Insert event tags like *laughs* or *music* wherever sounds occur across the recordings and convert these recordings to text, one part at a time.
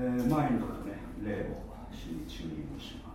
えー、前にとね霊を主に注入します。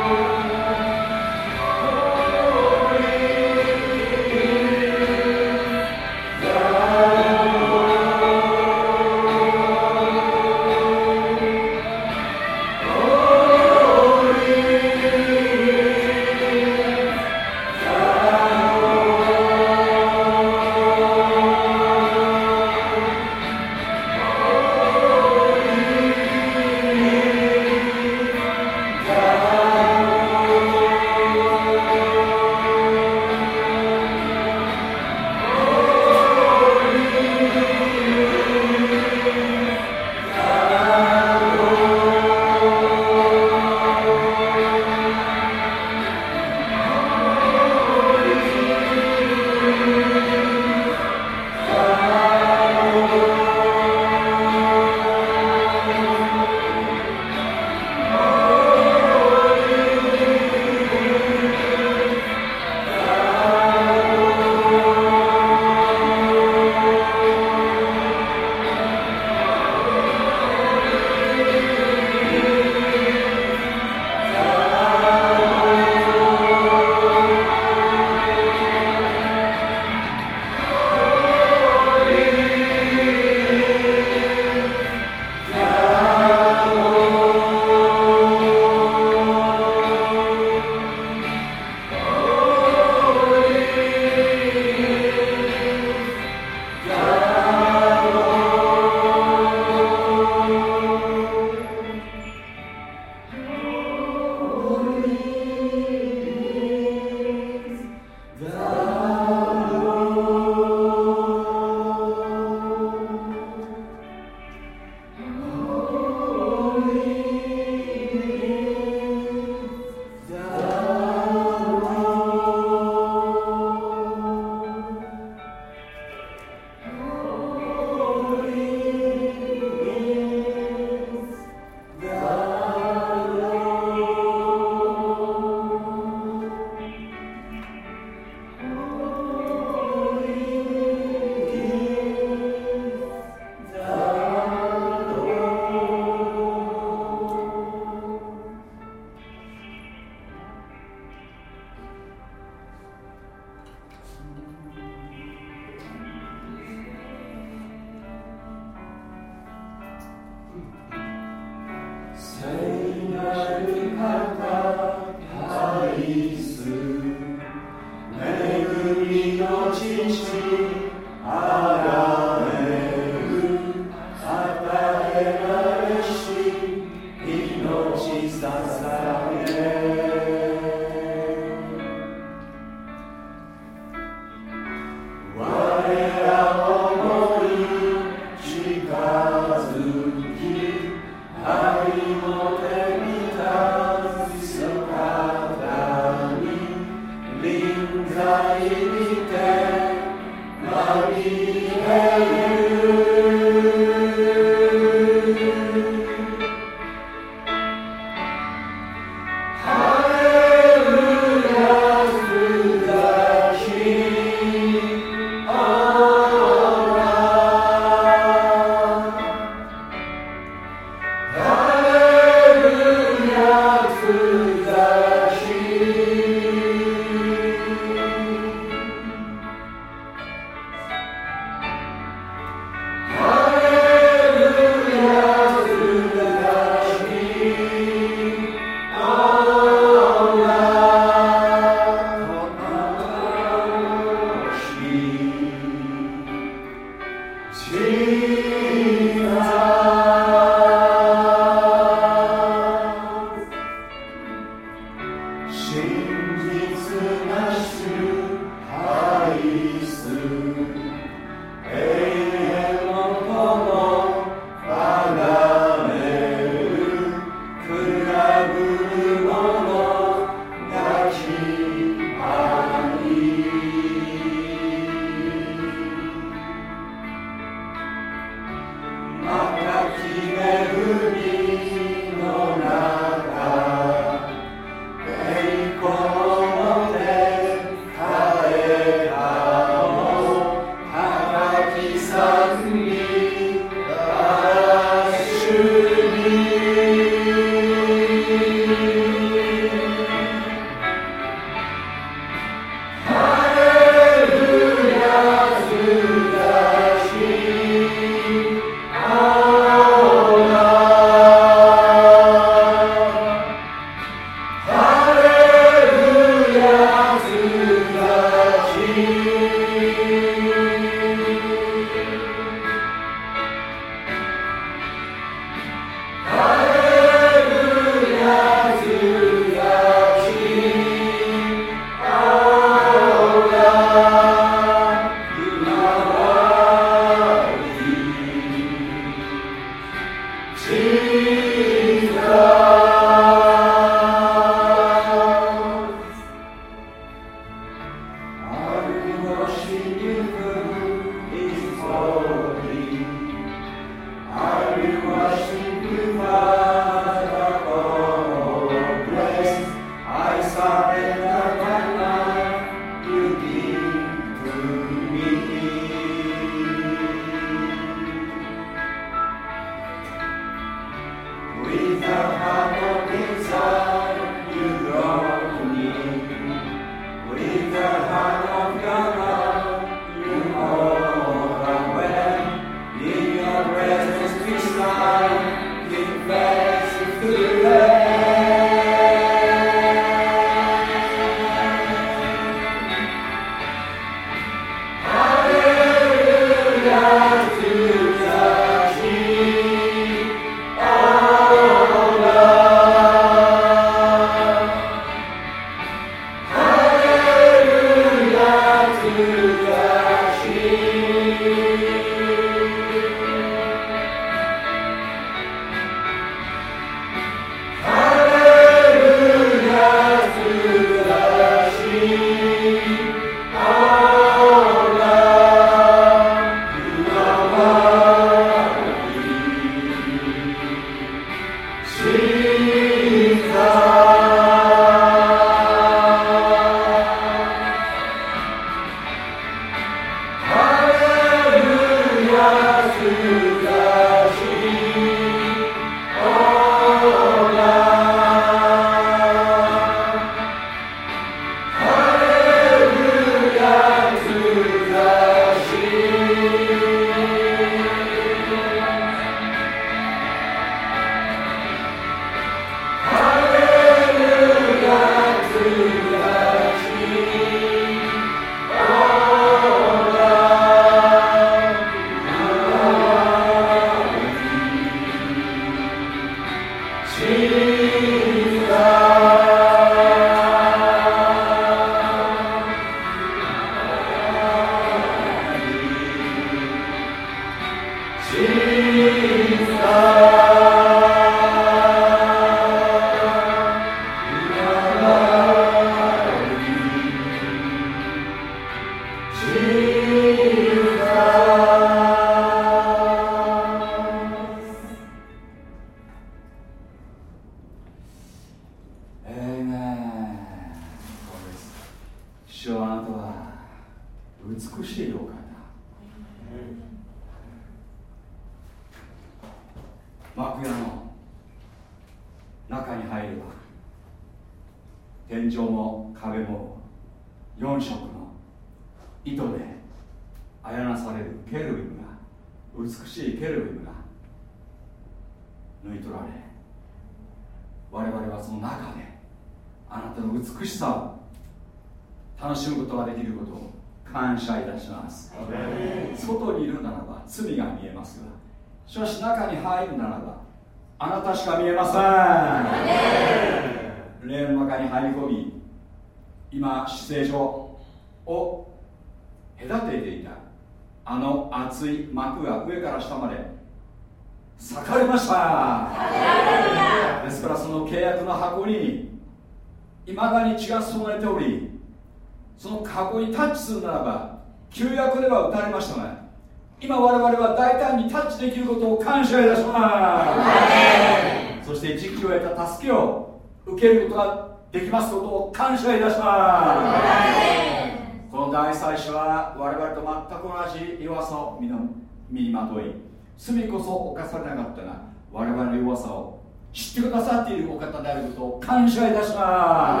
罪こそ犯されなかったが我々の弱さを知ってくださっているお方であることを感謝いたしま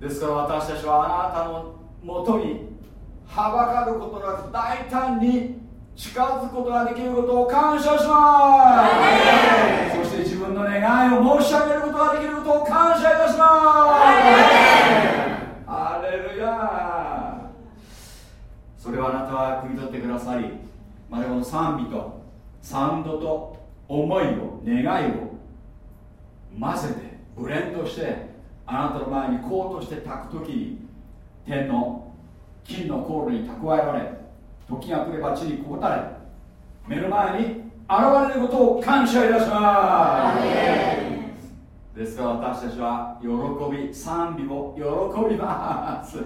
す。ですから私たちはあなたのもとにはばかることなく大胆に近づくことができることを感謝します。そして自分の願いを申し上げることができることを感謝いたします。アレルヤそれをあなたは汲み取ってくださりまたこの賛美とサウンドと思いを願いを混ぜてブレンドしてあなたの前にこうとして炊く時に天の金の航路に蓄えられ時が来れば地にこぼたれ目の前に現れることを感謝いたします。ですから私たちは喜び賛美を喜びます。あ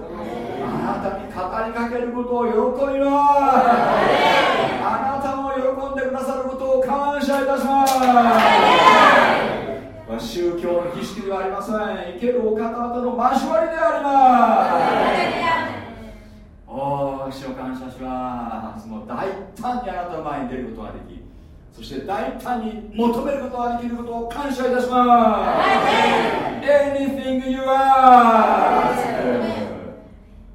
なたに語りかけることを喜びますあなたも喜んでくださることを感謝いたします。宗教の儀式ではありません。生けるお方々の交わりでありますおお主を感謝します。もう大胆にあなたの前に出ることができそして大胆に求めることができることを感謝いたします。Anything you ask.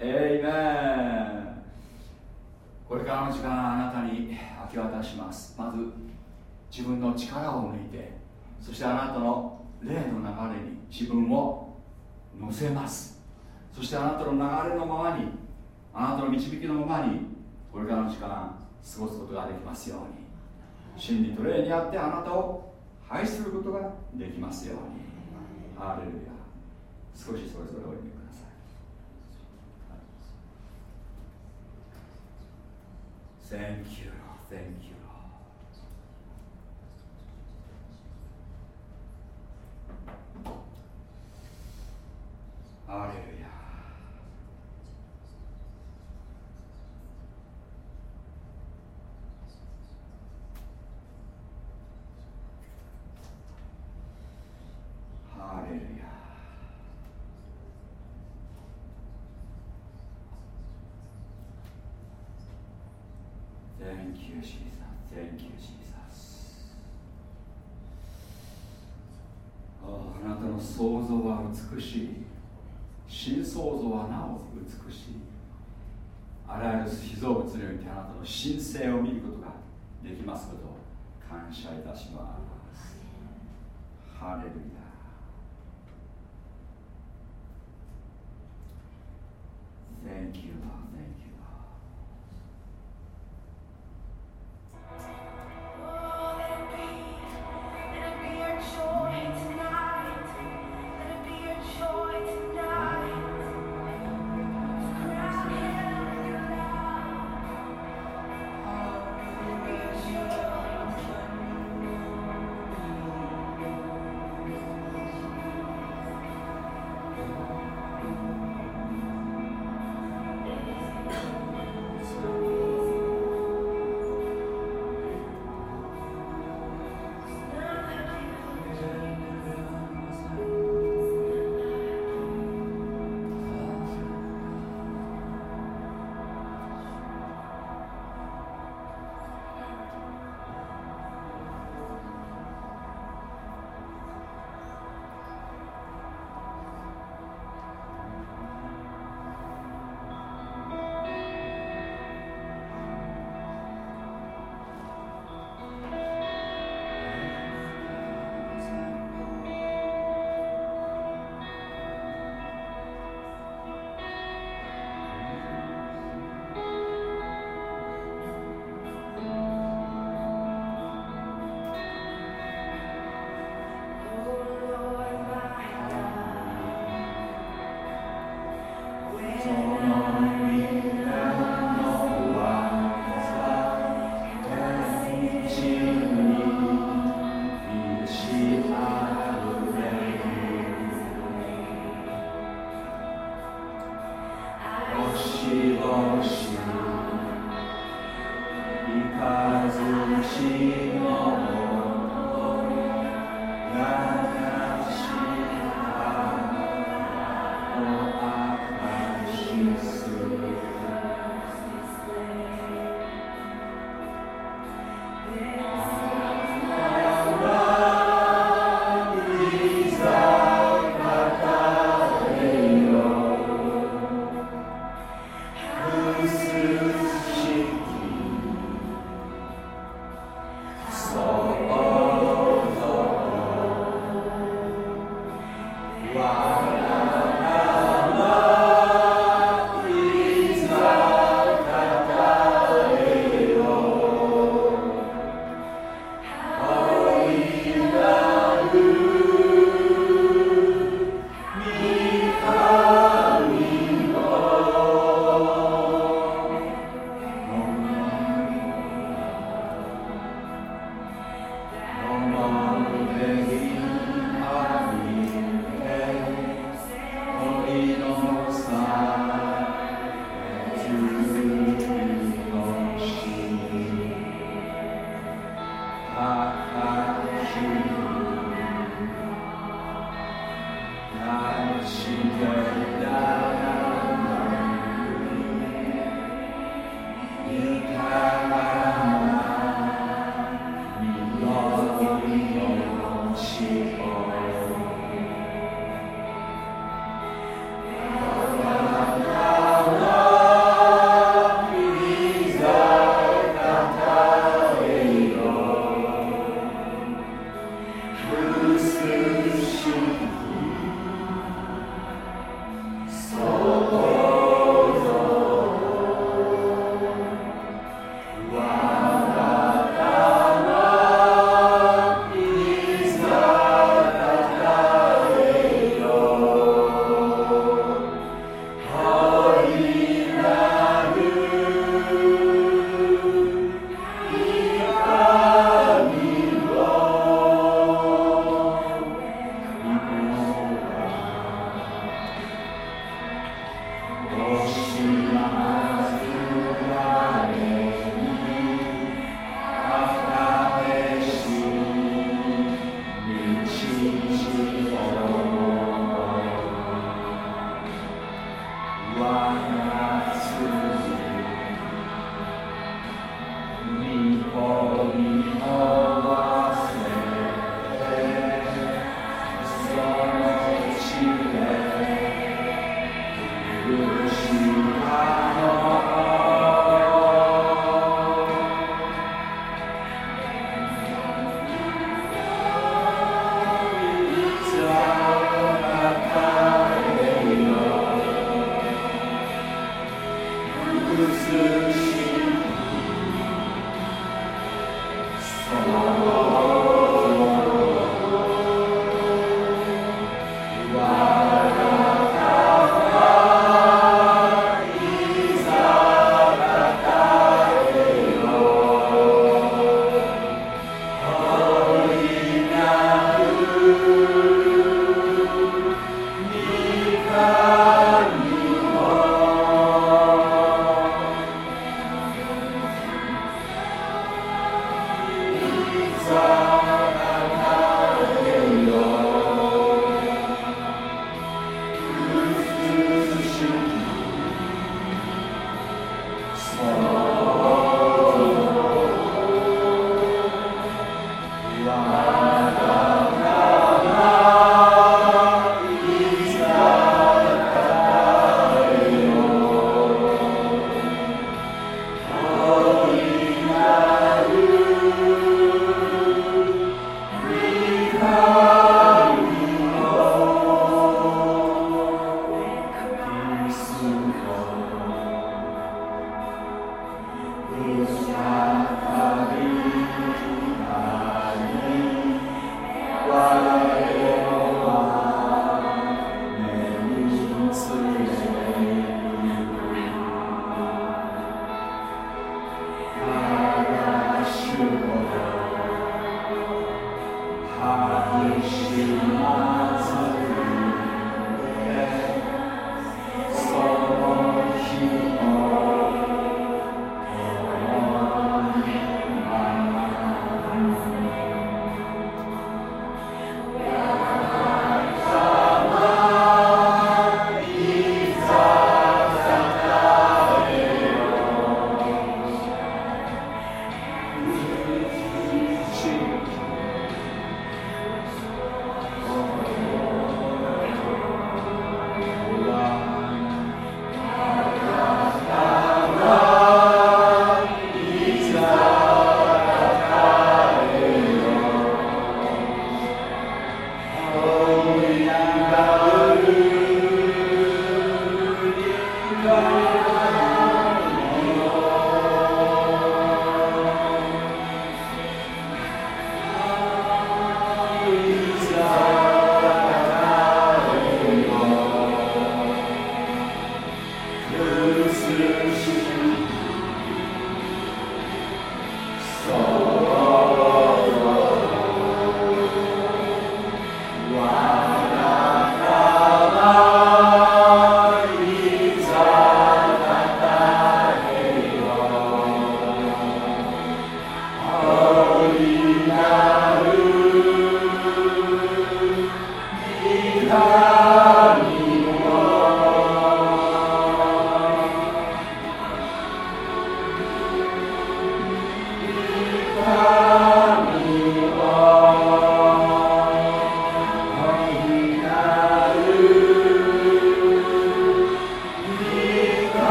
Amen. これからの時間あなたに明け渡します。まず自分の力を抜いてそしてあなたの霊の流れに自分を乗せます。そしてあなたの流れのままにあなたの導きのままにこれからの時間過ごすことができますように真理と霊にあってあなたを愛することができますように。ハレルヤ。少しそれぞれお読みください。Thank you, thank you. ハレルヤ Thank you, Jesus. Thank you, Jesus. ああなたの創造は美しい。新創造はなお美しい。あらゆる被造物においてあなたの神聖を見ることができますことを感謝いたします。ハレルヤ。Thank you, Lord. thank you. は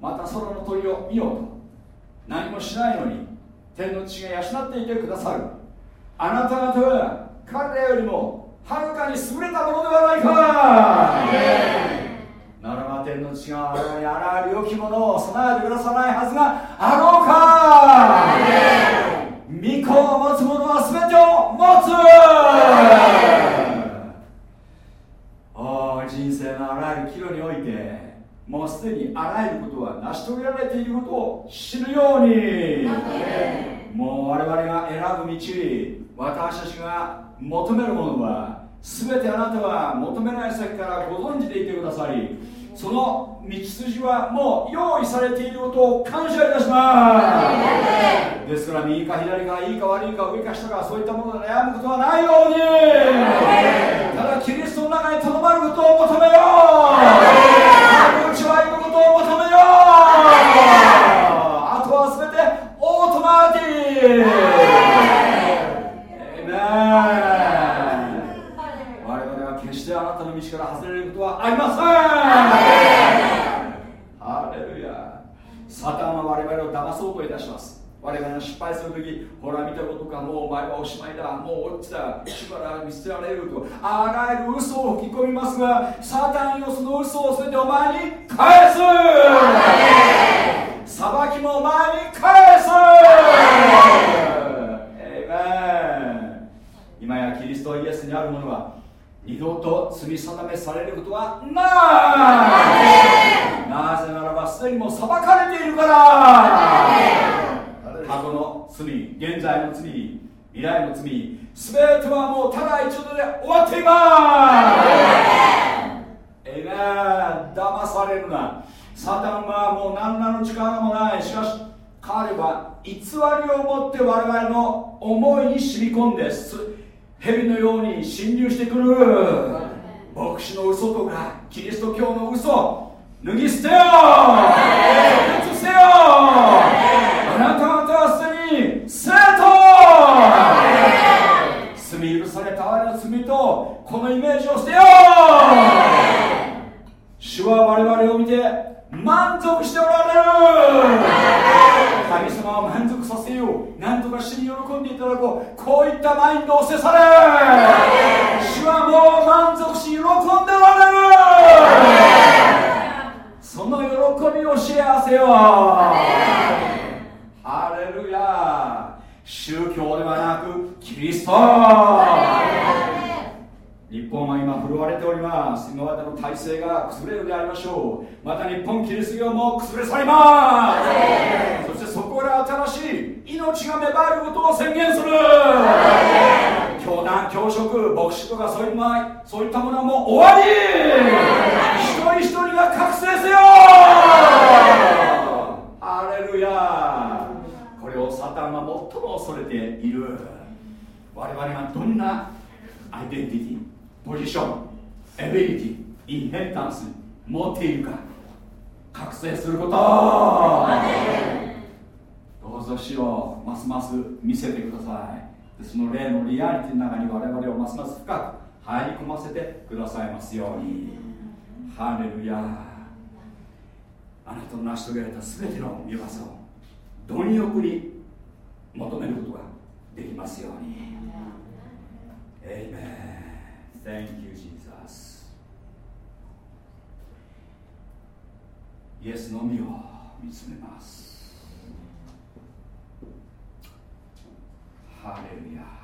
また空の鳥を見ようと。何もしないのに天の地が養っていてくださる。あなた方は彼らよりも私たちが求めるものは全てあなたは求めない先からご存知でいてくださりその道筋はもう用意されていることを感謝いたします。ですから右か左かいいか悪いか上か下かそういったもので悩むことはないように。ただキリストの中にとどまることを求めよう。そうといたします。我々の失敗するときほら見たことかもうお前はおしまいだ。もう落ちた主から見捨てられると。あらゆる嘘を吹き込みますがサタンよその嘘を全てお前に返す。裁きもお前に返す。エイメン。今やキリストイエスにあるものは二度と罪定めされることはない。なぜならばすでにも裁かれているから。過去の罪現在の罪未来の罪全てはもうただ一度で終わっています。ええね騙されるな。サタンはもう何らの力もない。しかし彼は偽りを持って我々の思いに染み込んで蛇のように侵入してくる。牧師の嘘とかキリスト教の嘘脱ぎ捨てよ。うせよ。あなた方はすでに生徒。罪許された我の罪とこのイメージを捨てよ。主は我々を見て満足しておられる。神様を満足させよう。何とか死に喜んでいただこう。こういったマインドをせされ。主はもう満足し喜んでおられるその喜びをシェアせよハレルヤ宗教ではなくキリスト日本は今振るわれております今までの体制が崩れるでありましょう。また日本キリスト教も崩れ去ります。そしてそこから新しい命が芽生えることを宣言する。教団教職牧師とかそういうそういったものはもう終わり。一人一人が覚醒せよ。ハレルヤ。これをサタンは最も恐れている。我々がどんなアイデンティティポジションエビリティインヘンタンス持っているか覚醒すること。どうぞしをますます見せてください。その霊のリアリティの中に我々をますます深く入り込ませてくださいますように。ハレルヤ。あなたの成し遂げられた全ての見業を貪欲に求めることができますように。Amen Thank you, Jesus. イエスのみを見つめます。ハレルヤ。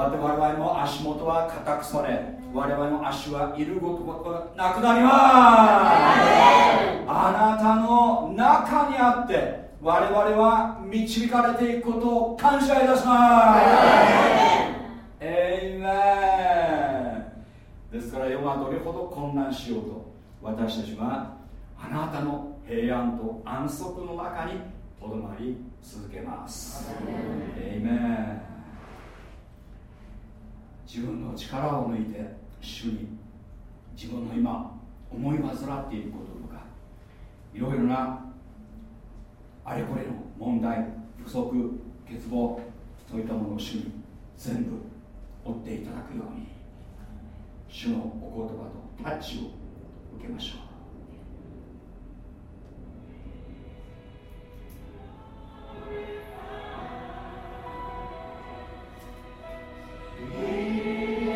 我々の足元は固くされ我々の足はいるごとことがなくなります。あなたの中にあって我々は導かれていくことを感謝いたします。エイメンですから世がどれほど混乱しようと私たちはあなたの平安と安息の中にとどまり続けます。エイメン自分の力を抜いて主に自分の今思い患っていることとかいろいろなあれこれの問題不足欠乏そういったものを主に全部追っていただくように主のお言葉とタッチを受けましょう。Amen.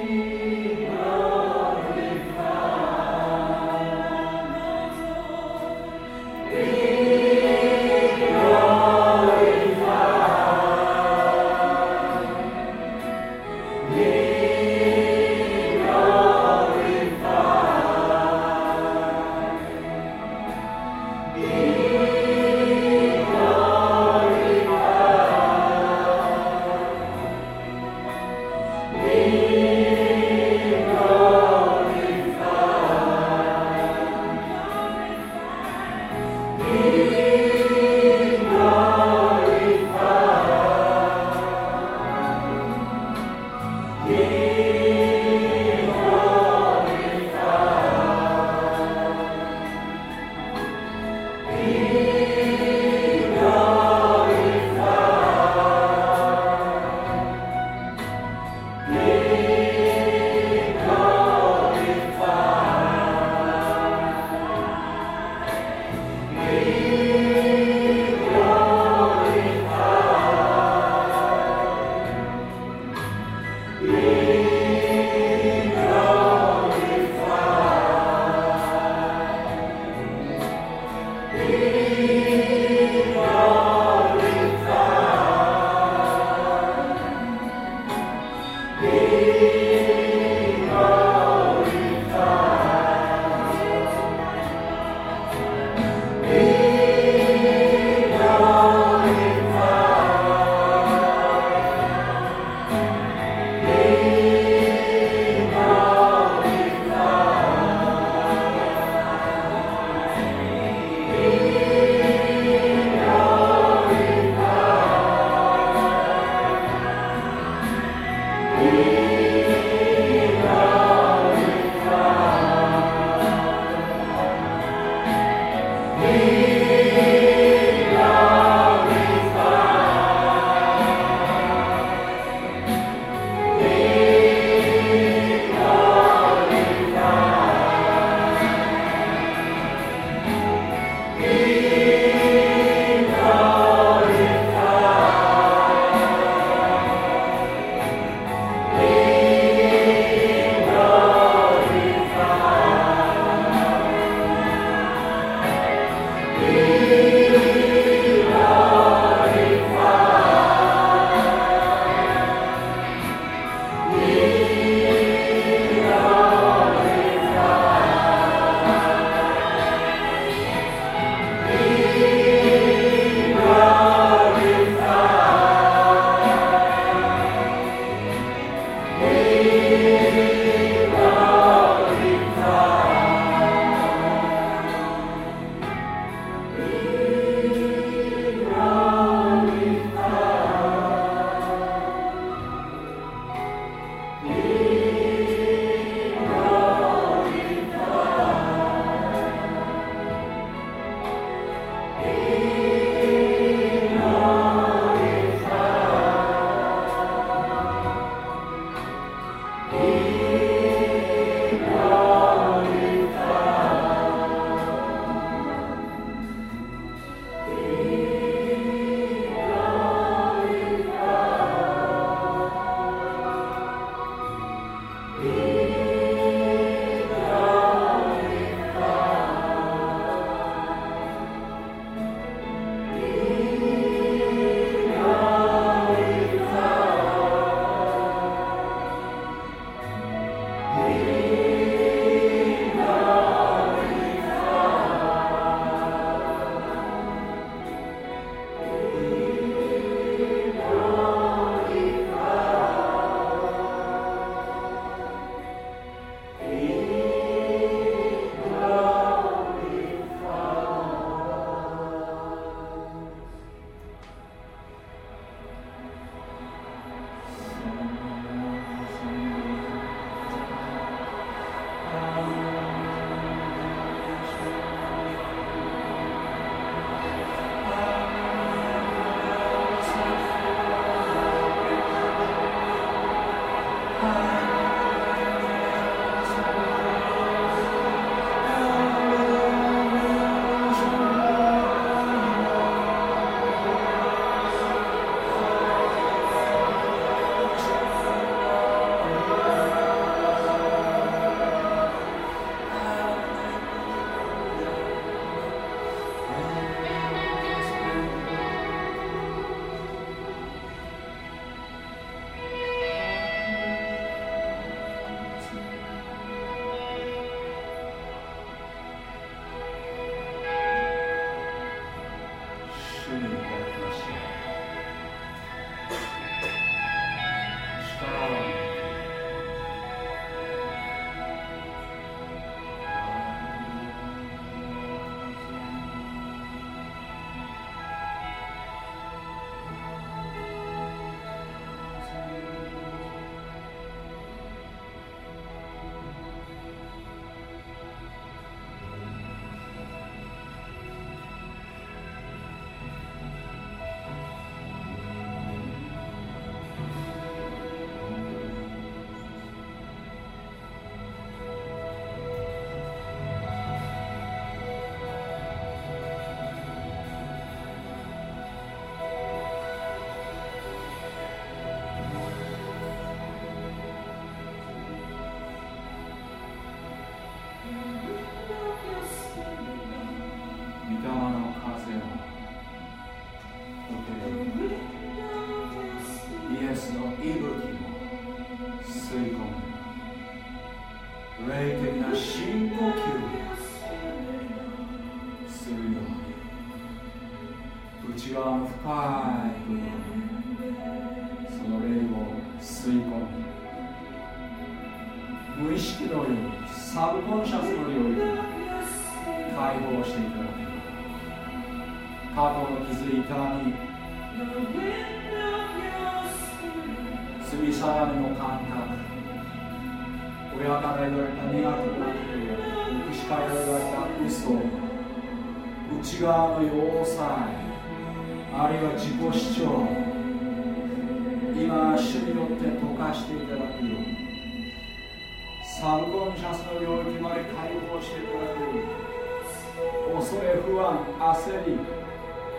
不安焦り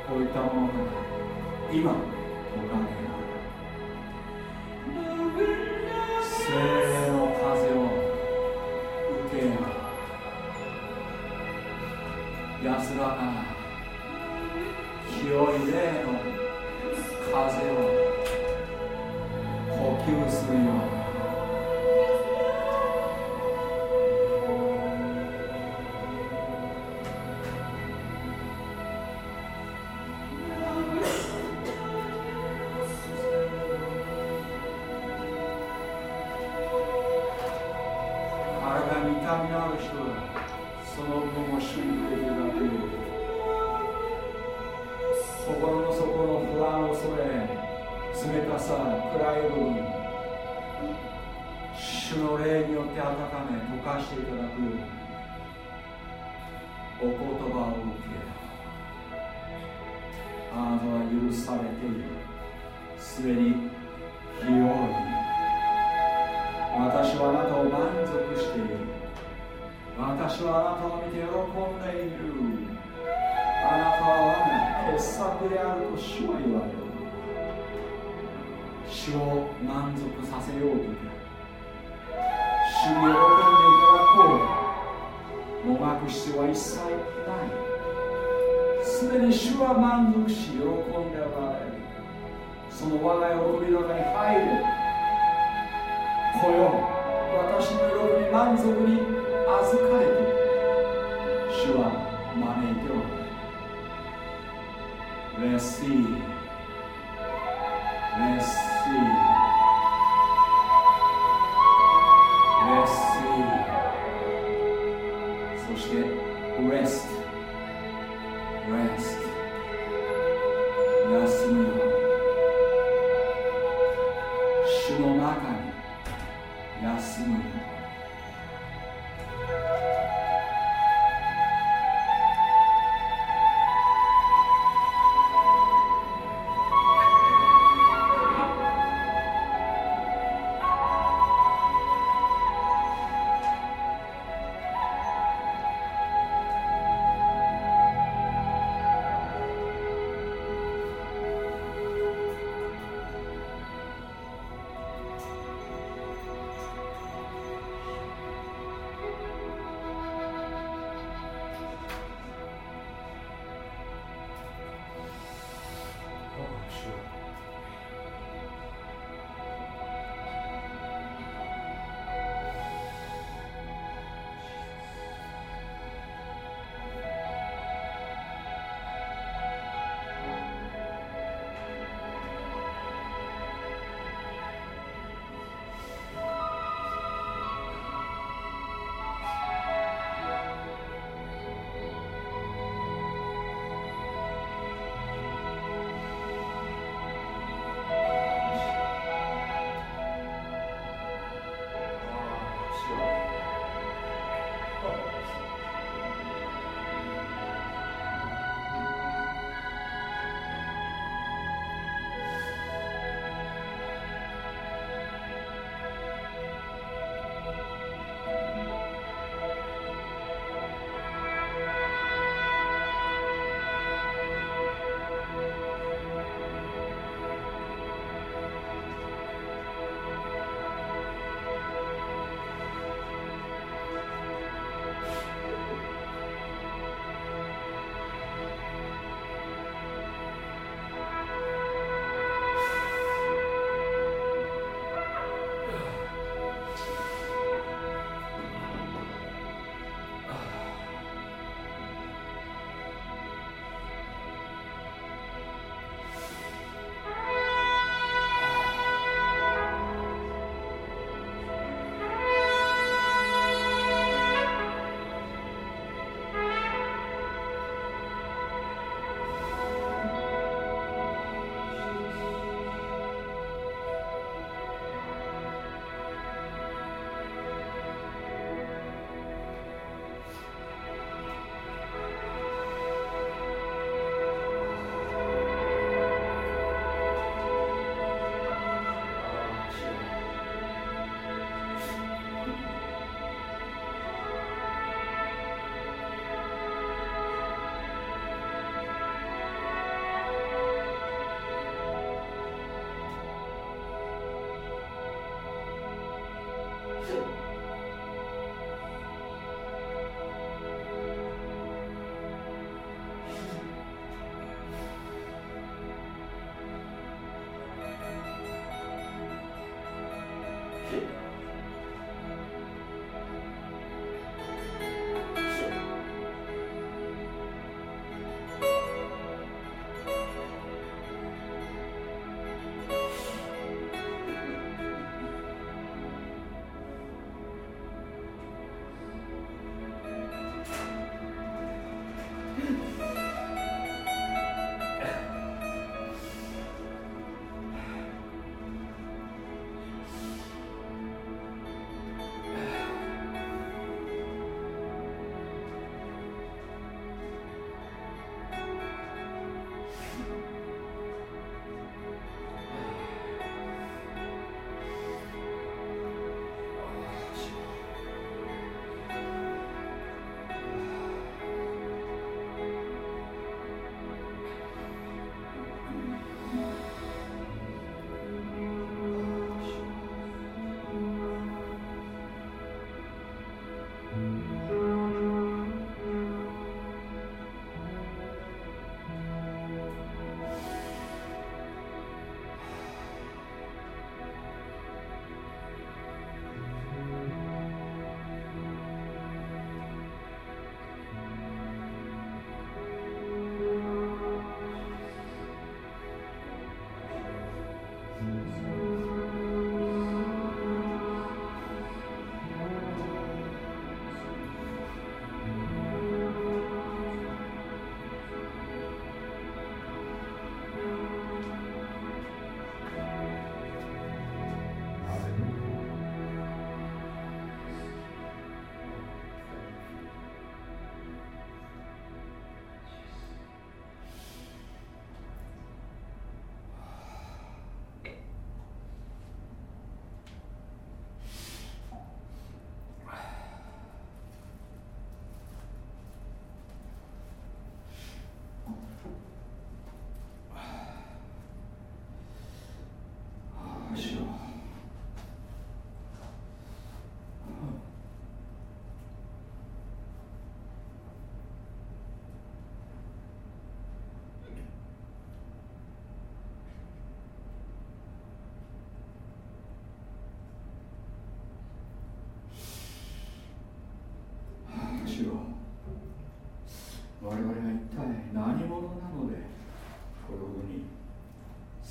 こういったものが今お金が精霊の風を受けよう安らかな清い霊の風を呼吸するように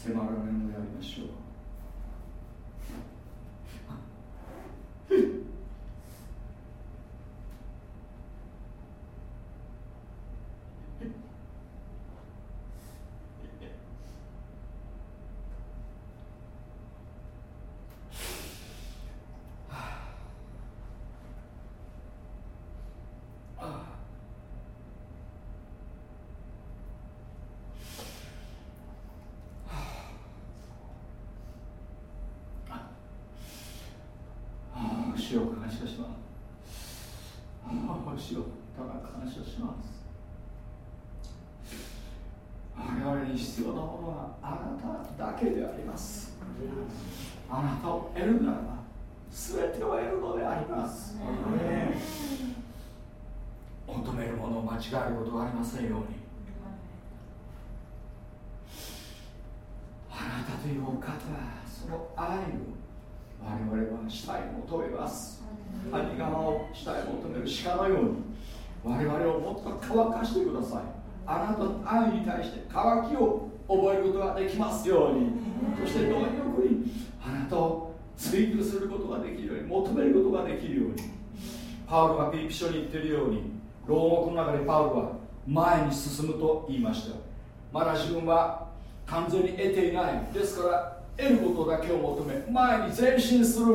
迫られるのでありましょう。主を感謝します。主をただ感謝します。我々に必要なものはあなただけであります。あなたを得るならば全てを得るのであります。求めるものを間違えることがありませんように々は死体求めます。谷川を死体求める鹿のように我々をもっと乾かしてください。あなたの愛に対して乾きを覚えることができますように。そして貪欲にあなたを追求することができるように求めることができるように。パウロがピリピ書に言ってるように牢獄の中でパウロは前に進むと言いましたまだ自分は完全に得ていない。ですから得ることだけを求め前に前進する。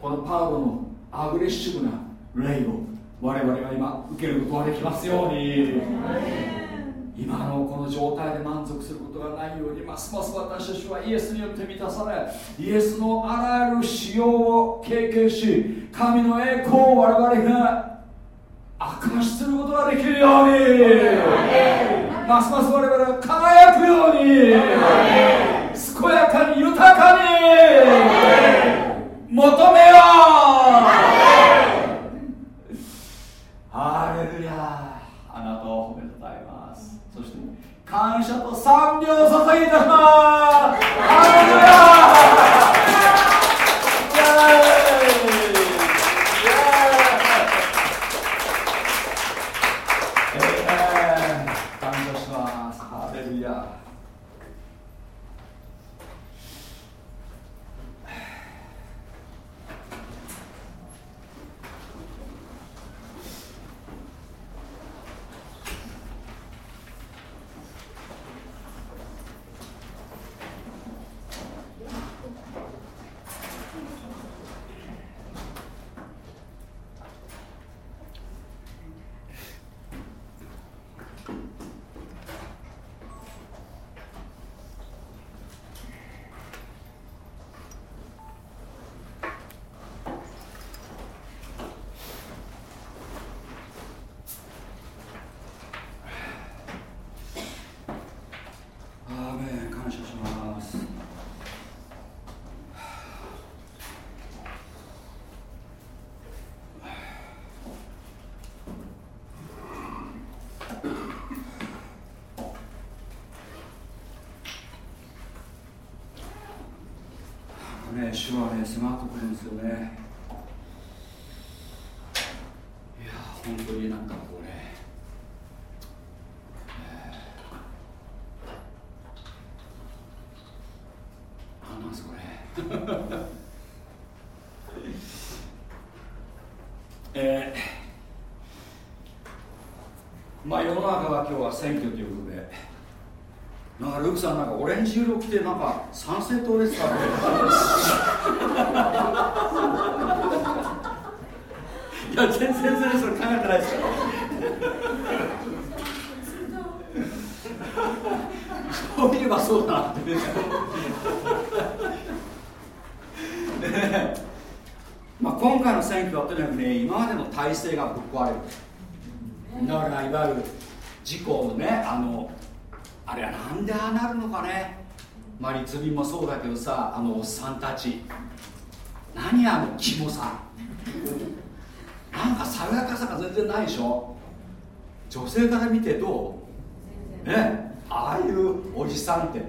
このパウロのアグレッシブな霊を我々が今受けることができますように。今のこの状態で満足することがないようにますます私たちはイエスによって満たされイエスのあらゆる使用を経験し神の栄光を我々が証しすることができるように。ますます我々が輝くように。健やかに豊かに求めよう！ハレルヤあなたを褒めたたえます。そして感謝と賛美を捧げいたします。ハレルヤね主はね迫ってくるんですよねいや本当になんかこうね、えー、なんすこれえー、まあ世の中は今日は選挙ということで。なんかルークさんなんかオレンジ色着てなんか参政党ですかね。いや全然全然それ考えてないですからそういえばそうだなって。ねまあ、今回の選挙はとにかくね今までの体制がぶっ壊れる。だからいわゆる自公のねあのあれはなんでああなるのかね。まあ立民もそうだけどさあのおっさんたち。何あのキモさ。なんか爽やかさが全然ないでしょ。女性から見てどう？ねああいうおじさんって。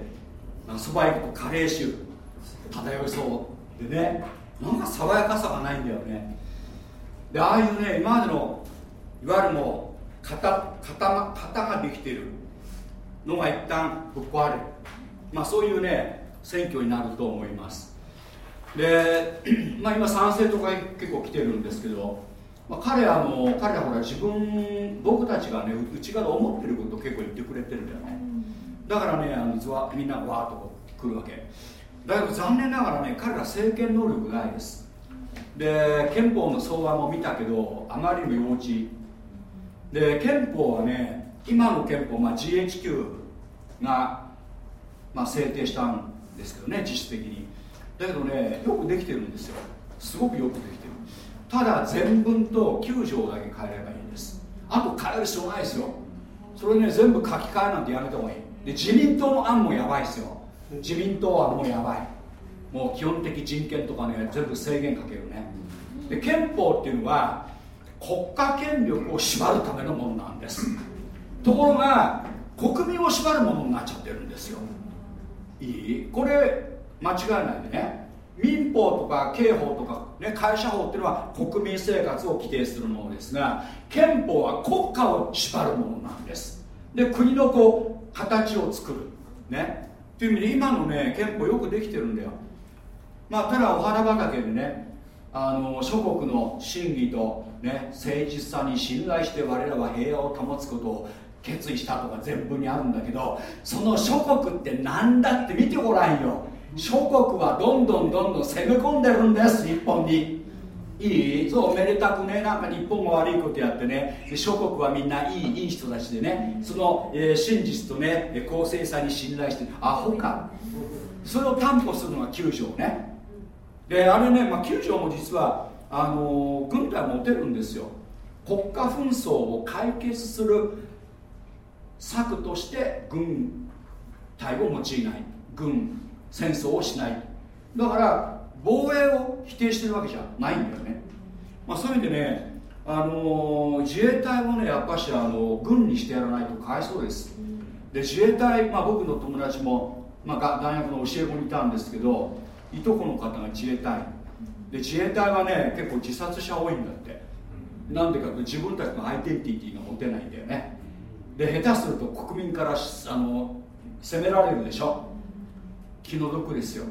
そば行くと加齢臭漂いそう。でねなんか爽やかさがないんだよね。でああいうね今までのいわゆるもう型型型ができているのが一旦ぶっ壊れる。まあそういうね選挙になると思います。で、*clears throat* まあ、今賛成とか結構来てるんですけど、まあ、彼あの彼はほら自分僕たちがね内側で思ってること結構言ってくれてるんだよね。だからねあのみんなわーっと来るわけ。だけど残念ながらね彼ら政権能力ないです。で憲法の草案も見たけどあまりにも幼稚で憲法はね今の憲法、まあ、GHQ が、まあ、制定したんですけどね実質的に。だけどねよくできてるんですよ。すごくよくできてる。ただ全文と9条だけ変えればいいんです。あと変える必要ないですよ。それね全部書き換えなんてやめた方がいい。で自民党の案もやばいですよ。自民党はもうやばい。もう基本的人権とかね全部制限かけるね。で憲法っていうのは国家権力を縛るためのものなんです。ところが国民を縛るものになっちゃってるんですよ。いい？これ間違いないでね。民法とか刑法とか、ね、会社法っていうのは国民生活を規定するものですが憲法は国家を縛るものなんです。で国のこう形を作る。ね。という意味で今のね憲法よくできてるんだよ。まあただお花畑でねあの諸国の真偽と、ね、誠実さに信頼して我らは平和を保つことを決意したとか全部にあるんだけどその諸国って何だって見てごらんよ。諸国はどんどんどんどん攻め込んでるんです日本に。いいそうめでたくねなんか日本が悪いことやってね。諸国はみんないいいい人たちでねその、えー、真実とね公正さに信頼してアホか。それを担保するのが9条ね。であれね、まあ、9条も実はあの、軍隊持てるんですよ。国家紛争を解決する策として軍隊を用いない。軍戦争をしない。だから防衛を否定してるわけじゃないんだよね、まあ、そういう意味でね、あの、自衛隊もねやっぱしあの軍にしてやらないとかわいそうです。で自衛隊、まあ、僕の友達も、まあ、大学の教え子にいたんですけどいとこの方が自衛隊。で自衛隊はね結構自殺者多いんだって。なんでかと自分たちのアイデンティティが持てないんだよね。で下手すると国民からあの責められるでしょ。気の毒ですよ。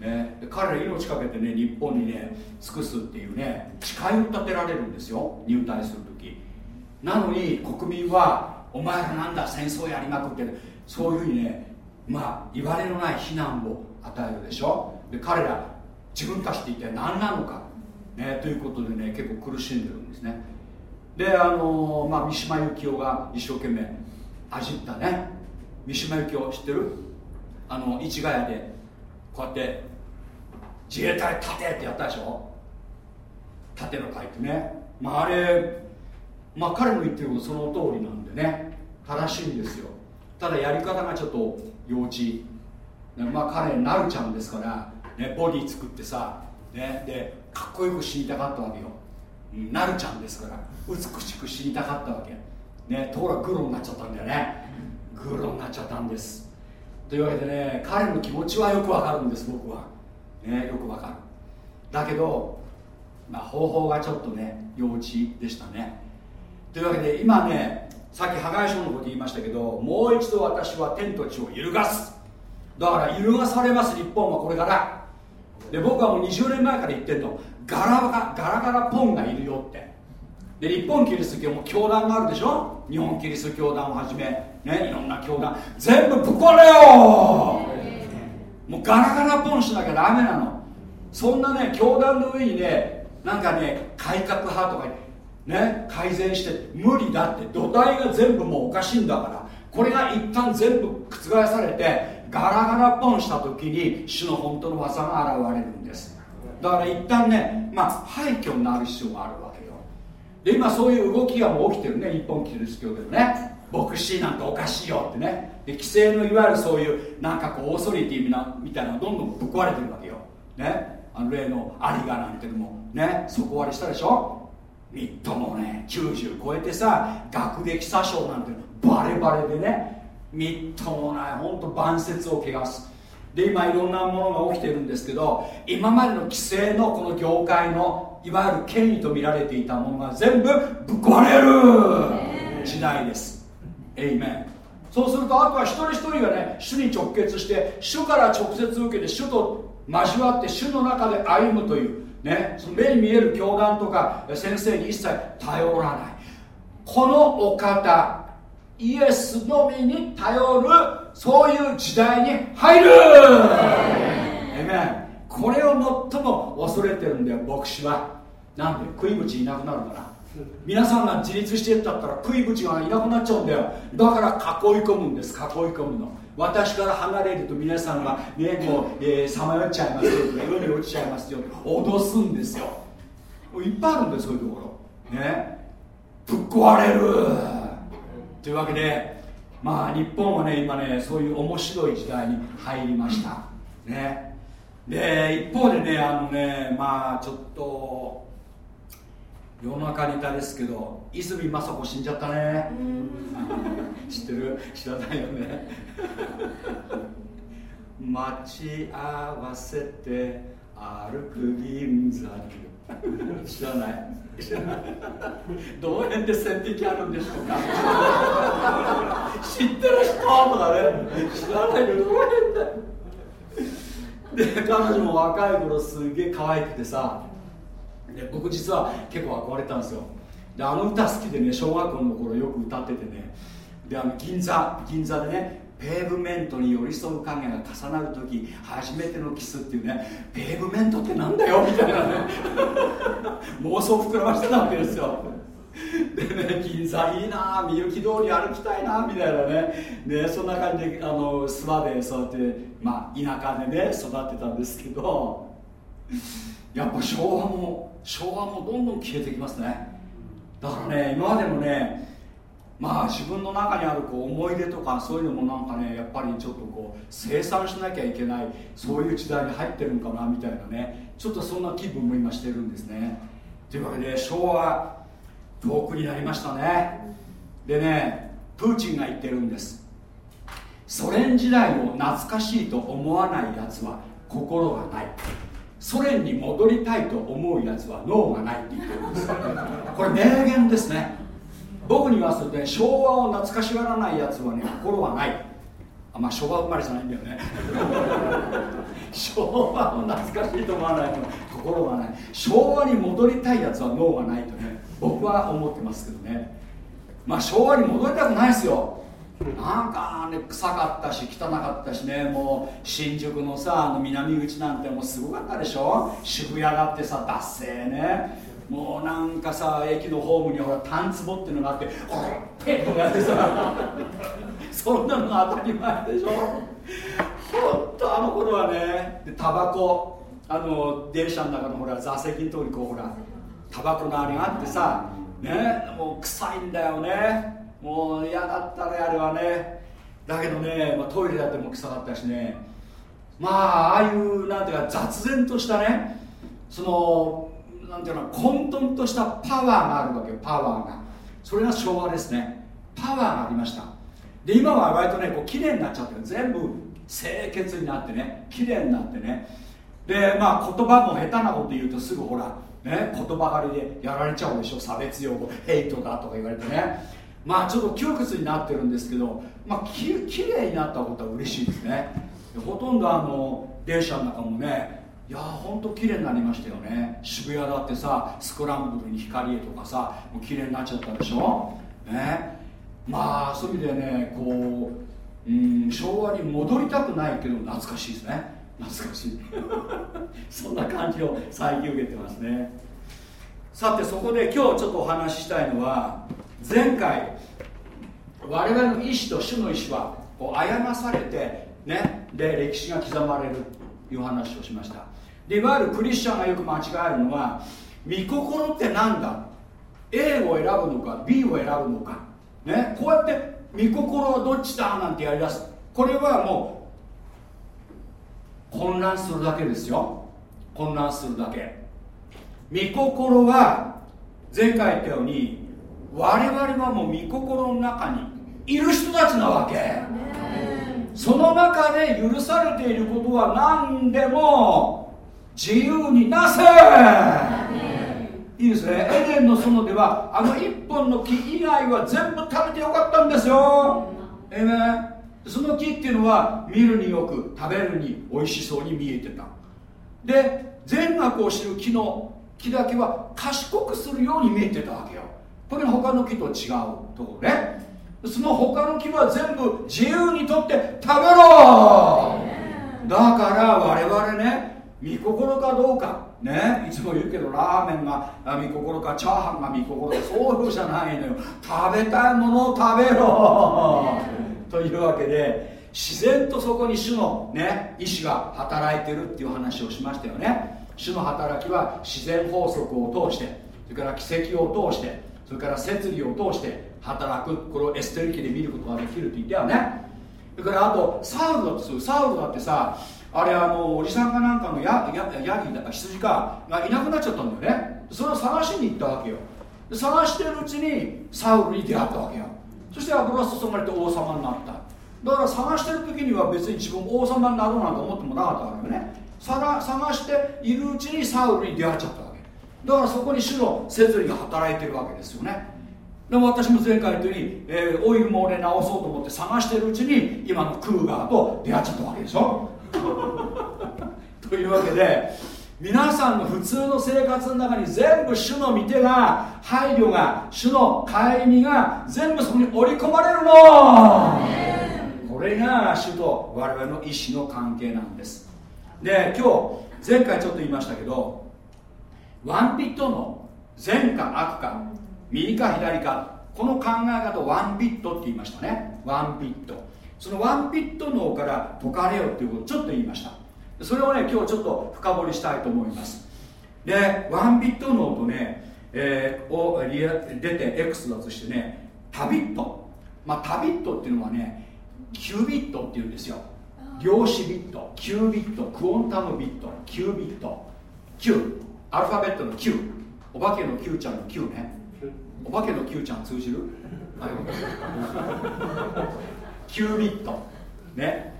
ね、彼ら命かけてね日本にね尽くすっていうね誓いを立てられるんですよ。入隊する時。なのに国民はお前らなんだ戦争やりまくってる。そういうふうにねまあ言われのない非難を与えるでしょ。で彼ら自分たちって一体何なのか、ね、ということでね結構苦しんでるんですね。であの、まあ、三島由紀夫が一生懸命あじったね。三島由紀夫知ってる？あの市ヶ谷でこうやって自衛隊立てってやったでしょ？立ての会ってね。まああれまあ彼の言ってることその通りなんでね。正しいんですよ。ただやり方がちょっと幼稚。まあ彼なるちゃんですから、ね、ボディ作ってさ、ね、でかっこよく死にたかったわけよ。なるちゃんですから美しく死にたかったわけ。ねところがグロになっちゃったんだよね。グロになっちゃったんです。というわけでね彼の気持ちはよくわかるんです僕は。ね、よくわかる。だけど、まあ、方法がちょっとね幼稚でしたね。というわけで今ねさっき破壊書のこと言いましたけどもう一度私は天と地を揺るがす。だから揺るがされます日本はこれから。で僕はもう20年前から言ってんの。ガラガガラガラポンがいるよって。で日本キリスト教も教団があるでしょ？日本キリスト教団をはじめねいろんな教団。全部ぶっ壊れよ！もうガラガラポンしなきゃダメなの。そんなね教団の上にねなんかね改革派とかね改善して無理だって。土台が全部もうおかしいんだから。これが一旦全部覆されてガラガラポンした時に主の本当の技が現れるんです。だから一旦ねまあ廃墟になる必要があるわけよ。で今そういう動きがもう起きてるね日本キリスト教でもね。牧師なんておかしいよってね。で規制のいわゆるそういうなんかこうオーソリティみたいなのどんどんぶっ壊れてるわけよ。ね。あの例のアリガなんてのも。ね。底割りしたでしょ。みっともね90超えてさ学歴詐称なんてバレバレでね。みっともない本当晩節を汚す。で今いろんなものが起きてるんですけど今までの規制のこの業界のいわゆる権威と見られていたものが全部ぶっ壊れる時代です。エイメンそうするとあとは一人一人がね主に直結して主から直接受けて主と交わって主の中で歩むというねその目に見える教団とか先生に一切頼らない。このお方イエスのみに頼るそういう時代に入る。えめこれを最も恐れてるんだよ牧師は。なんで食い口いなくなるから。皆さんが自立していったったら食い口がいなくなっちゃうんだよ。だから囲い込むんです囲い込むの。私から離れると皆さんがねもうさまよっちゃいますよとか世に落ちちゃいますよと脅すんですよ。いっぱいあるんですそういうところ。ね。ぶっ壊れる。というわけでまあ日本はね今ねそういう面白い時代に入りました。ね。で一方でねあのねまあちょっと世の中にいたですけど泉雅子死んじゃったね。知ってる？知らないよね。*laughs* 待ち合わせて歩く銀座に *laughs* 知らない。*laughs* どの辺で線引きあるんでしょうか。*laughs* 知ってる人とかね。知らないけどどの辺でで彼女も若い頃すげえ可愛くてさ。で僕実は結構憧れたんですよ。であの歌好きでね小学校の頃よく歌っててね。であの銀座銀座でねペーブメントに寄り添う影が重なる時初めてのキスっていうねペーブメントってなんだよみたいなね。*laughs* 妄想膨らましてたわけですよ。でね銀座いいなみゆき通り歩きたいなみたいなね。ねそんな感じであの諏訪でそうやってまあ田舎でね育ってたんですけどやっぱ昭和も昭和もどんどん消えてきますね。だからね今までのねまあ自分の中にあるこう思い出とかそういうのもなんかねやっぱりちょっとこう生産しなきゃいけないそういう時代に入ってるんかなみたいなねちょっとそんな気分も今してるんですね。というわけで昭和遠くになりましたね。でねプーチンが言ってるんです。ソ連時代を懐かしいと思わないやつは心がない。ソ連に戻りたいと思うやつは脳がないって言ってるんですこれ名言ですね。僕に言わせて昭和を懐かしがらないやつはね心はない。あまあ昭和生まれじゃないんだよね。*laughs* 昭和を懐かしいと思わない心がない。昭和に戻りたいやつは脳がないとね僕は思ってますけどね。まあ昭和に戻りたくないですよ。なんかね臭かったし汚かったしね。もう新宿のさあの南口なんてもうすごかったでしょ。渋谷だってさ脱製ね。もうなんかさ駅のホームにほらタンツボっていうのがあってこれペッとやってさそんなのが当たり前でしょ。本当あの頃はねでタバコあの電車の中のほら座席のとこにこうほらタバコのあれがあってさねもう臭いんだよね。もう嫌だったねあれはね。だけどね、まあ、トイレだっても臭かったしね。まあああいうなんていうか雑然としたねそのなんていうの混沌としたパワーがあるわけよ。パワーが。それが昭和ですね。パワーがありました。で今は割とねこう綺麗になっちゃってる。全部清潔になってね綺麗になってね。でまあ言葉も下手なこと言うとすぐほらね言葉狩りでやられちゃうでしょ。差別用語ヘイトだとか言われてね。まあちょっと窮屈になってるんですけどまあききれいになったことは嬉しいですね。ほとんどあの電車の中もねいやほんと綺麗になりましたよね。渋谷だってさスクランブルに光へとかさもう綺麗になっちゃったでしょ？ね？まあそういう意味でねこう、うん、昭和に戻りたくないけど懐かしいですね。懐かしい。*laughs* そんな感じを最近受けてますね。さてそこで今日ちょっとお話ししたいのは前回我々の意志と主の意志はこう誤されてねで歴史が刻まれるという話をしました。でいわゆるクリスチャンがよく間違えるのは御心って何だ？A を選ぶのか B を選ぶのか。ね？こうやって御心はどっちだなんてやりだす。これはもう混乱するだけですよ。混乱するだけ。御心は前回言ったように我々はもう御心の中にいる人たちなわけ。その中で許されていることは何でも自由になせ。いいですね。エデンの園ではあの一本の木以外は全部食べてよかったんですよ。えめその木っていうのは見るによく食べるに美味しそうに見えてた。で善悪を知る木の木だけは賢くするように見えてたわけよ。これが他の木と違うところね。その他の木は全部自由にとって食べろ。だから我々ね見心かどうか。ね。いつも言うけどラーメンが見心かチャーハンが見心か。そうじゃないのよ。食べたいものを食べろ。というわけで自然とそこに主の、ね、意志が働いてるっていう話をしましたよね。主の働きは自然法則を通してそれから奇跡を通してそれから摂理を通して働く。これをエステル記で見ることができるって言ったよね。それからあとサウルだってサウルだってさあれあのおじさんかなんかのヤヤヤギだか羊かがいなくなっちゃったんだよね。それを探しに行ったわけよ。探してるうちにサウルに出会ったわけよ。そして油注がれて王様になった。だから探してる時には別に自分王様になろうなんて思ってもなかったわけよね。探しているうちにサウルに出会っちゃったわけ。だからそこに主の摂理が働いてるわけですよね。でも私も前回言ったように、えー、オイルも俺直そうと思って探してるうちに今のクーガーと出会っちゃったわけでしょ。*laughs* というわけで皆さんの普通の生活の中に全部主の御手が配慮が主の顧みが全部そこに織り込まれるの。これが主と我々の意志の関係なんです。で今日前回ちょっと言いましたけどワンビットの善か悪か右か左かこの考え方をワンビットって言いましたね。ワンビットそのワンビット脳から解かれよっていうことをちょっと言いました。それをね今日ちょっと深掘りしたいと思います。で one bit 脳とね、えー、を出て exodus してね多 bit まあ多 bit っていうのはね qubit っていうんですよ。量子ビット。 qubit。quantum bit。qubit。Q アルファベットの Q お化けの Q ちゃんの Q ね。お化けの Q ちゃん通じる？はい。キュービット。ね。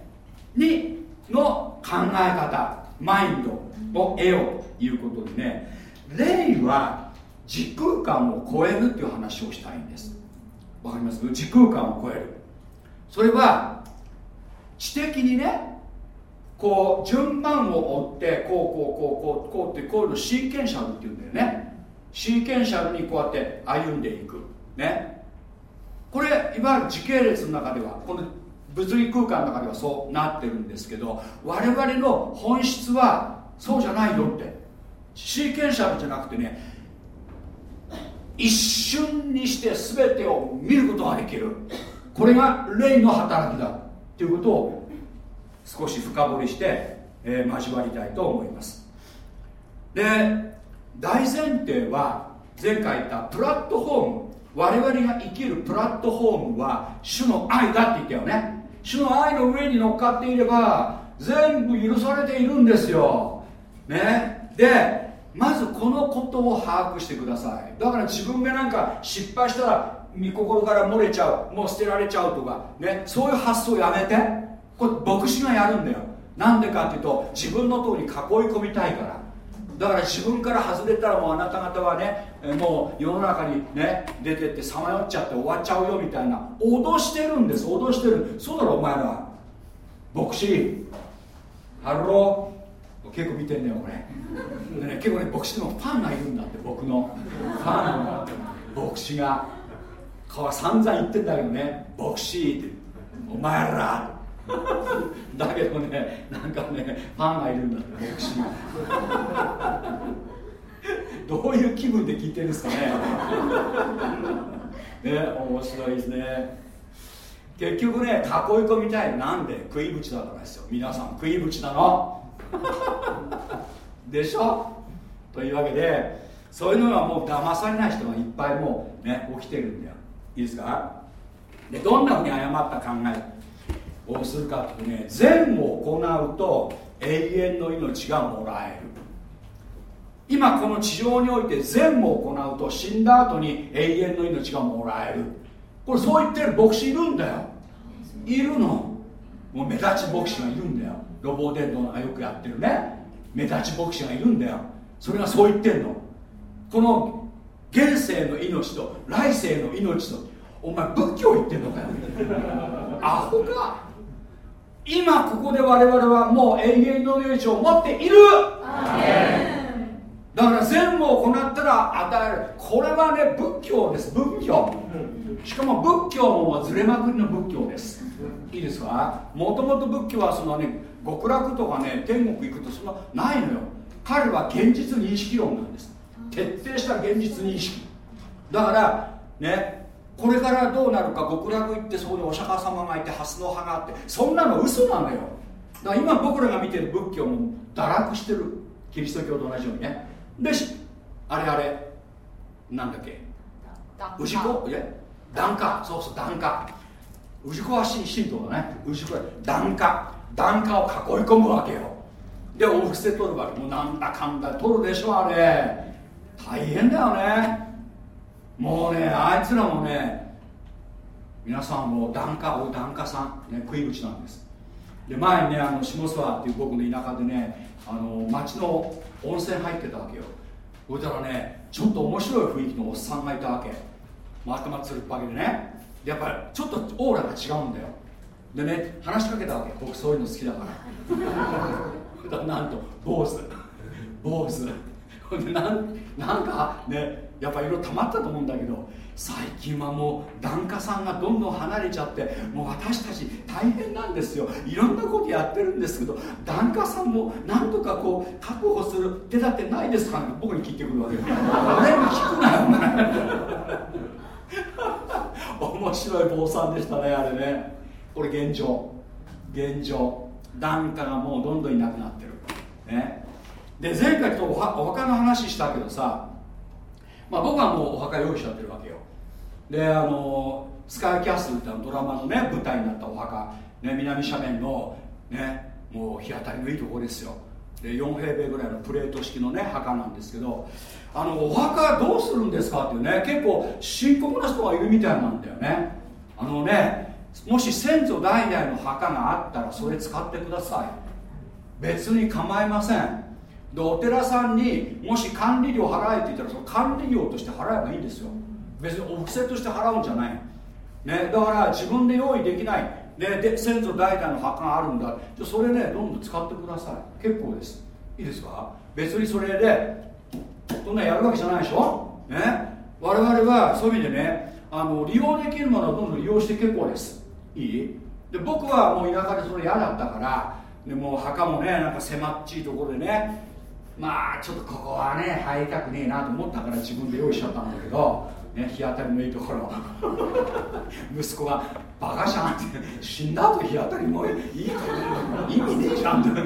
にの考え方。マインド。を得ようということでね。霊は時空間を超えるっていう話をしたいんです。わかります？時空間を超える。それは知的にねこう順番を追ってこうこうこうこうこうってこういうのシーケンシャルっていうんだよね。シーケンシャルにこうやって歩んでいく。ね。これいわゆる時系列の中ではこの物理空間の中ではそうなってるんですけど我々の本質はそうじゃないよって。シーケンシャルじゃなくてね一瞬にして全てを見ることができる。これが霊の働きだということを少し深掘りして、えー、交わりたいと思います。で大前提は前回言ったプラットフォーム我々が生きるプラットフォームは主の愛だって言ったよね。主の愛の上に乗っかっていれば全部許されているんですよ。ね。でまずこのことを把握してください。だから自分がなんか失敗したら御心から漏れちゃうもう捨てられちゃうとかね。そういう発想やめて。これ牧師がやるんだよ。なんでかっていうと自分のとこに囲い込みたいから。だから自分から外れたらもうあなた方はねもう世の中にね出てってさまよっちゃって終わっちゃうよみたいな脅してるんです。脅してる。そうだろお前ら。牧師。ハロー。結構見てんねよこれ。でね結構ね牧師のファンがいるんだって僕の。ファンの牧師が。顔は散々言ってんだけどね牧師って。お前ら。だけどねなんかねファンがいるんだって牧師どういう気分で聞いてるんですかね。ね面白いですね。結局ね囲い込みたい。なんで？食いぶちだからですよ。皆さん食いぶちなの。でしょ？というわけでそういうのはもう騙されない人がいっぱいもうね起きてるんだよ。いいですか？でどんなふうに誤った考えをするかってね善を行うと永遠の命がもらえる。今この地上において善を行うと死んだ後に永遠の命がもらえる。これそう言ってる牧師いるんだよ。いるの。もう目立ち牧師がいるんだよ。ロボ伝道がよくやってるね。目立ち牧師がいるんだよ。それがそう言ってんの。この現世の命と来世の命とお前仏教言ってんのかよ。アホか。今ここで我々はもう永遠の命を持っている。だから善を行ったら与える。これはね仏教です。仏教。しかも仏教もずれまくりの仏教です。いいですか？もともと仏教はそのね極楽とかね天国行くとそんなないのよ。彼は現実認識論なんです。徹底した現実認識。だからねこれからどうなるか極楽行ってそこにお釈迦様がいて蓮の葉があってそんなの嘘なのよ。だから今僕らが見てる仏教も堕落してる。キリスト教と同じようにね。であれあれなんだっけ？氏子？いや檀家。そうそう檀家。氏子は神道だね。氏子は檀家。檀家を囲い込むわけよ。でお布施取るわけ。もうなんだかんだ取るでしょあれ。大変だよねもうねあいつらもね皆さんも檀家お檀家さん、ね、食い口なんです。で前にねあの下諏訪っていう僕の田舎でねあの町の温泉入ってたわけよ。そしたらねちょっと面白い雰囲気のおっさんがいたわけ。ま頭つるっぱげでね。やっぱりちょっとオーラが違うんだよ。でね話しかけたわけ。僕そういうの好きだから。*laughs* なんと坊主。坊主。でなんなんかねやっぱ色溜まったと思うんだけど最近はもう檀家さんがどんどん離れちゃってもう私たち大変なんですよ。いろんなことやってるんですけど檀家さんもなんとかこう確保する手立てないですかね僕に聞いてくるわけ *laughs* 俺に聞くなよ面白い坊さんでしたねあれね。これ現状。現状。檀家がもうどんどんいなくなってる。ね。で前回とお墓の話したけどさまあ、僕はもうお墓用意しちゃってるわけよ。であのスカイキャッスルってドラマのね舞台になったお墓、ね、南斜面のねもう日当たりのいいところですよ。で4平米ぐらいのプレート式のね墓なんですけどあのお墓どうするんですかっていうね結構深刻な人がいるみたいなんだよね。あのねもし先祖代々の墓があったらそれ使ってください。別に構いません。でお寺さんにもし管理料払えって言ったらその管理料として払えばいいんですよ。別にお布施として払うんじゃない、ね、だから自分で用意できない、ね、で先祖代々の墓があるんだ。じゃそれねどんどん使ってください。結構です。いいですか？別にそれでそんなやるわけじゃないでしょ、ね、我々はそういう意味でねあの利用できるものはどんどん利用して結構です。いい？で僕はもう田舎でそれ嫌だったからでもう墓もねなんか狭っちいところでねまあちょっとここはね入りたくねえなと思ったから自分で用意しちゃったんだけど、ね、日当たりのいいところ。*laughs* 息子が「バカじゃん」って死んだ後日当たりもいい。と思う意味ねえじゃんって。*laughs*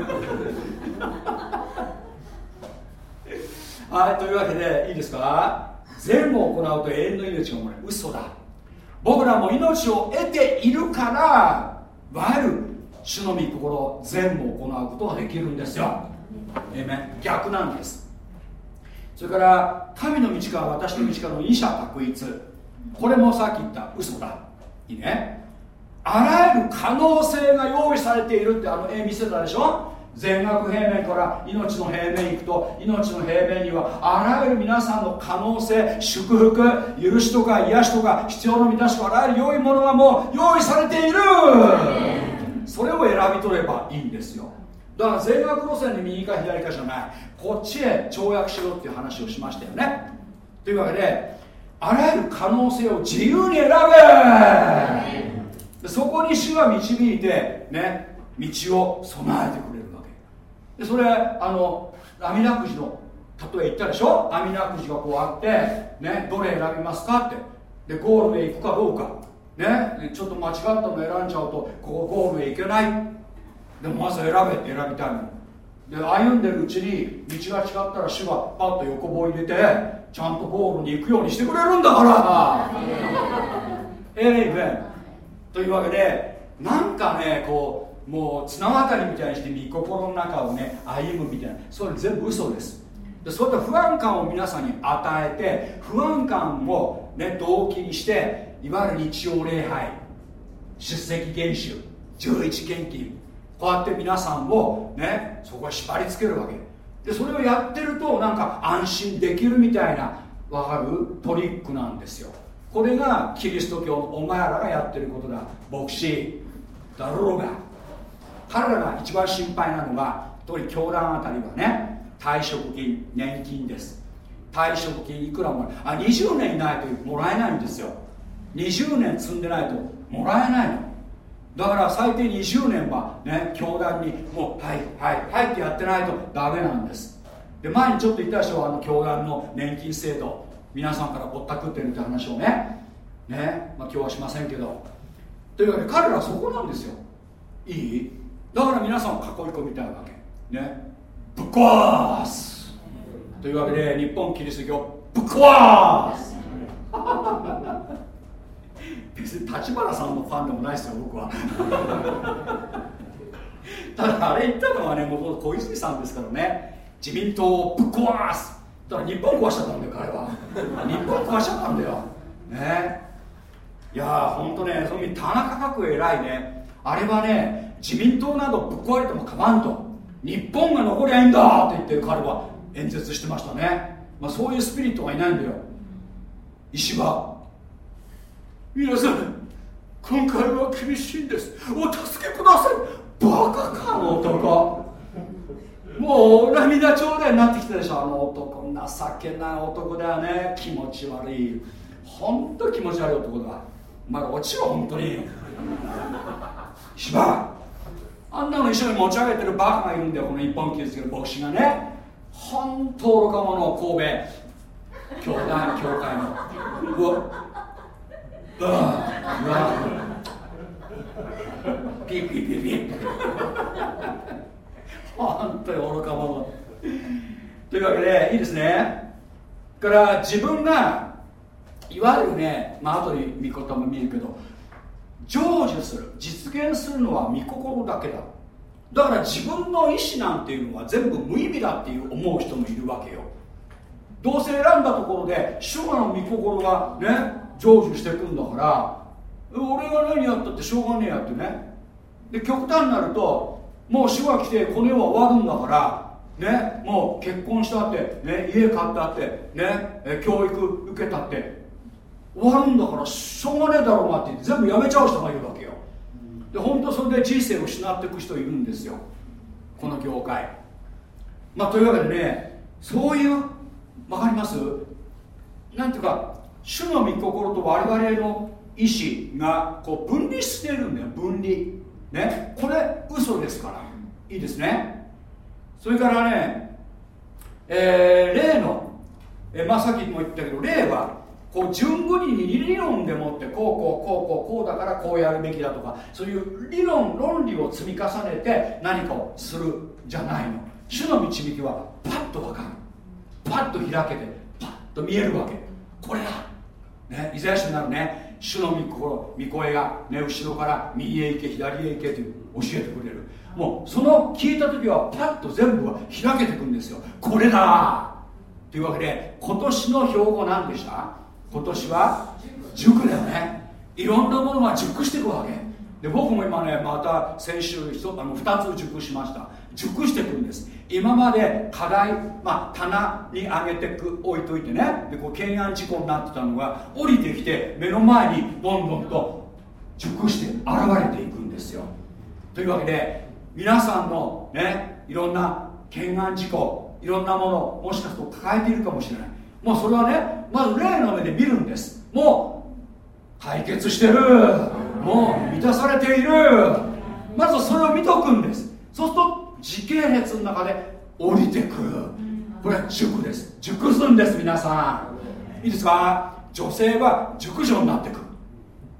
はいというわけでいいですか？善を行うと永遠の命がもらえる嘘だ。僕らも命を得ているからいわゆる主の御心善を行うことができるんですよ。えめ逆なんです。それから神の道か私の道かの二者択一。これもさっき言った。嘘だ。いいね。あらゆる可能性が用意されているってあの絵見せたでしょ？全額平面から命の平面行くと命の平面にはあらゆる皆さんの可能性祝福許しとか癒しとか必要の満たしとかあらゆる良いものがもう用意されている。それを選び取ればいいんですよだから全額路線に右か左かじゃない。こっちへ跳躍しろっていう話をしましたよね。というわけであらゆる可能性を自由に選べ。そこに主が導いてね道を備えてくれるわけ。でそれあの阿弥陀くじの例え言ったでしょ？阿弥陀くじがこうあってねどれ選びますかって。でゴールへ行くかどうか。ねちょっと間違ったの選んじゃうとここゴールへ行けない。でもまず選べって選びたいの。で歩んでるうちに道が違ったら主がパッと横棒入れてちゃんとゴールに行くようにしてくれるんだから。えいべんというわけでなんかねこうもう綱渡りみたいにして御心の中をね歩むみたいな。それ全部嘘です。でそういった不安感を皆さんに与えて不安感を、ね、動機にしていわゆる日曜礼拝出席研修11献金こうやって皆さんをねそこへ縛り付けるわけ。でそれをやってるとなんか安心できるみたいなわかる？トリックなんですよ。これがキリスト教のお前らがやってることだ。牧師。だろうが。彼らが一番心配なのが特に教団あたりはね退職金年金です。退職金いくらもらえあ20年いないともらえないんですよ。20年積んでないともらえないの。だから最低20年はね教団にもうはいはいはいってやってないとダメなんです。で前にちょっと言ったでしょあの教団の年金制度。皆さんからぼったくってるって話をね。ね、まあ、今日はしませんけど。というわけで彼らはそこなんですよ。いい？だから皆さんを囲い込みたいわけ。ね。ぶっ壊す。というわけで日本キリスト教ぶっ壊す。*laughs* 別に立花さんのファンでもないですよ僕はただあれ言ったのはねもと小泉さんですからね自民党をぶっ壊すだから日本壊しちゃったんだよ彼は日本壊しちゃったんだよねいやーほんとねその田中角栄偉いねあれはね自民党などぶっ壊れても構わんと日本が残りゃいいんだって言って彼は演説してましたね、まあ、そういうスピリットがいないんだよ石破皆さん今回は厳しいんです。お助けください。バカか。あの男。もう涙ちょうだいになってきたでしょ。あの男。情けない男だよね。気持ち悪い。本当気持ち悪い男だ。まだ落ちろ本当に。芝あんなの一緒に持ち上げてるバカがいるんだよ。この一本気ですけど牧師がね。本当愚か者神戸。教団教会の。うわうわピーピーピーピー本当に愚か者というわけでいいですね。から自分がいわゆるねまあ後で見言も見るけど成就する実現するのは御心だけだ。だから自分の意思なんていうのは全部無意味だっていう思う人もいるわけよ。どうせ選んだところで主がの御心がね成就していくんだから俺が何やったってしょうがねえやってね。で極端になるともう主が来てこの世は終わるんだからねもう結婚したって、ね、家買ったってね教育受けたって終わるんだからしょうがねえだろうなって全部やめちゃう人がいるわけよ。で本当それで人生を失っていく人いるんですよ。この業界まあというわけでねそういうわかります？なんていうか主の御心と我々の意志がこう分離してるんだよ分離。ね。これ嘘ですから。いいですね。それからねえー、例の、えまあ、さっきも言ったけど例はこう順繰りに理論でもってこうこうこうこうこうだからこうやるべきだとかそういう理論論理を積み重ねて何かをするじゃないの。主の導きはパッと分かる。パッと開けてパッと見えるわけ。これだ。ね、イザヤ書になるね主の御心御声が、ね、後ろから右へ行け左へ行けという教えてくれる。もうその聞いた時はパッと全部は開けてくんですよ。これだ!というわけで今年の標語何でした？今年は塾だよね。いろんなものが熟していくわけ。で僕も今ねまた先週あの2つ熟しました。熟してくるんです。今まで課題、まあ、棚に上げてく置いといてね。でこう懸案事項になってたのが降りてきて目の前にどんどんと熟して現れていくんですよ。というわけで皆さんのねいろんな懸案事項いろんなものもしかすると抱えているかもしれない。もうそれはねまず例の目で見るんです。もう解決してる。もう満たされている。まずそれを見とくんです。そうすると時系列の中で降りてくる。これは塾です。熟すんです皆さん。いいですか？女性は熟女になってくる。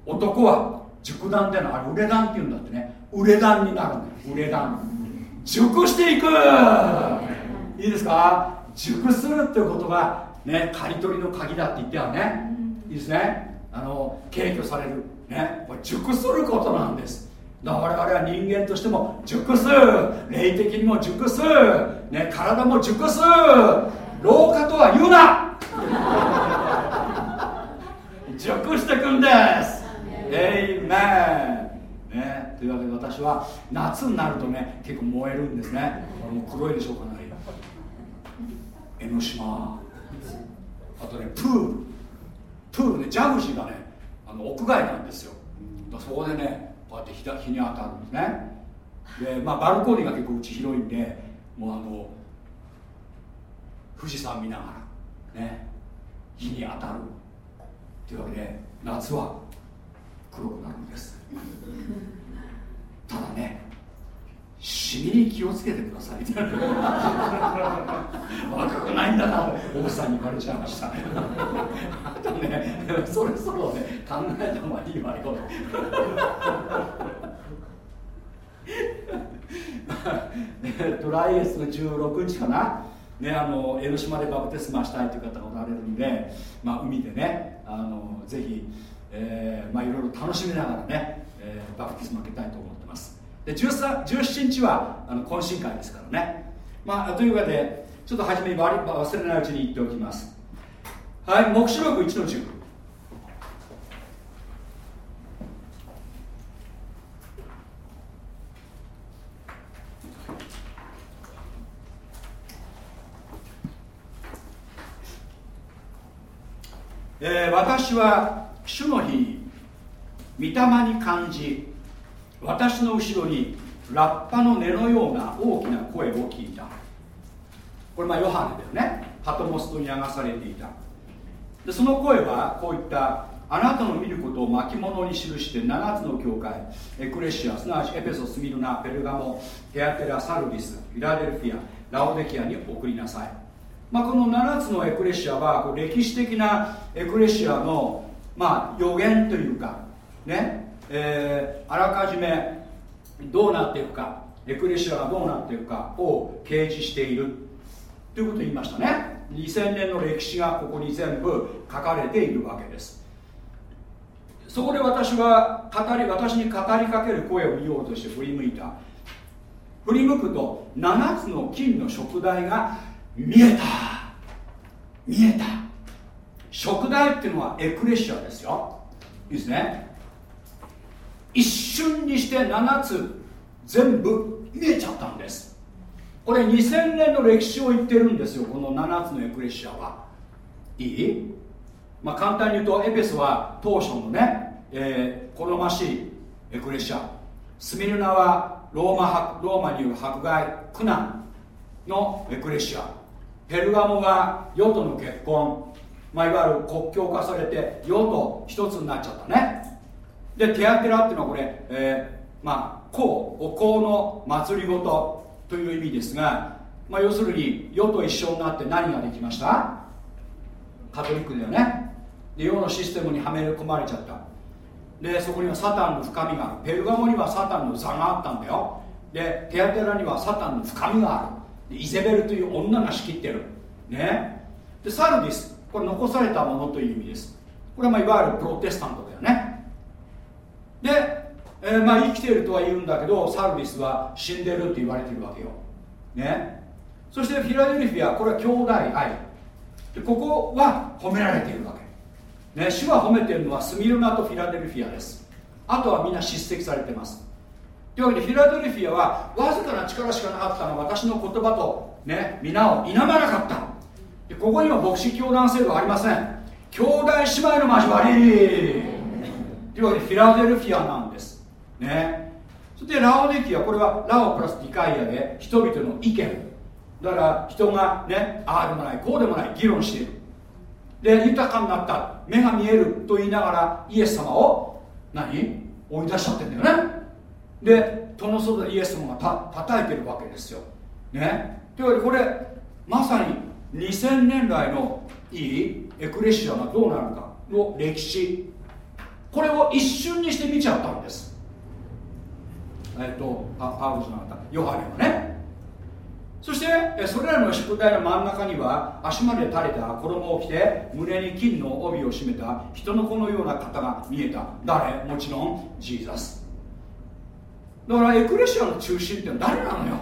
男は熟団ってのはあれウレ団っていうんだってね。ウレ団になるんだよ。ウレ団熟していく。いいですか？熟するっていうことがね刈り取りの鍵だって言ってはね。いいですね。あの敬挙される。ね。これ熟することなんですだから我々は人間としても熟す。霊的にも熟す、ね、体も熟す。老化とは言うな。*laughs* 熟してくんです。エイメンね、というわけで私は夏になるとね結構燃えるんですね。これも黒いでしょうかなり江ノ島。あとねプール。プールねジャグジーがねあの屋外なんですよ。そこでねこうやって日日に当たるんですね。で、まあ、バルコニーが結構うち広いんでもうあの富士山見ながらね日に当たるというわけで夏は黒くなるんです。ただねシミに気をつけてください若くないんだな奥さんに言われちゃいましたあとねそれそろね考えた方がいいわよ。トライエス16日かな。ね、あの江ノ島でバプテスマしたいという方がおられるんで、まあ、海でねあのぜひ、えーまあ、いろいろ楽しみながらね、えー、バプテスマ受けたいと思って。で17日はあの懇親会ですからね、まあ、というわけでちょっと初めに忘れないうちに言っておきます。はい黙示録1の10えー、私は主の日に御霊に感じ私の後ろにラッパの音のような大きな声を聞いた。これまあヨハネだよね。パトモスとに流されていた。でその声はこういったあなたの見ることを巻物に記して7つの教会エクレシアすなわちエペソスミルナペルガモテアテラサルディスフィラデルフィアラオデキアに送りなさい、まあ、この7つのエクレシアは歴史的なエクレシアの、まあ、予言というかね。えー、あらかじめどうなっていくかエクレシアがどうなっていくかを掲示しているということを言いましたね。2000年の歴史がここに全部書かれているわけです。そこで私は語り私に語りかける声を見ようとして振り向いた。振り向くと7つの金の食台が見えた。見えた。食台っていうのはエクレシアですよ。いいですね。一瞬にして7つ全部見えちゃったんです。これ2000年の歴史を言ってるんですよこの7つのエクレシアは。いい？まあ簡単に言うとエペスは当初のね、えー、好ましいエクレシア。スミルナはローマローマによる迫害苦難のエクレシア。ペルガモが世との結婚、まあ、いわゆる国境化されて世と一つになっちゃったね。でテアテラっていうのはこれ、えー、まあ公お香の祭りごとという意味ですが、まあ、要するに世と一緒になって何ができました？カトリックだよね。で世のシステムにはめ込まれちゃった。でそこにはサタンの深みがある。ペルガモにはサタンの座があったんだよ。でテアテラにはサタンの深みがある。イゼベルという女が仕切ってる。ね。でサルディス。これ残されたものという意味です。これはまあいわゆるプロテスタント、えー、まあ生きているとは言うんだけどサルビスは死んでるって言われてるわけよ。ね。そしてフィラデルフィアこれは兄弟愛。でここは褒められているわけ。ね主は褒めているのはスミルナとフィラデルフィアです。あとはみんな叱責されてます。というわけでフィラデルフィアはわずかな力しかなかったのは私の言葉とね皆を否まなかった。でここには牧師教団制度はありません。兄弟姉妹の交わり。というわけでフィラデルフィアなんです。ね。そしてラオデキアこれはラオプラスディカイアで人々の意見。だから人がねああでもないこうでもない議論している。で豊かになった。目が見えると言いながらイエス様を何？追い出しちゃってんだよね。で殿外でイエス様がた叩いてるわけですよ。ね。というわけでこれまさに2000年来のいいエクレシアがどうなるかの歴史。これを一瞬にして見ちゃったんです。えっとパパウルじゃなた。ヨハネはね。そしてそれらの宿題の真ん中には足まで垂れた衣を着て胸に金の帯を締めた人の子のような方が見えた。誰？もちろんジーザス。だからエクレシアの中心って誰なのよ？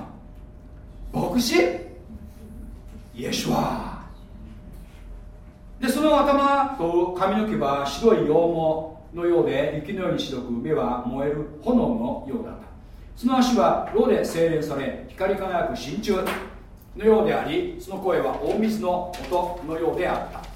牧師？イエシュアでその頭と髪の毛は白い羊毛のようで雪のように白く目は燃える炎のようだった。その足は炉で精錬され光り輝く真鍮のようでありその声は大水の音のようであった。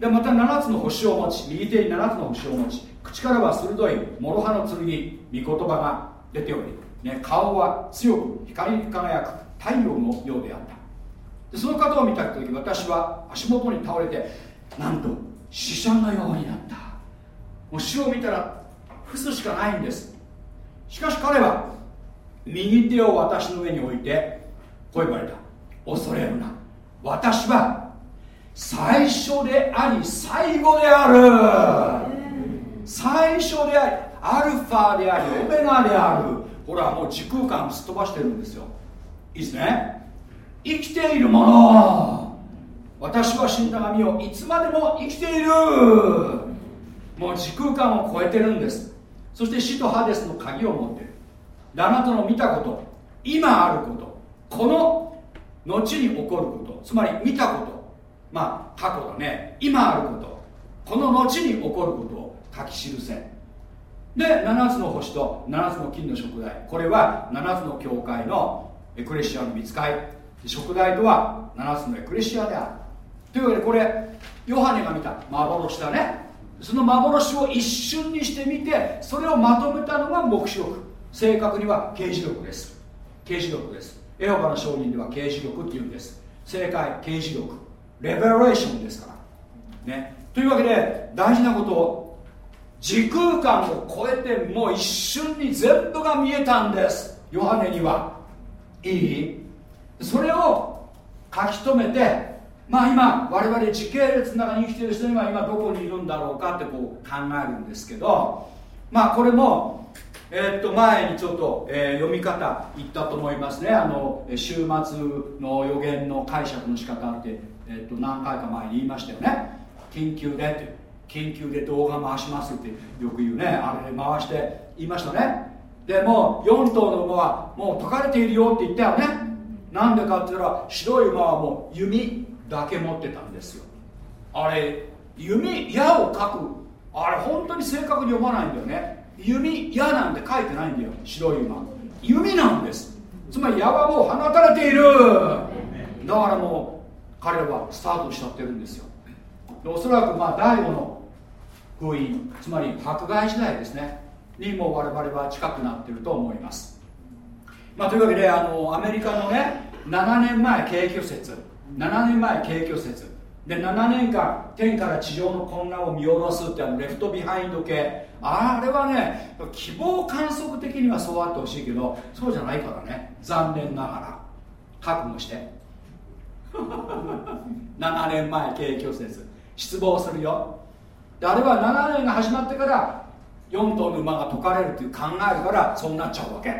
でまた7つの星を持ち右手に7つの星を持ち口からは鋭い諸刃の剣御言葉が出ており、ね、顔は強く光り輝く太陽のようであった。でその方を見た時私は足元に倒れてなんと死者のようになった。もう死を見たら伏すしかないんです。しかし彼は右手を私の上に置いてこう言われた。恐れるな。私は最初であり最後である。最初でありアルファでありオメガである。ほらもう時空間すっ飛ばしてるんですよ。いいですね。生きているもの。私は死んだ神をいつまでも生きている。もう時空間を超えてるんです。そして死とハデスの鍵を持っている。あなたの見たこと今あることこの後に起こることつまり見たことまあ過去だね。今あることこの後に起こることを書き記せで7つの星と7つの金の食材これは7つの教会のエクレシアの見つかい。食材とは7つのエクレシアである。というわけでこれヨハネが見た。幻だね。その幻を一瞬にしてみてそれをまとめたのが黙示録。正確には刑事録です。刑事録です。エホバの証人では刑事録っていうんです。正解刑事録。レベレーションですから。ね。というわけで大事なことを時空間を超えてもう一瞬に全部が見えたんです。ヨハネには。いい？それを書き留めてまあ今我々時系列の中に生きている人には今どこにいるんだろうかってこう考えるんですけどまあこれもえ、っと前にちょっと、え、読み方言ったと思いますね。あの週末の予言の解釈の仕方って、え、っと何回か前に言いましたよね。緊急でって緊急で動画回しますってよく言うね。あれ回して言いましたね。でもう4頭の馬はもう解かれているよって言ったよね。なんでかって言ったら白い馬はもう弓。だけ持ってたんですよ。あれ弓矢を書く。あれ本当に正確に読まないんだよね。弓矢なんて書いてないんだよ。白い馬。弓なんです。つまり矢はもう放たれている。だからもう彼はスタートしちゃってるんですよ。おそらくまあ第5の封印。つまり迫害時代ですね。にも我々は近くなってると思います。まあ、というわけであのアメリカのね7年前携挙説7年前携挙説。で7年間天から地上の混乱を見下ろすってあのレフトビハインド系。あれはね希望観測的にはそうあってほしいけどそうじゃないからね。残念ながら。覚悟して。*laughs* 7年前携挙説。失望するよ。であれは7年が始まってから4頭の馬が解かれるっていう考えからそうなっちゃうわけ。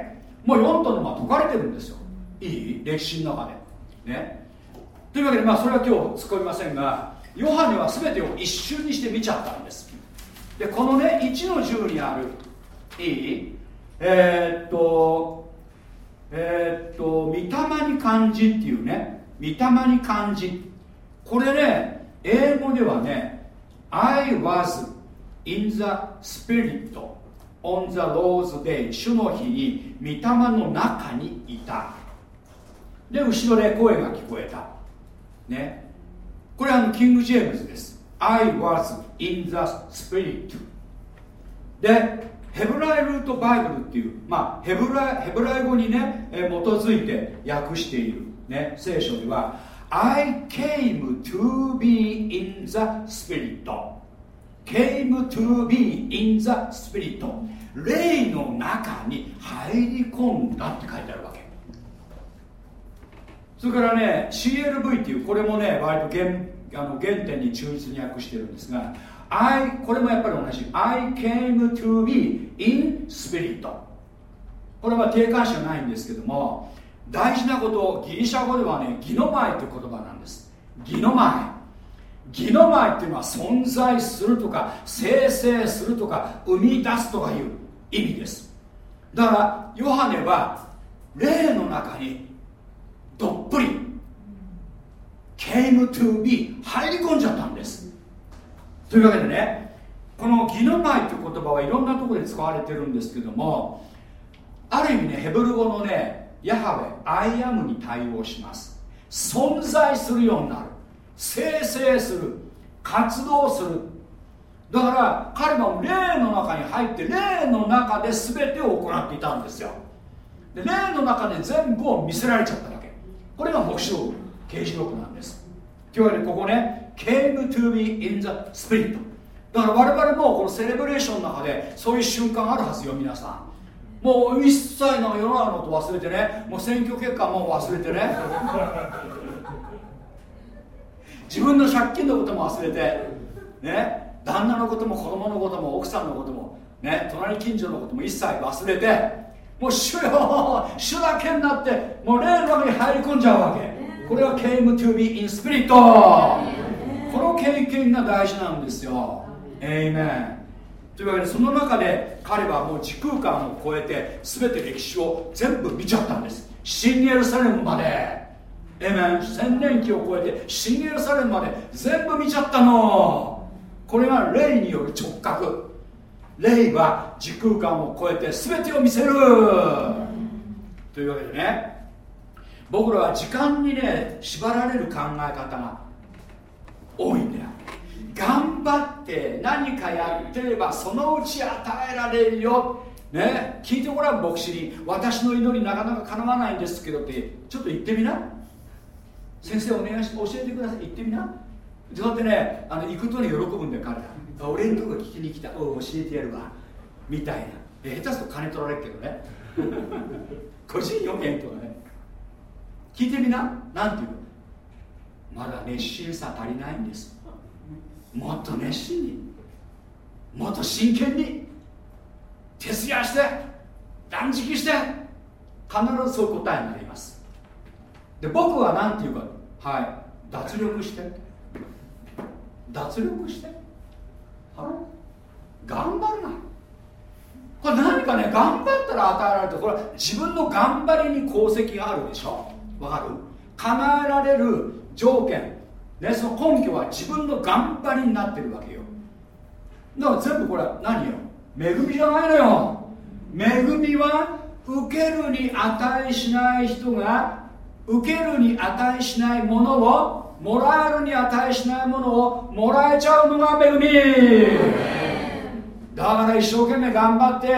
もう4頭の馬解かれてるんですよ。いい？歴史の中で。ね。というわけで、まあ、それは今日突っ込みませんがヨハネは全てを一瞬にして見ちゃったんです。でこのね1の10にあるいいえー、っとえー、っと御霊に漢字っていうね御霊に漢字これね英語ではね I was in the spirit on the Lord's day 主の日に御霊の中にいた。で後ろで声が聞こえた。ね。これはあのキング・ジェームズです。I was in the spirit でヘブライルートバイブルっていう、まあ、ヘブライヘブライ語にね、え基づいて訳している、ね、聖書では I came to be in the spirit came to be in the spirit 霊の中に入り込んだって書いてあるわけ。それからね CLV っていうこれもね割と原あの原点に忠実に訳してるんですが I これもやっぱり同じ。I came to be in spirit これは定冠詞はないんですけども大事なことをギリシャ語ではねギノマイという言葉なんです。ギノマイ。ギノマイっていうのは存在するとか生成するとか生み出すとかいう意味です。だからヨハネは霊の中にどっぷり。came to be 入り込んじゃったんです。というわけでねこのギノマイという言葉はいろんなところで使われてるんですけどもある意味ねヘブル語のねヤハウェアイアムに対応します。存在するようになる。生成する。活動する。だから彼は霊の中に入って霊の中で全てを行っていたんですよ。で霊の中で全部を見せられちゃったこれが目標刑事録なんです。というわけでここね came to be in the spirit だから我々もこのセレブレーションの中でそういう瞬間あるはずよ皆さん。もう一切の世の中のこと忘れてね。もう選挙結果も忘れてね。自分の借金のことも忘れて。ね。旦那のことも子供のことも奥さんのこともね。隣近所のことも一切忘れて。もう主よ主だけになってもう霊の中に入り込んじゃうわけ。これは came to be in spirit. この経験が大事なんですよ。エイメンというわけでその中で彼はもう時空間を超えて全て歴史を全部見ちゃったんです。新エルサレムまで。エメン千年期を超えて新エルサレムまで全部見ちゃったの。これが霊による直角霊は時空間を超えて全てを見せる。というわけでね僕らは時間にね縛られる考え方が多いんだよ。頑張って何かやってればそのうち与えられるよ。ね聞いてごらん牧師に。私の祈りなかなか叶わないんですけどってちょっと言ってみな。先生お願いして教えてください。言ってみな。そうやってねあの行くとね喜ぶんだよ彼ら。俺のとこ聞きに来た。教えてやるわ。みたいな。下手すと金取られるけどね。*laughs* 個人予言とかね。聞いてみな。なんていうまだ熱心さ足りないんです。もっと熱心に。もっと真剣に。徹夜して。断食して。必ずそう答えになります。で僕は何て言うか。はい。脱力して。脱力して。頑張るな。これ何かね頑張ったら与えられてこれは自分の頑張りに功績があるでしょ？わかる？叶えられる条件。ね、その根拠は自分の頑張りになってるわけよ。だから全部これ何よ？恵みじゃないのよ。恵みは受けるに値しない人が受けるに値しないものをもらえるに値しないものをもらえちゃうのが恵み。だから一生懸命頑張って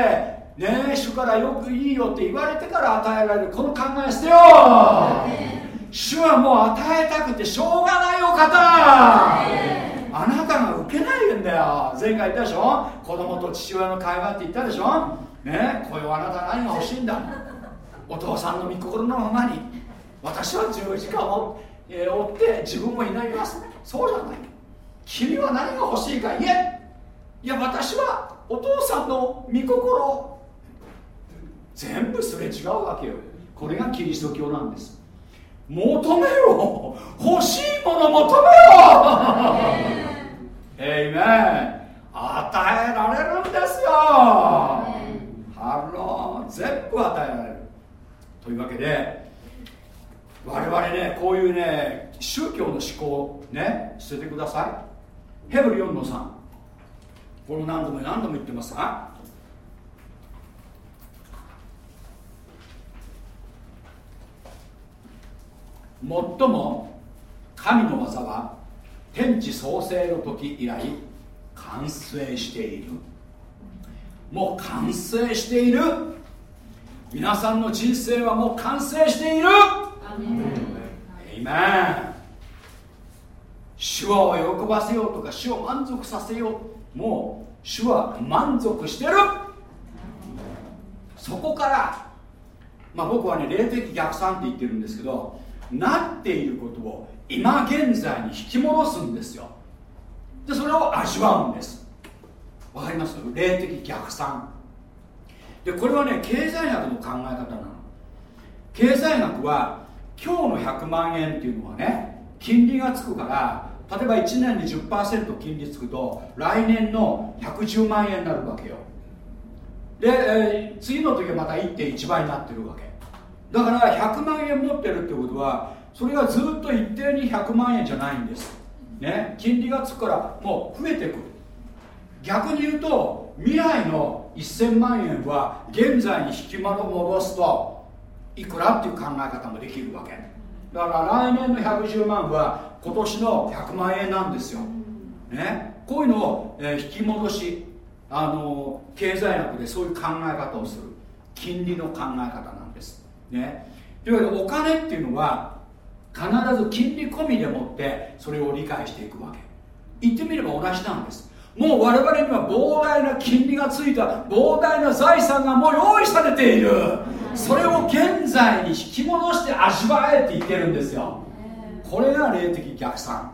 ね主からよくいいよって言われてから与えられるこの考え捨てよ。主はもう与えたくてしょうがないお方。あなたが受けないんだよ。前回言ったでしょ。子供と父親の会話って言ったでしょ。ねこういうあなた何が欲しいんだ。お父さんの御心のままに。私は十字架を、えー、追って自分も祈りますそうじゃない。君は何が欲しいか言え。いや私はお父さんの御心全部すれ違うわけよ。これがキリスト教なんです。求めろ欲しいもの求めろえいめ与えられるんですよ。 Hello。全部与えられる。というわけで我々ねこういうね宗教の思考ね捨ててください。ヘブル4の3これ何度も何度も言ってます。がとも神の技は天地創生の時以来完成している。もう完成している。皆さんの人生はもう完成している。エイメン主を喜ばせようとか主を満足させよう。もう主は満足してる。そこからまあ僕はね霊的逆算って言ってるんですけどなっていることを今現在に引き戻すんですよ。でそれを味わうんですわかります？霊的逆算。でこれはね経済学の考え方なの。経済学は今日の100万円っていうのはね金利がつくから例えば1年で10%金利つくと来年の110万円になるわけよ。で、えー、次の時はまた1.1倍になってるわけ。だから100万円持ってるってことはそれがずっと一定に100万円じゃないんです。ね金利がつくからもう増えてくる。逆に言うと未来の1000万円は現在に引き戻すと。いくらっていう考え方もできるわけ。だから来年の110万は今年の100万円なんですよ、ね、こういうのを、え、引き戻しあの経済学でそういう考え方をする。金利の考え方なんです。ね？というわけでお金っていうのは必ず金利込みでもってそれを理解していくわけ。言ってみれば同じなんです。もう我々には膨大な金利がついた膨大な財産がもう用意されている。それを現在に引き戻して味わえって言ってるんですよ。これが霊的逆算。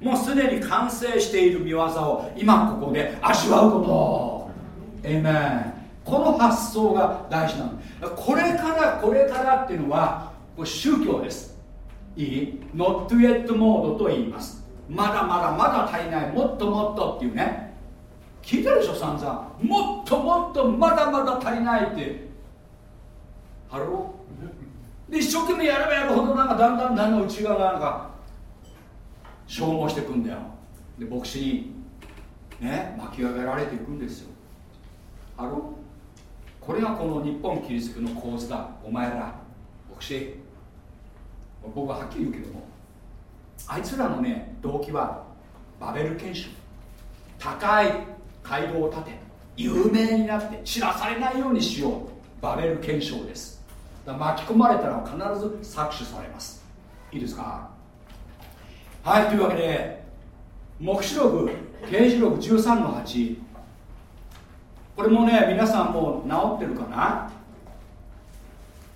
もうすでに完成している見業を今ここで味わうこと。エメンこの発想が大事なの。これからこれからっていうのはこれ宗教です。いい ?not yet モードと言います。まだまだまだ足りない。もっともっとっていうね聞いたでしょ散々。もっともっとまだまだ足りないって。Hello？で一生懸命やればやるほどなんかだんだんだん内側がなんか消耗していくんだよ。で牧師にね巻き上げられていくんですよ。 Hello？これがこの日本キリスト教の構図だ。お前ら牧師。僕ははっきり言うけどもあいつらのね動機はバベル現象高い。会堂を建て有名になって知らされないようにしよう。バベル憲章です。巻き込まれたら必ず搾取されます。いいですか？はいというわけで黙示録刑事録13の8これもね皆さんもう治ってるかな？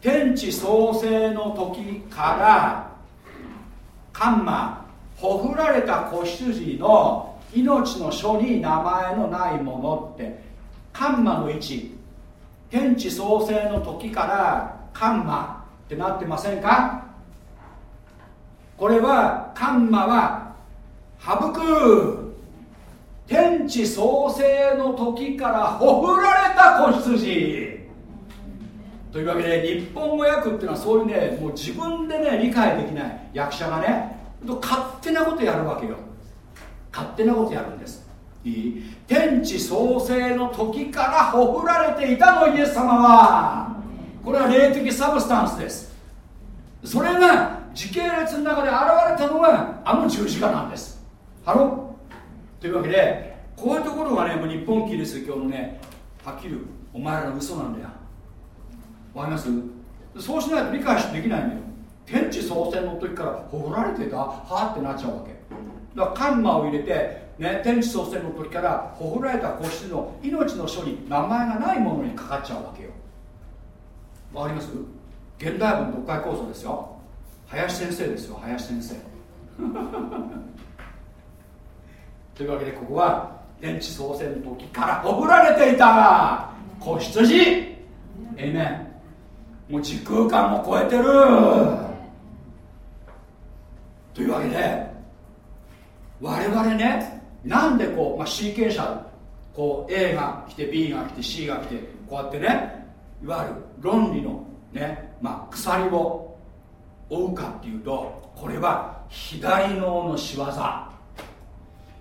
天地創生の時からカンマほふられた子羊の命の書に名前のないものってカンマの位置天地創生の時からカンマってなってませんか？これはカンマは省く天地創生の時からほふられた子羊。というわけで日本語訳っていうのはそういうねもう自分でね理解できない役者がね勝手なことやるわけよ。勝手なことやるんです。いい。天地創生の時からほふられていたのイエス様は。これは霊的サブスタンスです。それが時系列の中で現れたのがあの十字架なんです。ハロというわけでこういうところがねもう日本キリスト教のねはっきりお前らの嘘なんだよ。わかります？そうしないと理解できないんだよ。天地創生の時からほられてた。はあってなっちゃうわけ。だからカンマを入れて、ね、天地創生の時からほふられた子羊の命の書に名前がないものにかかっちゃうわけよ。わかります？現代文読解構想ですよ。林先生ですよ林先生。*laughs* というわけでここは天地創生の時からほふられていた。子羊。エイメンもう時空間も超えてる。というわけで我々ねなんでこう、まあ、シーケンシャルこう A が来て B が来て C が来てこうやってねいわゆる論理のね、まあ、鎖を追うかっていうとこれは左脳の仕業。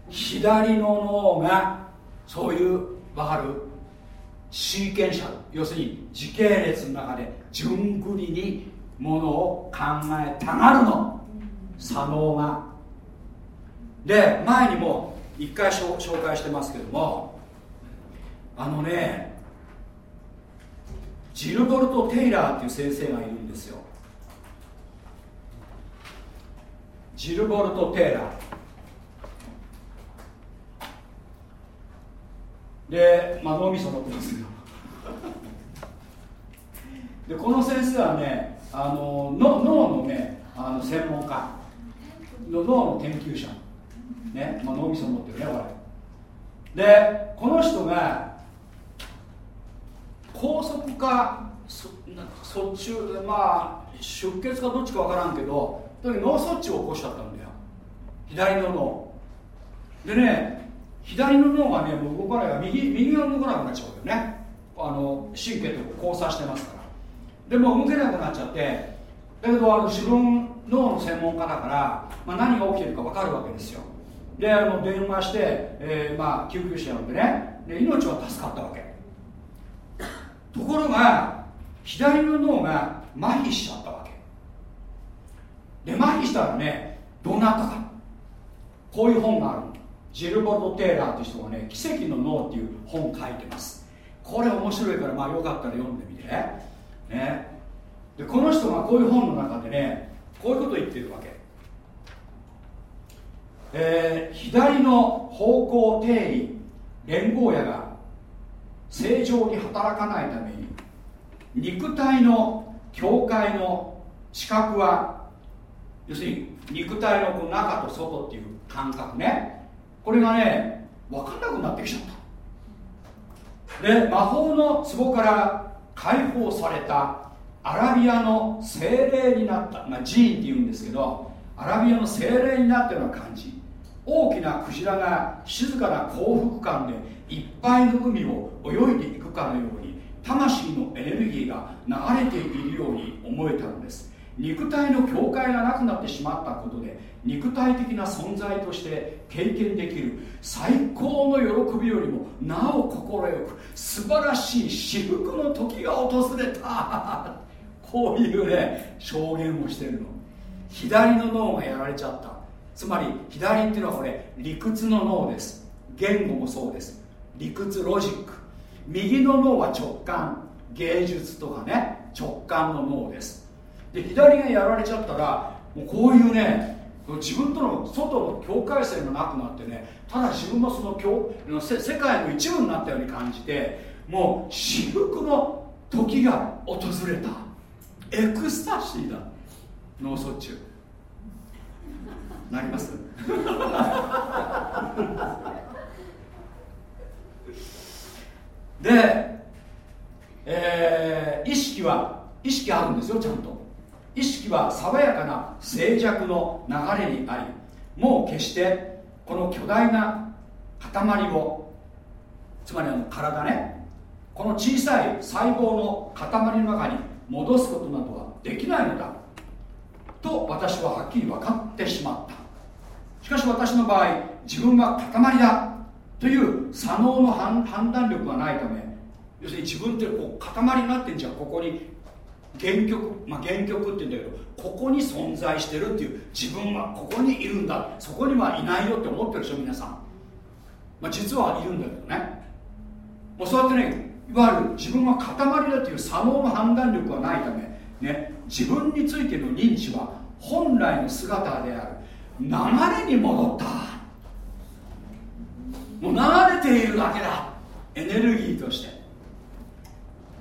左の脳がそういう分かる？シーケンシャル。要するに時系列の中で順繰りにものを考えたがるの。左脳がで前にも一回紹介してますけどもあのねジルボルト・テイラーっていう先生がいるんですよ。ジルボルト・テイラー。で、まあ、脳みそ持ってますけどでこの先生はねあの脳のねあの専門家。脳の研究者、ね。まあ、脳みそ持ってるね我々。でこの人が高速か卒中でまあ出血かどっちか分からんけど脳卒中を起こしちゃったんだよ。左の脳。でね左の脳がねもう動かないから右右が動かなくなっちゃうよね。あの神経と交差してますから。でも動けなくなっちゃって。だけどあの自分脳の専門家だから、まあ、何が起きてるか分かるわけですよ。であの電話して、えー、まあ、救急車呼んでね。で命は助かったわけ。ところが左の脳が麻痺しちゃったわけ。で麻痺したらねどうなったか。こういう本があるジェルボルト・テイラーっていう人がね「奇跡の脳」っていう本書いてます。これ面白いからまあよかったら読んでみて。ねね。でこの人がこういう本の中でねこういうことを言ってるわけ。えー、左の方向定位連合野が正常に働かないために肉体の境界の知覚は要するに肉体のこの中と外っていう感覚ね。これがね分かんなくなってきちゃった。で魔法の壺から解放されたアラビアの精霊になった、まあ、ジーンって言うんですけどアラビアの精霊になったような感じ。大きなクジラが静かな幸福感でいっぱいの海を泳いでいくかのように魂のエネルギーが流れているように思えたのです。肉体の境界がなくなってしまったことで肉体的な存在として経験できる最高の喜びよりもなお快く素晴らしい至福の時が訪れた。こういうね証言をしてるの。左の脳がやられちゃった。つまり左っていうのはこれ理屈の脳です。言語もそうです。理屈ロジック。右の脳は直感。芸術とかね直感の脳です。で左がやられちゃったらもうこういうね自分との外の境界線がなくなってねただ自分もその境世界の一部になったように感じてもう至福の時が訪れた。エクスタシーだ。脳卒中。なります？*laughs* で、えー、意識は意識あるんですよちゃんと。意識は爽やかな静寂の流れにありもう決してこの巨大な塊をつまりあの体ねこの小さい細胞の塊の中に戻すことなどはできないのだ。と私ははっきり分かってしまった。しかし私の場合自分は塊だという左脳の判断力がないため要するに自分ってこう塊になってんじゃん。ここに原曲まあ原曲って言うんだけどここに存在してるっていう自分はここにいるんだ。そこにはいないよって思ってるでしょ皆さん、まあ、実はいるんだけどね。もうそうやってねわゆる自分は塊だという左脳の判断力がないため、ね、自分についての認知は本来の姿である。流れに戻った。もう流れているだけだ。エネルギーとして。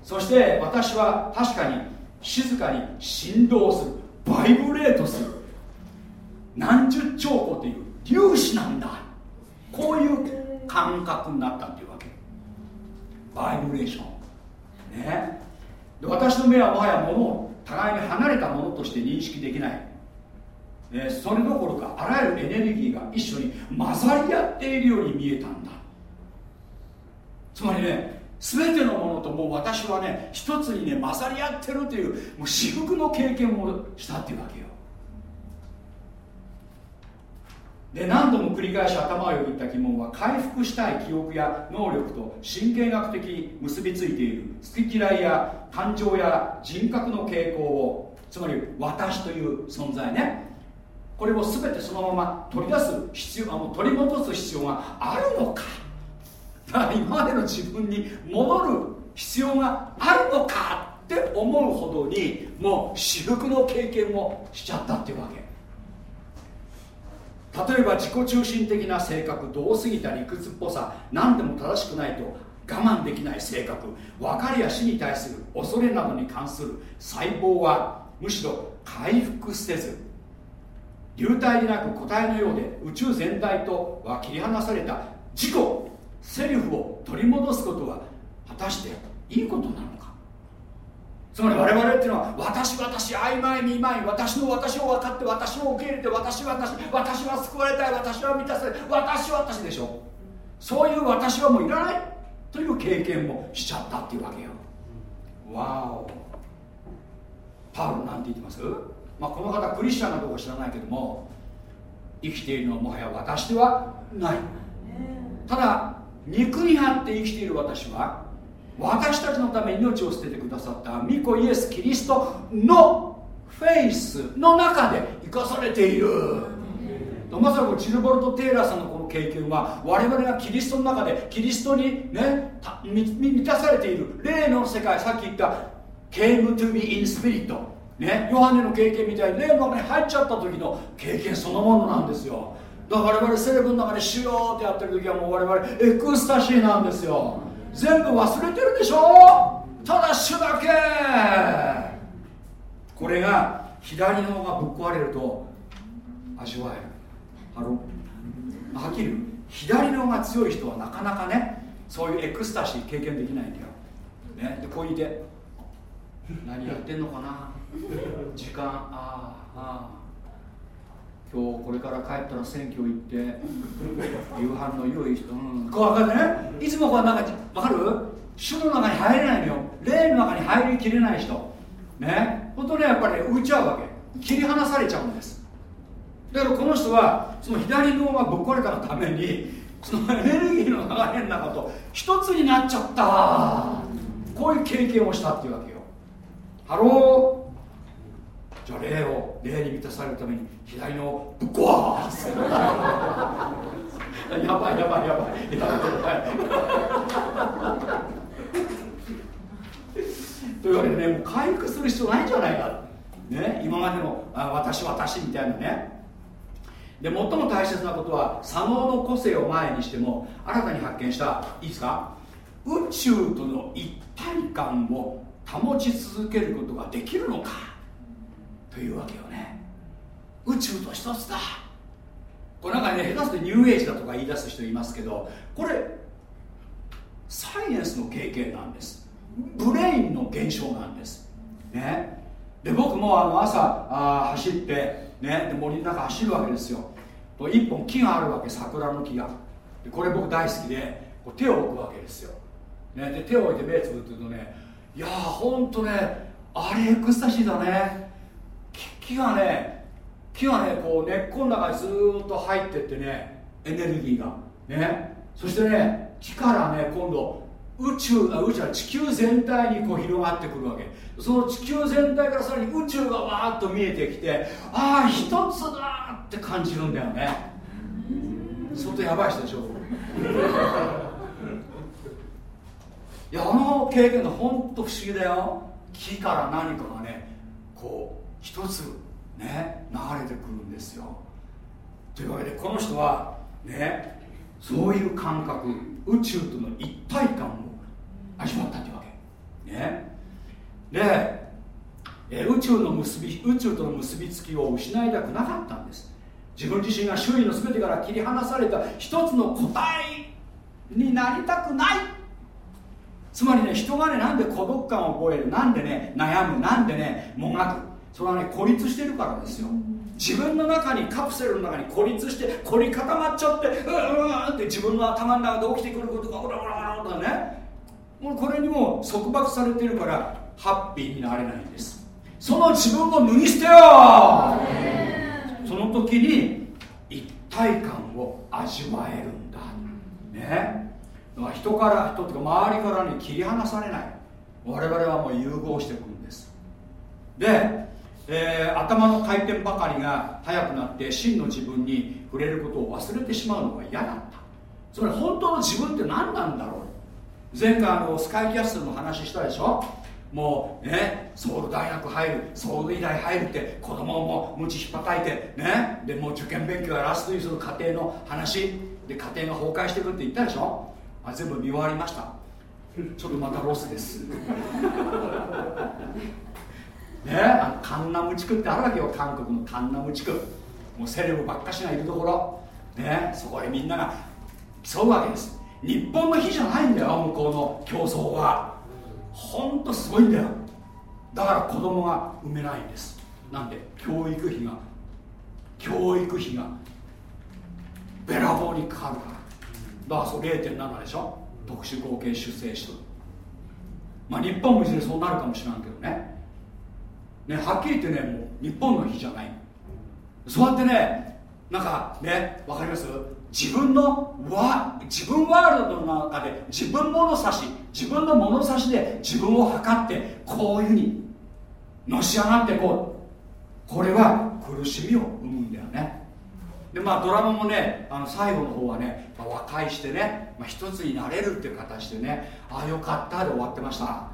そして私は確かに静かに振動する。バイブレートする。何十兆個という粒子なんだ。こういう感覚になったっていう。バイブレーション。ね。で私の目はもはや物を互いに離れたものとして認識できない、ね、それどころかあらゆるエネルギーが一緒に混ざり合っているように見えたんだ。つまりね全てのものともう私はね一つにね混ざり合ってるというもう至福の経験をしたっていうわけよ。で何度も繰り返し頭をよぎった疑問は回復したい記憶や能力と神経学的に結びついている好き嫌いや感情や人格の傾向をつまり私という存在ね。これを全てそのまま取り出す必要あの取り戻す必要があるのか。だから今までの自分に戻る必要があるのかって思うほどにもう至福の経験をしちゃったっていうわけ。例えば自己中心的な性格度過ぎた理屈っぽさ何でも正しくないと我慢できない性格分かりや死に対する恐れなどに関する細胞はむしろ回復せず流体でなく個体のようで宇宙全体とは切り離された自己セルフを取り戻すことは果たしていいことなのつまり我々っていうのは私私曖昧に昧私の私を分かって私を受け入れて私私私は救われたい私は満たされ私私でしょそういう私はもういらないという経験もしちゃったっていうわけよ。わお。パウロなんて言ってます？まあ、この方クリスチャンかどうか知らないけども生きているのはもはや私ではない。ただ肉にあって生きている私は私たちのために命を捨ててくださった御子イエス・キリストのフェイスの中で生かされている。まさにジルボルト・テイラーさんのこの経験は我々がキリストの中でキリストにね満たされている。霊の世界さっき言った came to be in spirit ねヨハネの経験みたいに霊の中に入っちゃった時の経験そのものなんですよ。だから我々セレブの中でしようってやってる時はもう我々エクスタシーなんですよ。全部忘れてるでしょ？ただ主だけ。これが左の方がぶっ壊れると味わえる。ハロはっきり左の方が強い人はなかなかねそういうエクスタシー経験できないんだよ、ね、でこう言って。何やってんのかな？時間。ああああ今日これから帰ったら選挙行って夕飯の用意してうん。こう分かるね？いつもこうなんか分かる？主の中に入れないのよ。霊の中に入りきれない人。ね？本当にやっぱり浮いちゃうわけ。切り離されちゃうんです。だからこの人はその左脳がぶっ壊れたがためにそのエネルギーの流れの中と一つになっちゃった。こういう経験をしたっていうわけよ。ハローじゃあ霊を霊に満たされるために左脳ぶっ壊すやばいやばいやばいやばい。*laughs* というわけでねもう回復する必要ないんじゃないか。ね今までのあ私私みたいなね。で最も大切なことは左脳の個性を前にしても新たに発見したいいですか？宇宙との一体感を保ち続けることができるのか。というわけよね。宇宙と一つだ。これなんかね下手すとニューエイジだとか言い出す人いますけどこれサイエンスの経験なんです。ブレインの現象なんです。ね。で僕もあの朝あ走ってね。で森の中走るわけですよ。と一本木があるわけ桜の木が。でこれ僕大好きでこう手を置くわけですよ、ね、で手を置いて目つぶってるとねいやーほんとねあれエクスタシーだね。木がね木がねこう根っこの中にずっと入ってってねエネルギーが。ね。そしてね木からね今度宇宙あ宇宙は地球全体にこう広がってくるわけ。その地球全体からさらに宇宙がわーっと見えてきてああ一つだって感じるんだよね。相当やばい人でしょ。いやあの経験が本当不思議だよ。木から何かがねこう一つね流れてくるんですよ。というわけでこの人はねそういう感覚宇宙との一体感を味わったというわけ。ね。でえ宇宙の結び宇宙との結びつきを失いたくなかったんです。自分自身が周囲の全てから切り離された一つの個体になりたくない。つまりね人がねなんで孤独感を覚えるなんでね悩むなんでねもがく。それはね孤立してるからですよ。自分の中にカプセルの中に孤立して凝り固まっちゃってうーんって自分の頭の中で起きてくることがオラオラオラとね。もうこれにも束縛されてるからハッピーになれないんです。その自分を脱ぎ捨てよその時に一体感を味わえるんだ。ね。人から人とか周りからに切り離されない。我々はもう融合してくんです。でえー、頭の回転ばかりが速くなって真の自分に触れることを忘れてしまうのが嫌だった。つまり本当の自分って何なんだろう。前回あのスカイキャッスルの話したでしょ？もうねソウル大学入るソウル医大入るって子供も鞭ひっぱたいてねでもう受験勉強やらすというその家庭の話で家庭が崩壊してくって言ったでしょ？あ全部見終わりました。ちょっとまたロスです。ねあのカンナム地区ってあるわけよ。韓国のカンナム地区。もうセレブばっかしがいるところ。ねそこへみんなが競うわけです。日本の日じゃないんだよ向こうの競争は。ほんとすごいんだよ。だから子供が産めないんです。なんで教育費が教育費がべらぼうにかかるから。だからそう0.7でしょ？特殊合計出生数まあ日本もいずれそうなるかもしれんけどね。ねはっきり言ってねもう日本の日じゃない。そうやってねなんかねわかります？自分のわ自分ワールドの中で自分物差し自分の物差しで自分を測ってこういうふうにのし上がってこう。これは苦しみを生むんだよね。でまあドラマもねあの最後の方はね、まあ、和解してね、まあ、一つになれるっていう形でねああよかったで終わってました。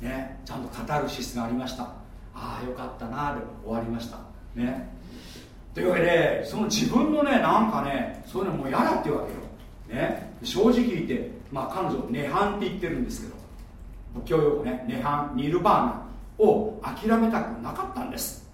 ねちゃんとカタルシスがありました。ああよかったなで終わりました。ね。というわけでその自分のねなんかねそういうのもう嫌だっていうわけよ、ね、正直言って、まあ、彼女涅槃って言ってるんですけど仏教用語ね涅槃ニルバーナを諦めたくなかったんです。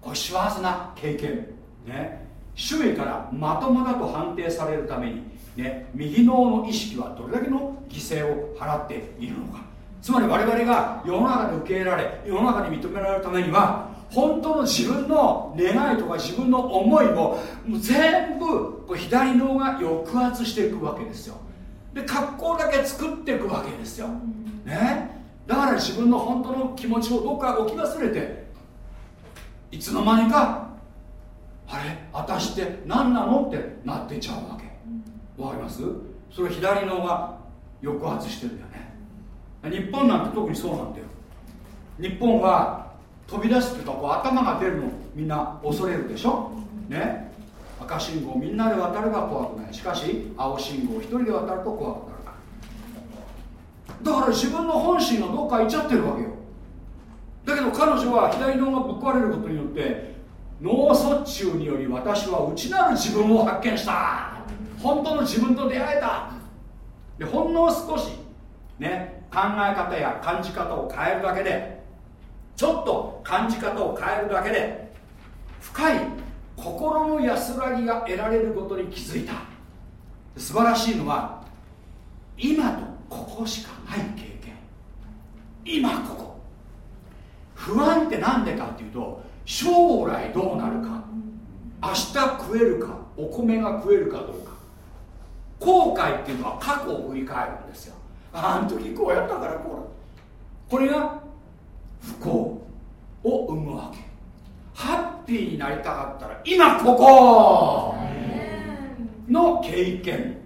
これ幸せな経験。ね。周囲からまともだと判定されるために、ね、右脳の意識はどれだけの犠牲を払っているのか。つまり我々が世の中で受け入れられ世の中に認められるためには本当の自分の願いとか自分の思いを全部こう左脳が抑圧していくわけですよ。で格好だけ作っていくわけですよ、ね、だから自分の本当の気持ちをどっか置き忘れていつの間にかあれ？私って何なの？ってなってちゃうわけ。わかります？それ左脳が抑圧してるんだよね日本なんて特にそうなんだよ。日本は飛び出すっていうかこう頭が出るのみんな恐れるでしょ？ね？赤信号みんなで渡れば怖くない。しかし青信号一人で渡ると怖くなる。だから自分の本心がどっか行っちゃってるわけよ。だけど彼女は左脳がぶっ壊れることによって脳卒中により私は内なる自分を発見した。本当の自分と出会えた。でほんの少しね？考え方や感じ方を変えるだけでちょっと感じ方を変えるだけで深い心の安らぎが得られることに気づいた。素晴らしいのは今とここしかない経験。今ここ。不安って何でかっていうと将来どうなるか。明日食えるかお米が食えるかどうか。後悔っていうのは過去を振り返るんですよ。あの時こうやったからこうこれが不幸を生むわけ。ハッピーになりたかったら今ここ。の経験。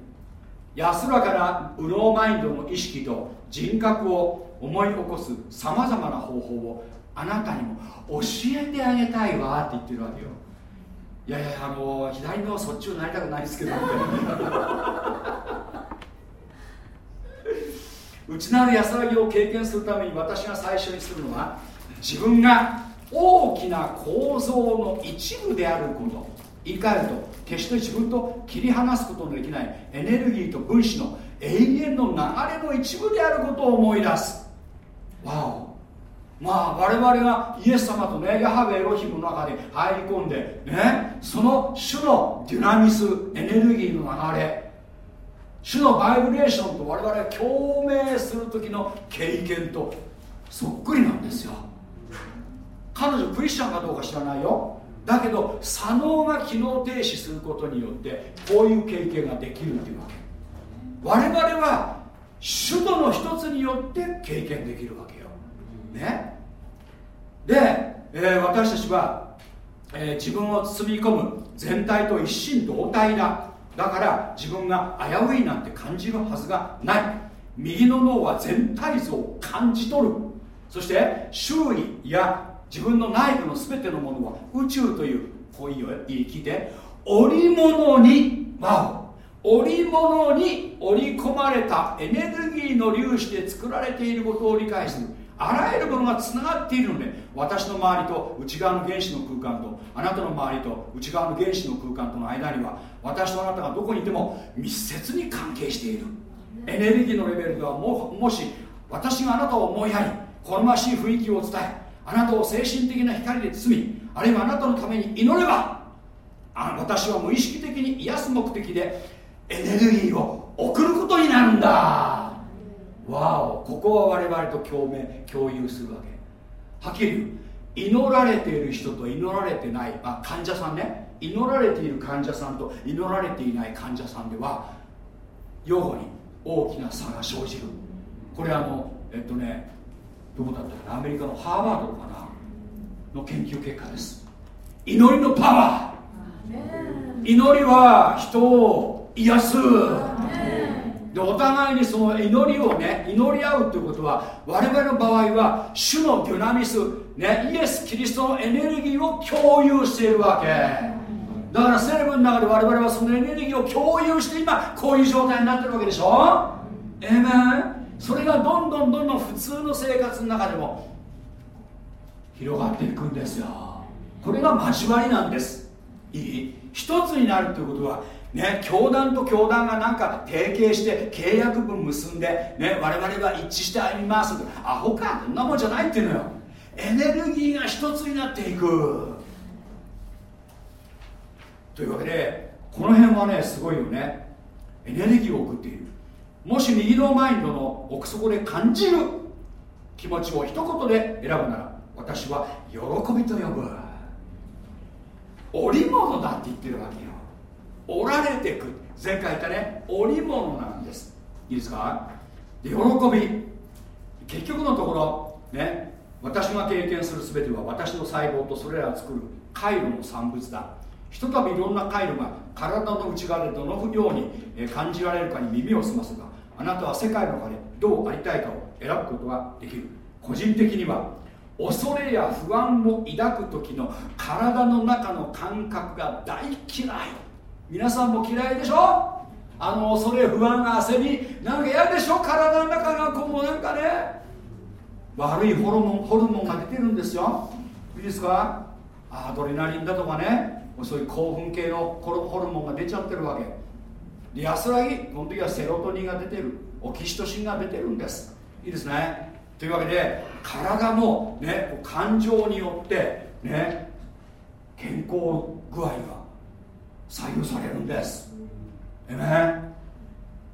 安らかな右脳マインドの意識と人格を思い起こすさまざまな方法をあなたにも教えてあげたいわって言ってるわけよ。いやいやあの左のそっちをなりたくないですけど内なる安らぎを経験するために私が最初にするのは自分が大きな構造の一部であること。言い換えると決して自分と切り離すことのできないエネルギーと分子の永遠の流れの一部であることを思い出す。わお。まあ我々がイエス様とねヤハベエロヒムの中で入り込んでねその種のデュナミスエネルギーの流れ。主のバイブレーションと我々が共鳴する時の経験とそっくりなんですよ。彼女クリスチャンかどうか知らないよ。だけど左脳が機能停止することによってこういう経験ができるっていうわけ。我々は主との一つによって経験できるわけよ。ね？で、えー、私たちは、えー、自分を包み込む全体と一心同体だだから自分が危ういなんて感じるはずがない。右の脳は全体像を感じ取る。そして周囲や自分の内部の全てのものは宇宙というこういう言い聞いて織物にわお織物に織り込まれたエネルギーの粒子で作られていることを理解する。あらゆるものがつながっているので私の周りと内側の原子の空間とあなたの周りと内側の原子の空間との間には私とあなたがどこにいても密接に関係している。エネルギーのレベルではももし私があなたを思いやり好ましい雰囲気を伝えあなたを精神的な光で包みあるいはあなたのために祈ればあ私は無意識的に癒す目的でエネルギーを送ることになるんだ。わおここは我々と共鳴共有するわけ。はっきり言う祈られている人と祈られてない、あ、患者さんね。祈られている患者さんと祈られていない患者さんでは用語に大きな差が生じる。これあのえっとねどこだったかな？アメリカのハーバードかな？の研究結果です。祈りのパワー。祈りは人を癒す。でお互いにその祈りをね祈り合うということは我々の場合は主のデュナミス、ね、イエス・キリストのエネルギーを共有しているわけ。だからセレブの中で我々はそのエネルギーを共有して今こういう状態になってるわけでしょ。えめそれがどんどんどんどん普通の生活の中でも広がっていくんですよ。これが交わりなんです。いい。一つになるということはね、教団と教団がなんか提携して契約文結んで、ね、我々が一致して歩みます。アホかそんなもんじゃないっていうのよ。エネルギーが一つになっていく。というわけでこの辺はねすごいよね。エネルギーを送っている。もし右のマインドの奥底で感じる気持ちを一言で選ぶなら私は喜びと呼ぶ。織物だって言ってるわけよ。折られていく。前回言ったね織物なんです。いいですか？で喜び。結局のところね私が経験する全ては私の細胞とそれらを作る回路の産物だ。ひとたびいろんな回路が体の内側でどのように感じられるかに耳を澄ますがあなたは世界の中でどうありたいかを選ぶことができる。個人的には恐れや不安を抱く時の体の中の感覚が大嫌い。皆さんも嫌いでしょ？あの恐れ不安が焦りなんか嫌でしょ？体の中がこうもなんかね。悪いホルモンホルモンが出てるんですよ。いいですか？アドレナリンだとかね。そういう興奮系のホルモンが出ちゃってるわけ。で安らぎこの時はセロトニンが出てる。オキシトシンが出てるんです。いいですね。というわけで体の、ね、感情によってね健康具合が左右されるんです。えめ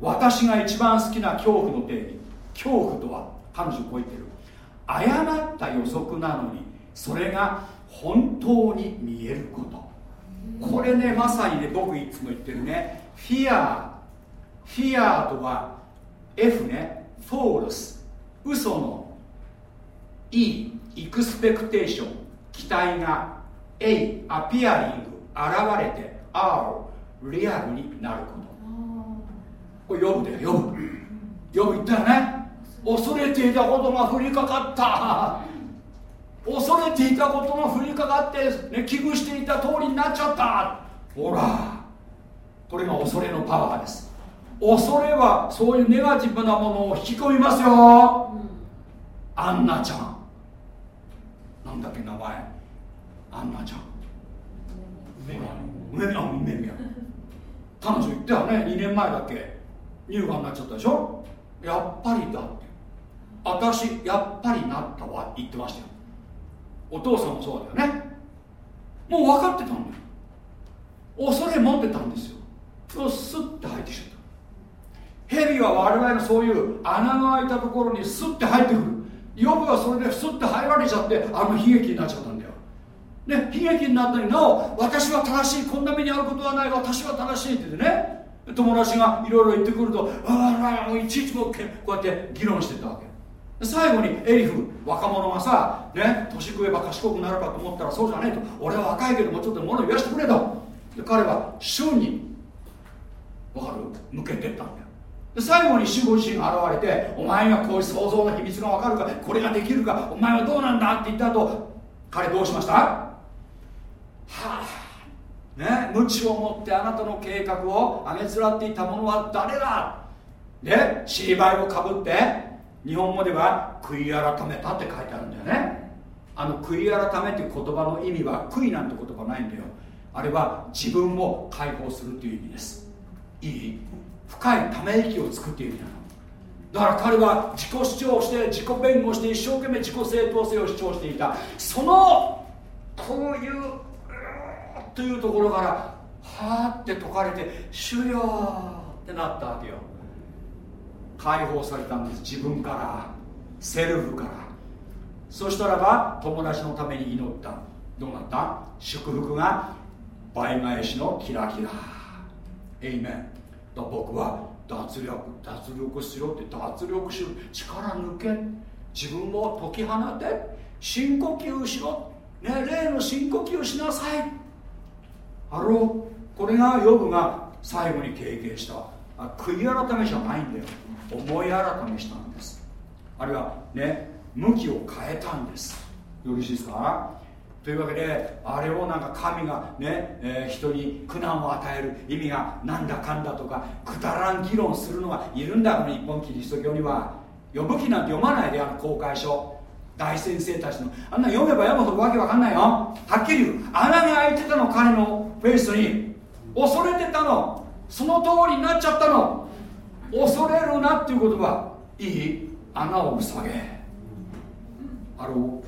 私が一番好きな恐怖の定義。恐怖とは彼女こう言ってる。誤った予測なのにそれが本当に見えること。これねまさにね僕いつも言ってるね。フィアFEAR とは F ね。 False。嘘の。E Expectation。期待が。A Appearing。現れて。R Real になること。これヨブでヨブ。ヨブ言ったよね恐れていたことが降りかかった。恐れていたことが降りかかって、ね、危惧していた通りになっちゃった。ほらこれが恐れのパワーです。恐れはそういうネガティブなものを引き込みますよ、アンナちゃん。なんだっけ名前。アンナちゃん。梅宮。梅宮。彼女言ったよね。2年前だっけ。乳がんになっちゃったでしょ。やっぱりだっ私やっぱりなったわ言ってましたよ。お父さんもそうだよね。もう分かってたんだよ。恐れ持ってたんですよ。そうスッて入ってきちゃった。蛇は我々のそういう穴が開いたところにスッて入ってくる。ヨブはそれでスッて入られちゃってあの悲劇になっちゃったんだよ。ね、悲劇になったりなお私は正しいこんな目に遭うことはない私は正しいって言ってね友達がいろいろ言ってくるとああいちいちこうやって議論してたわけ。最後にエリフ若者がさ、ね、年食えば賢くなるかと思ったらそうじゃねえと。俺は若いけどもうちょっと物を言わしてくれと。で彼は主に分かる？向けてったんだよ。で最後に主ご自身が現れてお前にはこういう想像の秘密が分かるかこれができるかお前はどうなんだって言った後彼どうしました？はあね無知を持ってあなたの計画をあげつらっていた者は誰だ？で尻バイをかぶって日本語では悔い改めたって書いてあるんだよね。あの悔い改めっていう言葉の意味は悔いなんて言葉ないんだよ。あれは自分を解放するっていう意味です。いい深いため息を作っている意味なの。だから彼は自己主張して自己弁護して一生懸命自己正当性を主張していた。そのこういうというところからはあって解かれて終了ってなったわけよ。解放されたんです。自分から。セルフから。そしたらば友達のために祈った。どうなった？祝福が倍返しのキラキラ。エイメンだ僕は脱力脱力しろって脱力しろ。力抜け。自分を解き放て。深呼吸しろ、ね、例の深呼吸しなさい。あろう。これがヨブが最後に経験した。あ悔い改めじゃないんだよ。思い改めしたんです。あるいはね向きを変えたんです。よろしいですか？というわけであれをなんか神がね、えー、人に苦難を与える意味がなんだかんだとかくだらん議論するのがいるんだこの日本キリスト教には。呼ぶ気なんて読まないであの公開書。大先生たちの。あんな読めば読むほどわけわかんないよ。はっきり言う。穴が開いてたの彼のフェイスに。恐れてたの。その通りになっちゃったの。恐れるなっていう言葉。いい？穴を塞げ。あろうっ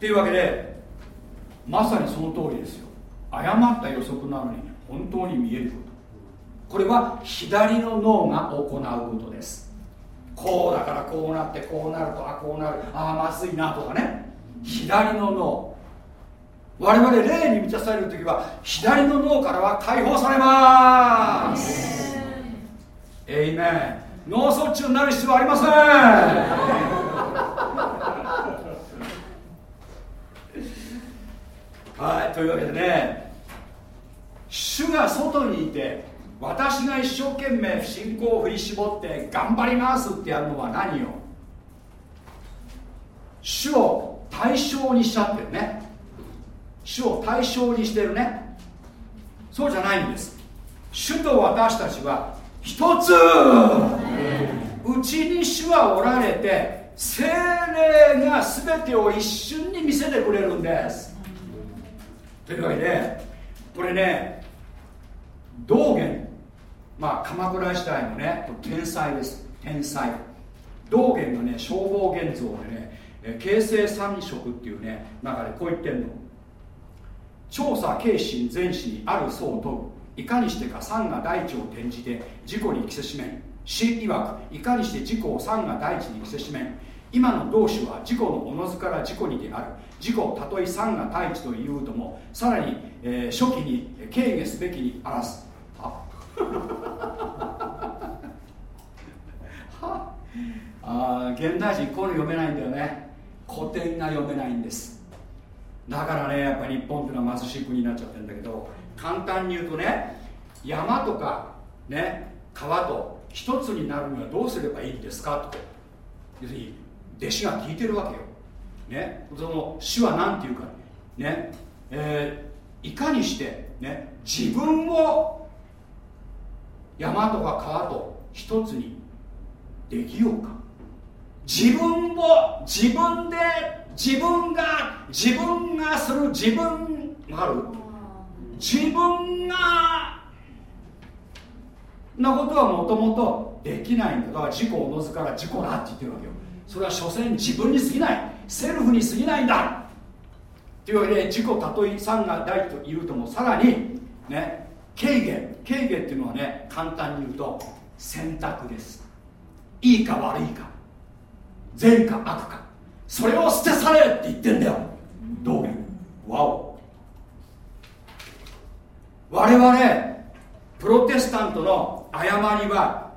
ていうわけでまさにその通りですよ。誤った予測なのに本当に見えること。これは左の脳が行うことです。こうだからこうなってこうなるとあこうなる。ああまずいなとかね。左の脳。我々霊に満たされる時は左の脳からは解放されます。エイメン脳卒中になる必要はありません。はいというわけでね主が外にいて私が一生懸命信仰を振り絞って頑張りますってやるのは何よ。主を対象にしちゃってるね。主を対象にしてるね。そうじゃないんです。主と私たちは一つ。うちに主はおられて精霊が全てを一瞬に見せてくれるんです。というわけでこれね道元。まあ鎌倉時代のね天才です。天才。道元のね消防現像でね形成三色っていうね中でこう言ってんの。調査軽心全史にある層を問ういかにしてか三が大地を転じて自己に着せしめん。死曰くいかにして自己を三が大地に着せしめん。今の同種は自己のおのずから自己にである。自己たとえ三が大地というともさらに、えー、初期に軽減すべきにあらすは。あ現代人こういうの読めないんだよね。古典が読めないんです。だからねやっぱり日本っていうのは貧しい国になっちゃってるんだけど簡単に言うとね山とかね川と一つになるにはどうすればいいんですか？と要するに弟子が聞いてるわけよ。ね、その主は何て言うか。ね、えー、いかにして、ね、自分を山とか川と一つにできようか。自分を自分で自分が自分がする自分がある。自分がなことはもともとできないんだ。だから自己おのずから自己だって言ってるわけよ。それは所詮自分に過ぎない。セルフに過ぎないんだ。というわけで自己たとえさんが大と言うともさらにね軽減。軽減っていうのはね簡単に言うと選択です。いいか悪いか。善か悪か。それを捨て去れって言ってんだよ。道元わお我々プロテスタントの誤りは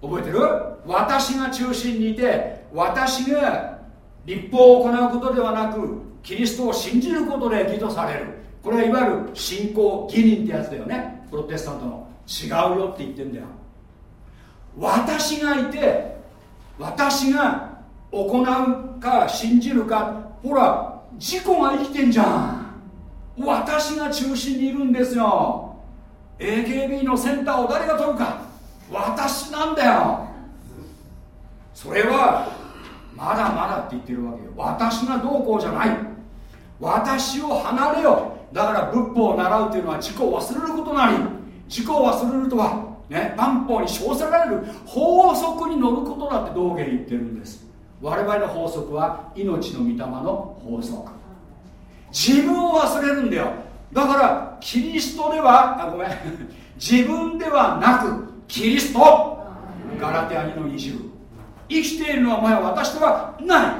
覚えてる？私が中心にいて私が立法を行うことではなくキリストを信じることで義とされる。これはいわゆる信仰義人ってやつだよね。プロテスタントの。違うよって言ってんだよ。私がいて私が行うか信じるかほら自己が生きてんじゃん。私が中心にいるんですよ。AKB のセンターを誰が取るか。私なんだよ。それはまだまだって言ってるわけよ。私がどうこうじゃない。私を離れよ。だから仏法を習うというのは自己を忘れることなり。自己を忘れるとはね万法に称せられる法則に乗ることだって道元言ってるんです。我々の法則は命の御霊の法則。自分を忘れるんだよ。だからキリストではあごめん。*laughs* 自分ではなくキリスト。ガラテア2の20生きているのは前は私ではない。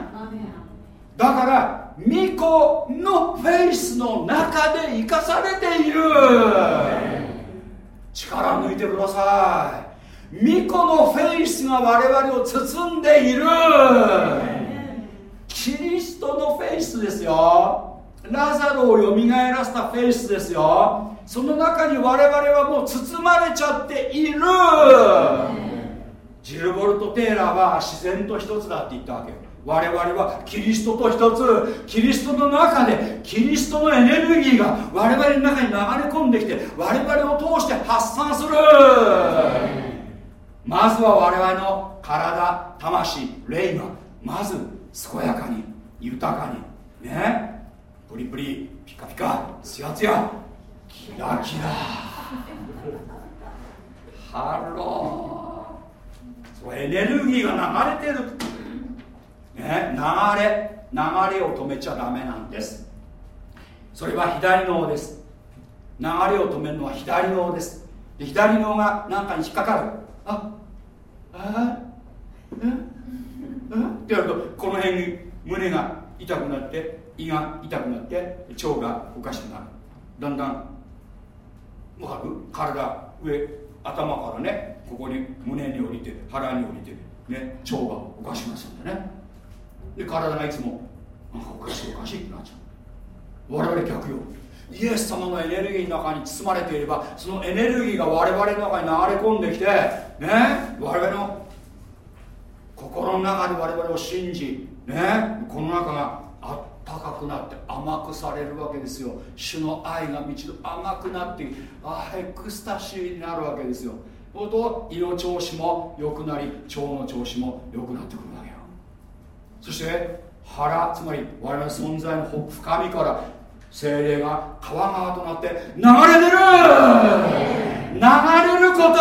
だから巫女のフェイスの中で生かされている。力抜いてください。巫女のフェイスが我々を包んでいる。キリストのフェイスですよ。ラザロをよみがえらせたフェイスですよ。その中に我々はもう包まれちゃっている。ジルボルト・テーラーは自然と一つだって言ったわけよ。我々はキリストと一つキリストの中でキリストのエネルギーが我々の中に流れ込んできて我々を通して発散する。まずは我々の体魂霊がまず健やかに豊かにね。プリプリピカピカツヤツヤ。キラキラ。ハロー。エネルギーが流れてる、ね、流れ流れを止めちゃダメなんです。それは左脳です。流れを止めるのは左脳です。で左脳が何かに引っかかる。ああええってやるとこの辺に胸が痛くなって胃が痛くなって腸がおかしくなる。だんだんわかる？体上頭からねここに胸に降りて腹に降りてね腸がおかしくなっちゃうんだね。で体がいつもなんかおかしいおかしいってなっちゃう。我々逆よ。イエス様のエネルギーの中に包まれていればそのエネルギーが我々の中に流れ込んできてね我々の心の中で我々を信じねこの中が高くなって甘くされるわけですよ。主の愛が満ちる甘くなってあエクスタシーになるわけですよ。そうと胃の調子も良くなり腸の調子も良くなってくるわけ。そして腹つまり我々の存在の深みから精霊が川川となって流れてる。流れること。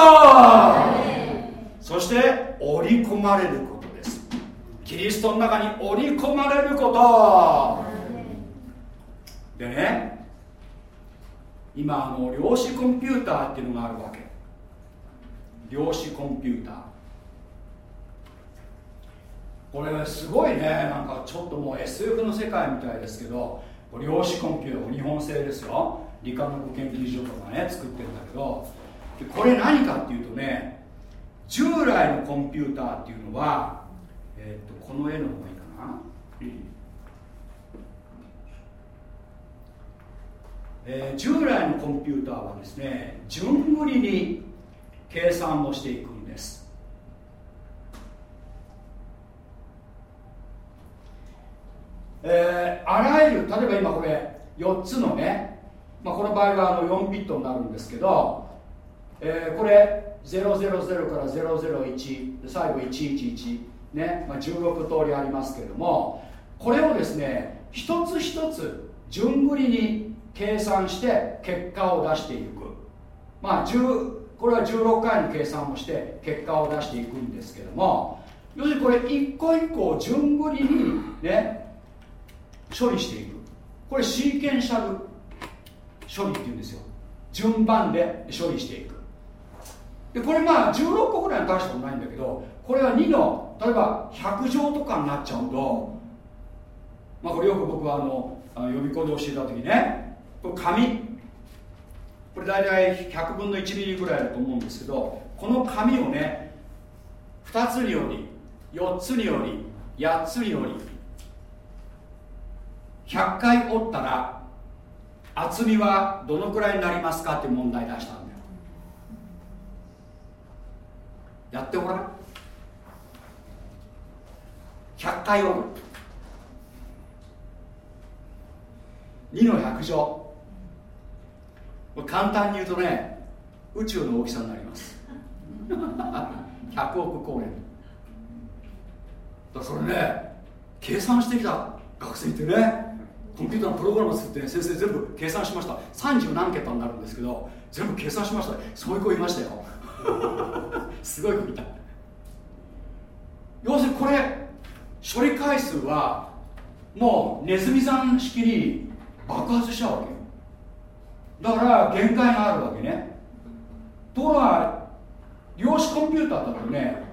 そして織り込まれることです。キリストの中に織り込まれること。でね今あの量子コンピューターっていうのがあるわけ。量子コンピューター。これすごいね。なんかちょっともう SF の世界みたいですけど量子コンピューター日本製ですよ。理化学研究所とかね作ってるんだけど。これ何かっていうとね従来のコンピューターっていうのはえー、っとこの絵の方がいいかな、えー、従来のコンピューターはですね順繰りに計算をしていくんですえー、あらゆる例えば今これ4つのね、まあ、この場合はあの4ビットになるんですけど、えー、これ000から001最後111ね、まあ、16通りありますけれどもこれをですね一つ一つ順繰りに計算して結果を出していく。まあこれは16回の計算をして結果を出していくんですけども要するにこれ一個一個を順繰りにね処理していく。これシーケンシャル処理っていうんですよ。順番で処理していく。でこれまあ16個ぐらいは大したことないんだけどこれは2の例えば100乗とかになっちゃうとまあこれよく僕はあの予備校で教えた時ねこれ紙。これ大体100分の1ミリぐらいだと思うんですけどこの紙をね2つにより4つにより8つにより100回折ったら厚みはどのくらいになりますかって問題出したんだよ。やってごらん。100回折る。2の100乗。簡単に言うとね宇宙の大きさになります。100億光年。だそれね計算してきた学生ってねコンピューターのプログラム作ってね先生全部計算しました。30何桁になるんですけど全部計算しました。そういう子いましたよ。*laughs* すごい子いた。要するにこれ処理回数はもうネズミさん式に爆発しちゃうわけだから限界があるわけね。ところが量子コンピューターだとね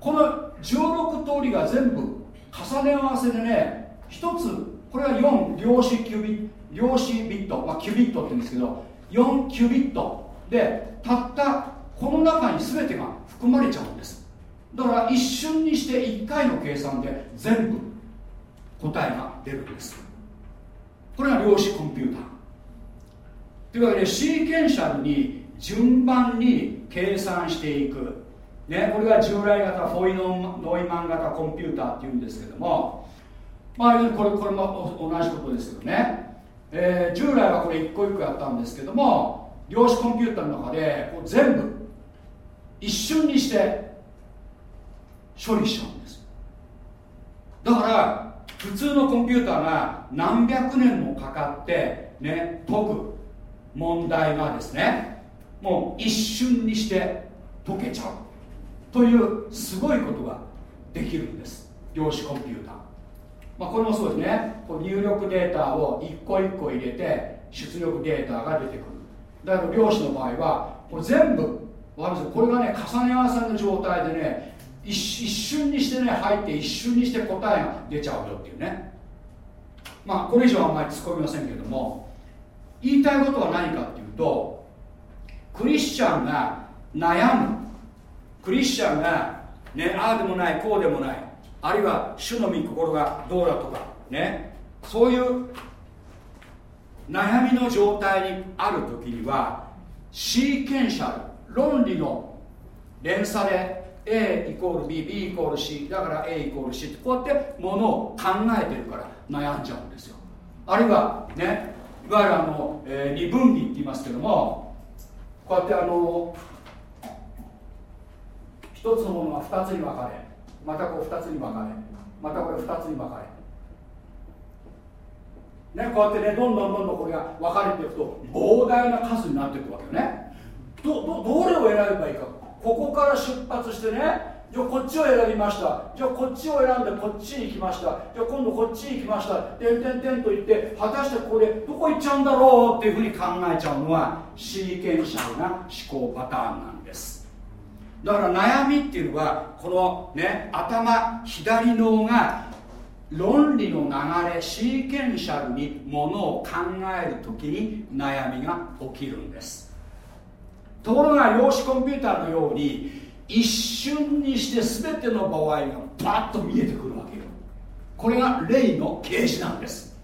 この16通りが全部重ね合わせでね一つこれは4量子キュビ量子ビット、まあ、キュビットって言うんですけど4キュビットでたったこの中に全てが含まれちゃうんです。だから一瞬にして1回の計算で全部答えが出るんです。これが量子コンピューター。というわけでシーケンシャルに順番に計算していく、ね、これが従来型フォイノノイマン型コンピューターっていうんですけどもまあこれこれも同じことですけどね、えー、従来はこれ一個一個やったんですけども量子コンピューターの中でこう全部一瞬にして処理しちゃうんです。だから普通のコンピューターが何百年もかかってね解く問題がですねもう一瞬にして解けちゃう。というすごいことができるんです。量子コンピューター、まあ、これもそうですね。こう入力データを一個一個入れて出力データが出てくる。だけど量子の場合はこれ全部これがね重ね合わせの状態でね一瞬にしてね入って一瞬にして答えが出ちゃうよっていうね。まあこれ以上はあんまり突っ込みませんけども言いたいことは何かっていうとクリスチャンが悩む。クリスチャンがねああでもないこうでもない。あるいは主の御心がどうだとかね。そういう悩みの状態にある時にはシーケンシャル論理の連鎖で A イコール BB イコール C だから A イコール C ってこうやってものを考えてるから悩んじゃうんですよ。あるいはねいわゆるあの、えー、二分離って言いますけどもこうやってあの一つのものが二つに分かれまたこう二つに分かれ。またこれ二つに分かれ。ねこうやってねどんどんどんどんこれが分かれていくと膨大な数になっていくわけよね。どどどれを選べばいいか。ここから出発してねじゃあこっちを選びました。じゃあこっちを選んでこっちに行きました。じゃあ今度こっちに行きました。点々点と言って果たしてこれどこ行っちゃうんだろうっていうふうに考えちゃうのはシーケンシャルな思考パターンなんだから悩みっていうのはこのね頭左脳が論理の流れシーケンシャルにものを考える時に悩みが起きるんです。ところが量子コンピューターのように一瞬にして全ての場合がバッと見えてくるわけよ。これが霊の啓示なんです。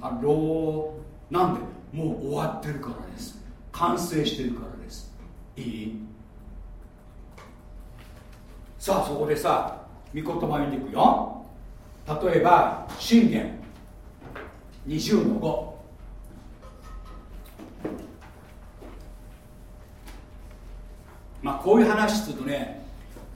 Hello。なんで？もう終わってるからです。完成してるからです。いい？さあそこでさ御言葉読んでいくよ。例えば箴言。20の5まあこういう話するとね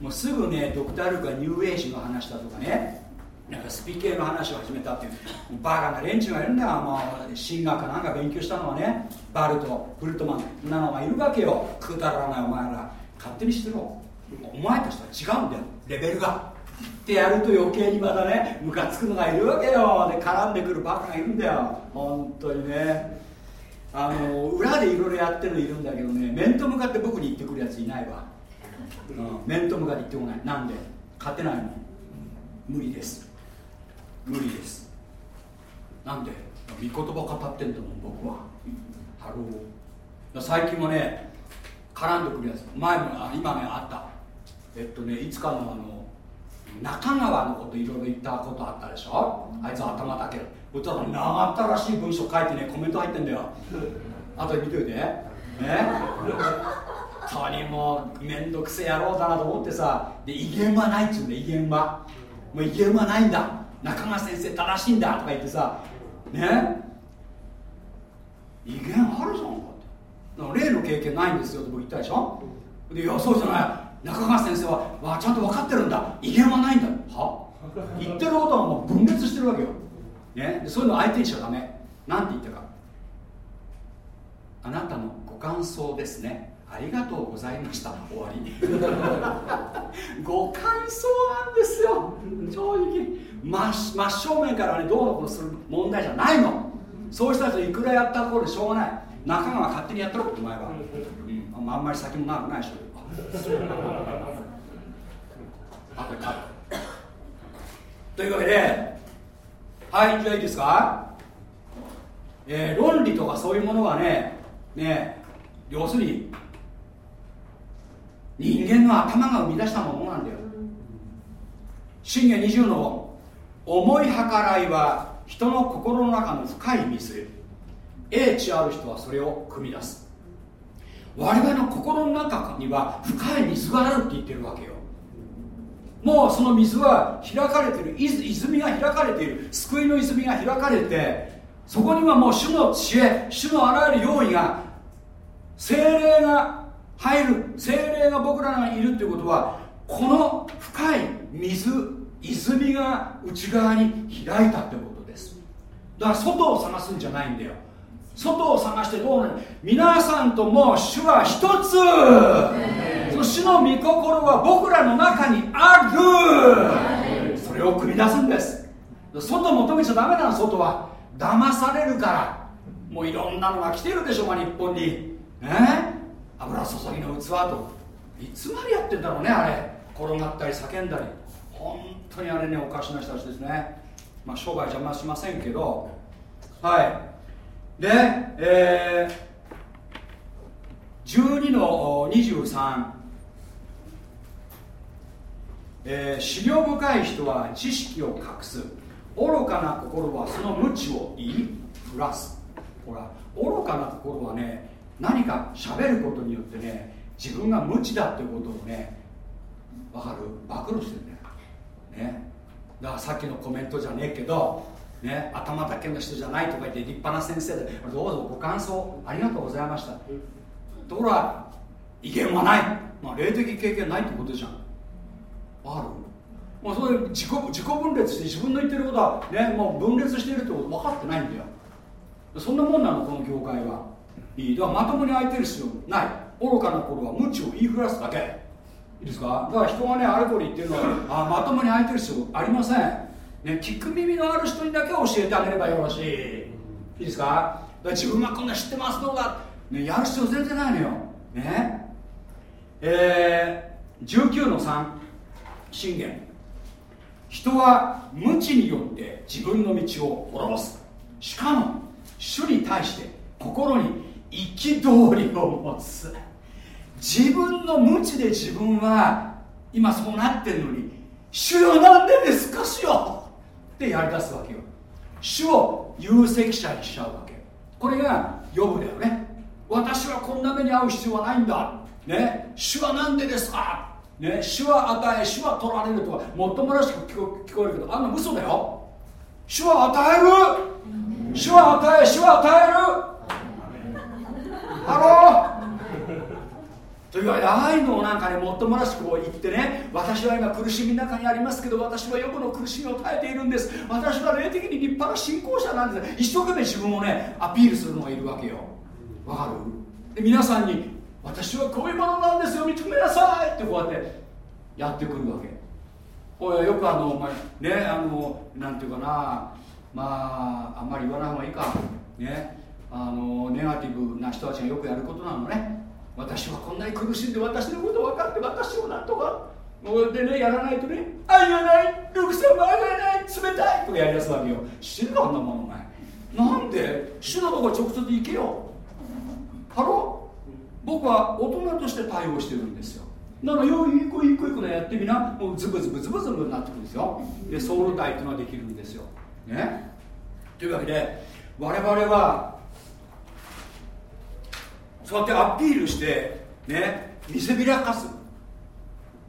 もうすぐねドクター・ルークがニューエイジの話だとかねなんかスピ系の話を始めたっていうバカな連中がいるんだよ。もう神学かなんか勉強したのはねバルトブルトマンなのがいるわけよ。くだらないお前ら。勝手にしてろ。お前たちとは違うんだよレベルが。ってやると余計にまたねムカつくのがいるわけよ。で絡んでくるバカがいるんだよ。本当にね。あの裏でいろいろやってるのいるんだけどね面と向かって僕に言ってくるやついないわ、うん、面と向かって言ってこない。なんで？勝てないの。無理です。無理です。なんで？御言葉語ってんだもん僕は。ハロー最近もね絡んでくるやつ前も今ねあった。えっとねいつかのあの中川のこといろいろ言ったことあったでしょ？あいつ頭だけそしたら長ったらしい文章書いてねコメント入ってんだよ。あとで見といて。ね？当にもう面倒くせえ野郎だなと思ってさ。で威厳はないっつうんだ威厳は。もう威厳はないんだ。中川先生正しいんだとか言ってさ。ね？威厳あるじゃんかって。例の経験ないんですよって僕言ったでしょ？でいやそうじゃない中川先生はわちゃんと分かってるんだ。威厳はないんだ。は？言ってることはもう分裂してるわけよ、ね、そういうの相手にしちゃダメ。なんて言ったか。あなたのご感想ですね。ありがとうございました。終わり。*laughs* ご感想なんですよ。正直。真真正面からねどうのこうする問題じゃないの。そういう人いくらやったところでしょうがない。仲間が勝手にやったろお前は、うん、あんまり先も長くないでしょ。あこれというわけではいじゃあいいですか？えー、論理とかそういうものはねね要するに人間の頭が生み出したものなんだよ。信玄20の思い計らいは人の心の中の深い水英知ある人はそれを汲み出す。我々の心の中には深い水があるって言ってるわけよ。もうその水は開かれてる。泉が開かれている。救いの泉が開かれてそこにはもう主の知恵主のあらゆる用意が精霊が入る。精霊が僕らがいるということはこの深い水泉が内側に開いたってことです。だから外を探すんじゃないんだよ。外を探してどうなる皆さんとも主は一つ。その主の御心は僕らの中にある。それを繰り出すんです。外求めちゃダメなの外は。騙されるから。もういろんなのが来てるでしょうが日本に。ね油注ぎの器と。いつまでやってんだろうねあれ。転がったり叫んだり。本当にあれねおかしな人たちですね。まあ商売邪魔しませんけど。はいでえー、12の23えー、資料深い人は知識を隠す。愚かな心はその無知を言いふらす。ほら愚かな心はね何か喋ることによってね自分が無知だっていうことをね分かる？暴露してるんだよ、ね、だからさっきのコメントじゃねえけど、ね、頭だけの人じゃないとか言って立派な先生でどうぞご感想ありがとうございました。ところが威厳はない、まあ、霊的経験ないってことじゃん。ある？もうそれ自己自己分裂して自分の言ってることは、ね、もう分裂しているってこと分かってないんだよ。そんなもんなのこの業界は。いい。だからまともに相手る必要ない。愚かな頃は無知を言いふらすだけ。いいですか？だから人がねあれこれ言ってるのはあまともに相手る必要ありません、ね、聞く耳のある人にだけ教えてあげればよろしい。いいですか？か自分がこんな知ってますとか、ね、やる必要全然ないのよ。ね。えー、19の3信玄。人は無知によって自分の道を滅ぼす。しかも主に対して心に憤りを持つ。自分の無知で自分は今そうなってるのに主よなんでですか主よ？ってやりだすわけよ。主を有責者にしちゃうわけ。これが呼ぶだよね。私はこんな目に遭う必要はないんだ。ね。主は何でですか？ね。主は与え主は取られるとかもっともらしく聞こ聞こえるけどあんな嘘だよ。主は与える。主は与え主は与える。ハローというわけでああいうのなんかねもっともらしくこう言ってね私は今苦しみの中にありますけど私はヨブの苦しみを耐えているんです。私は霊的に立派な信仰者なんです。一生懸命自分をねアピールするのがいるわけよ。わかる？で皆さんに私はこういうものなんですよ。認めなさい！ってこうやってやってくるわけ。おいよくあの、まあ、ねあのなんていうかなまああんまり言わない方がいいか。ね。あのネガティブな人たちがよくやることなのね。私はこんなに苦しんで私のこと分かって私をなんとかでねやらないとね愛がないルクさんも愛がない冷たいとかやりだすわけよ。知るかあんなものないなんで主のとこ直接行けよ。ハロ僕は大人として対応してるんですよ。だからよいい子いい子いい子やってみな。もうズブズブズブズブになってくるんですよ。でソウル体っていうのができるんですよ。ね。というわけで我々はそうやってアピールしてね見せびらかす。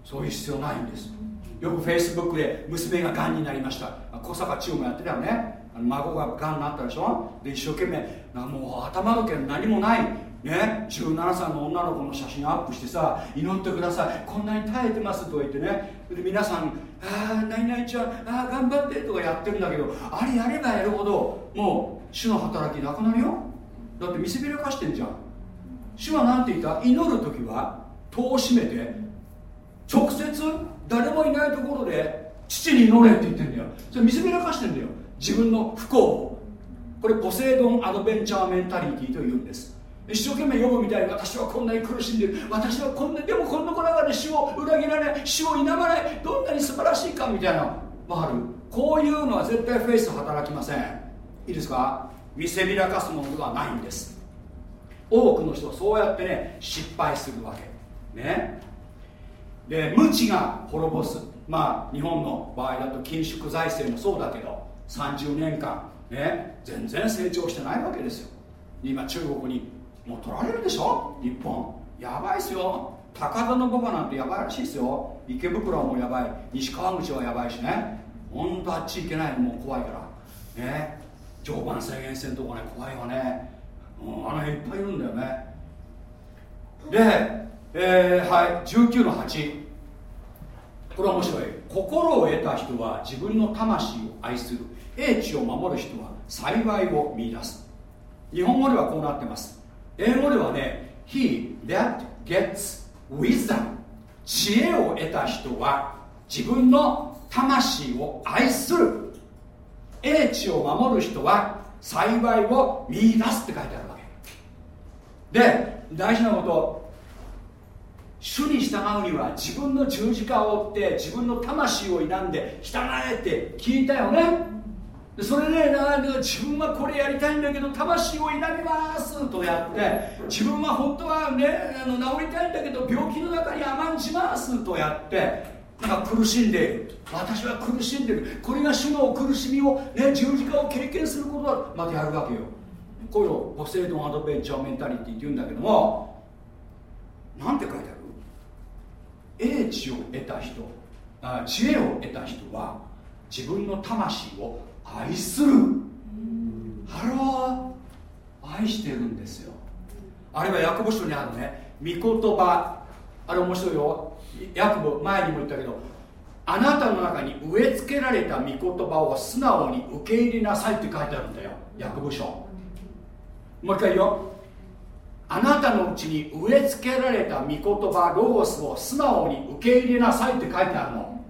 そういう必要ないんです。よくフェイスブックで娘ががんになりました。小坂千代もやってたよね。孫ががんになったでしょ。で一生懸命もう頭の毛何もないね17歳の女の子の写真アップしてさ祈ってください。こんなに耐えてますと言ってね。で皆さん「ああ何々ちゃんああ頑張って」とかやってるんだけどあれやればやるほどもう主の働きなくなるよ。だって見せびらかしてんじゃん。主は何て言った？祈る時は戸を閉めて直接誰もいないところで父に祈れって言ってんだよ。それ見せびらかしてんだよ。自分の不幸を。これポセイドンアドベンチャーメンタリティというんです。一生懸命読むみたいに私はこんなに苦しんでる。私はこんなでもこんな中で死を裏切らない死を否まないどんなに素晴らしいかみたいな。ある？こういうのは絶対フェイス働きません。いいですか？見せびらかすものではないんです。多くの人はそうやってね失敗するわけ。ね。で無知が滅ぼす。まあ日本の場合だと緊縮財政もそうだけど30年間ね全然成長してないわけですよ。今中国にもう取られるでしょ？日本。やばいっすよ。高田馬場なんてやばいらしいですよ。池袋もやばい。西川口はやばいしね。ほんとあっち行けないもう怖いから。ね。常磐制限線とかね怖いわね、あの辺いっぱいいるんだよね。で、えー、はい19の8これは面白い。心を得た人は自分の魂を愛する。英知を守る人は幸いを見出す。日本語ではこうなってます。英語ではね He that gets wisdom 知恵を得た人は自分の魂を愛する。英知を守る人は幸いを見出すって書いてあるわけ。で大事なこと。主に従うには自分の十字架を追って自分の魂を否んで従えって聞いたよね。それでな自分はこれやりたいんだけど魂を否みますとやって自分は本当はねあの治りたいんだけど病気の中に甘んじますとやってなんか苦しんでいる私は苦しんでる。これが主の苦しみを、ね、十字架を経験することはまたやるわけよ。こういうのポセイドンアドベンチャーメンタリティって言うんだけどもなんて書いてある？英知を得た人あ知恵を得た人は自分の魂を愛する。 Hello。愛してるんですよ。あれはヤコブ書にあるね。御言葉。あれ面白いよ。ヤコブ前にも言ったけどあなたの中に植え付けられた御言葉を素直に受け入れなさいって書いてあるんだよヤコブ書。もう一回言う。よあなたのうちに植え付けられた御言葉ロゴスを素直に受け入れなさいって書いてあるの。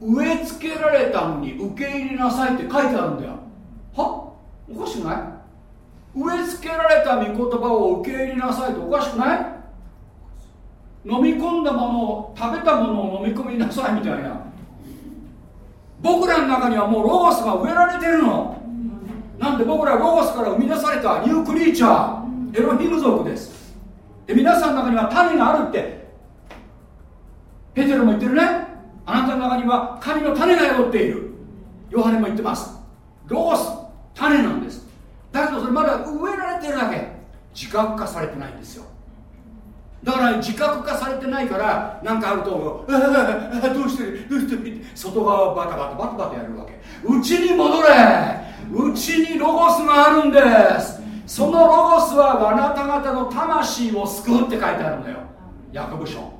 植え付けられたのに受け入れなさいって書いてあるんだよ。は？おかしくない？植え付けられた御言葉を受け入れなさいっておかしくない？飲み込んだものを食べたものを飲み込みなさいみたいな。僕らの中にはもうロゴスが植えられてるの。なんで僕らロゴスから生み出されたニュークリーチャー。エロヒム族です。で皆さんの中には種があるって。ペテロも言ってるね。あなたの中には神の種が宿っている。ヨハネも言ってます。ロース種なんです。だけどそれまだ植えられてるだけ。自覚化されてないんですよ。だから自覚化されてないから何かあると「あどうしてどうして」外側をバタバタバタバタやるわけ。うちに戻れ。うちにロゴスがあるんです。そのロゴスはあなた方の魂を救うって書いてあるんだよ。ヤコブ書。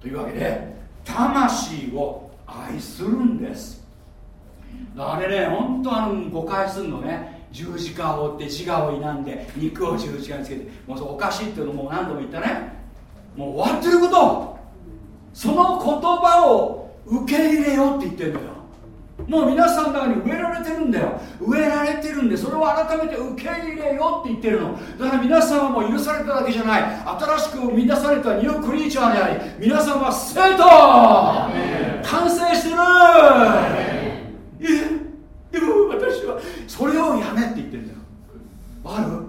というわけで魂を愛するんです。あれね本当あの誤解するのね。十字架を追って自我を否んで肉を十字架につけてもうおかしいっていうのも何度も言ったね。もう終わってること。その言葉を受け入れようって言ってるのよ。もう皆さんの中に植えられてるんだよ。植えられてるんでそれを改めて受け入れようって言ってるの。だから皆さんはもう許されただけじゃない。新しく生み出されたニュークリーチャーであり皆さんは生徒。完成してるでも私はそれをやめって言ってるんだよ。ある？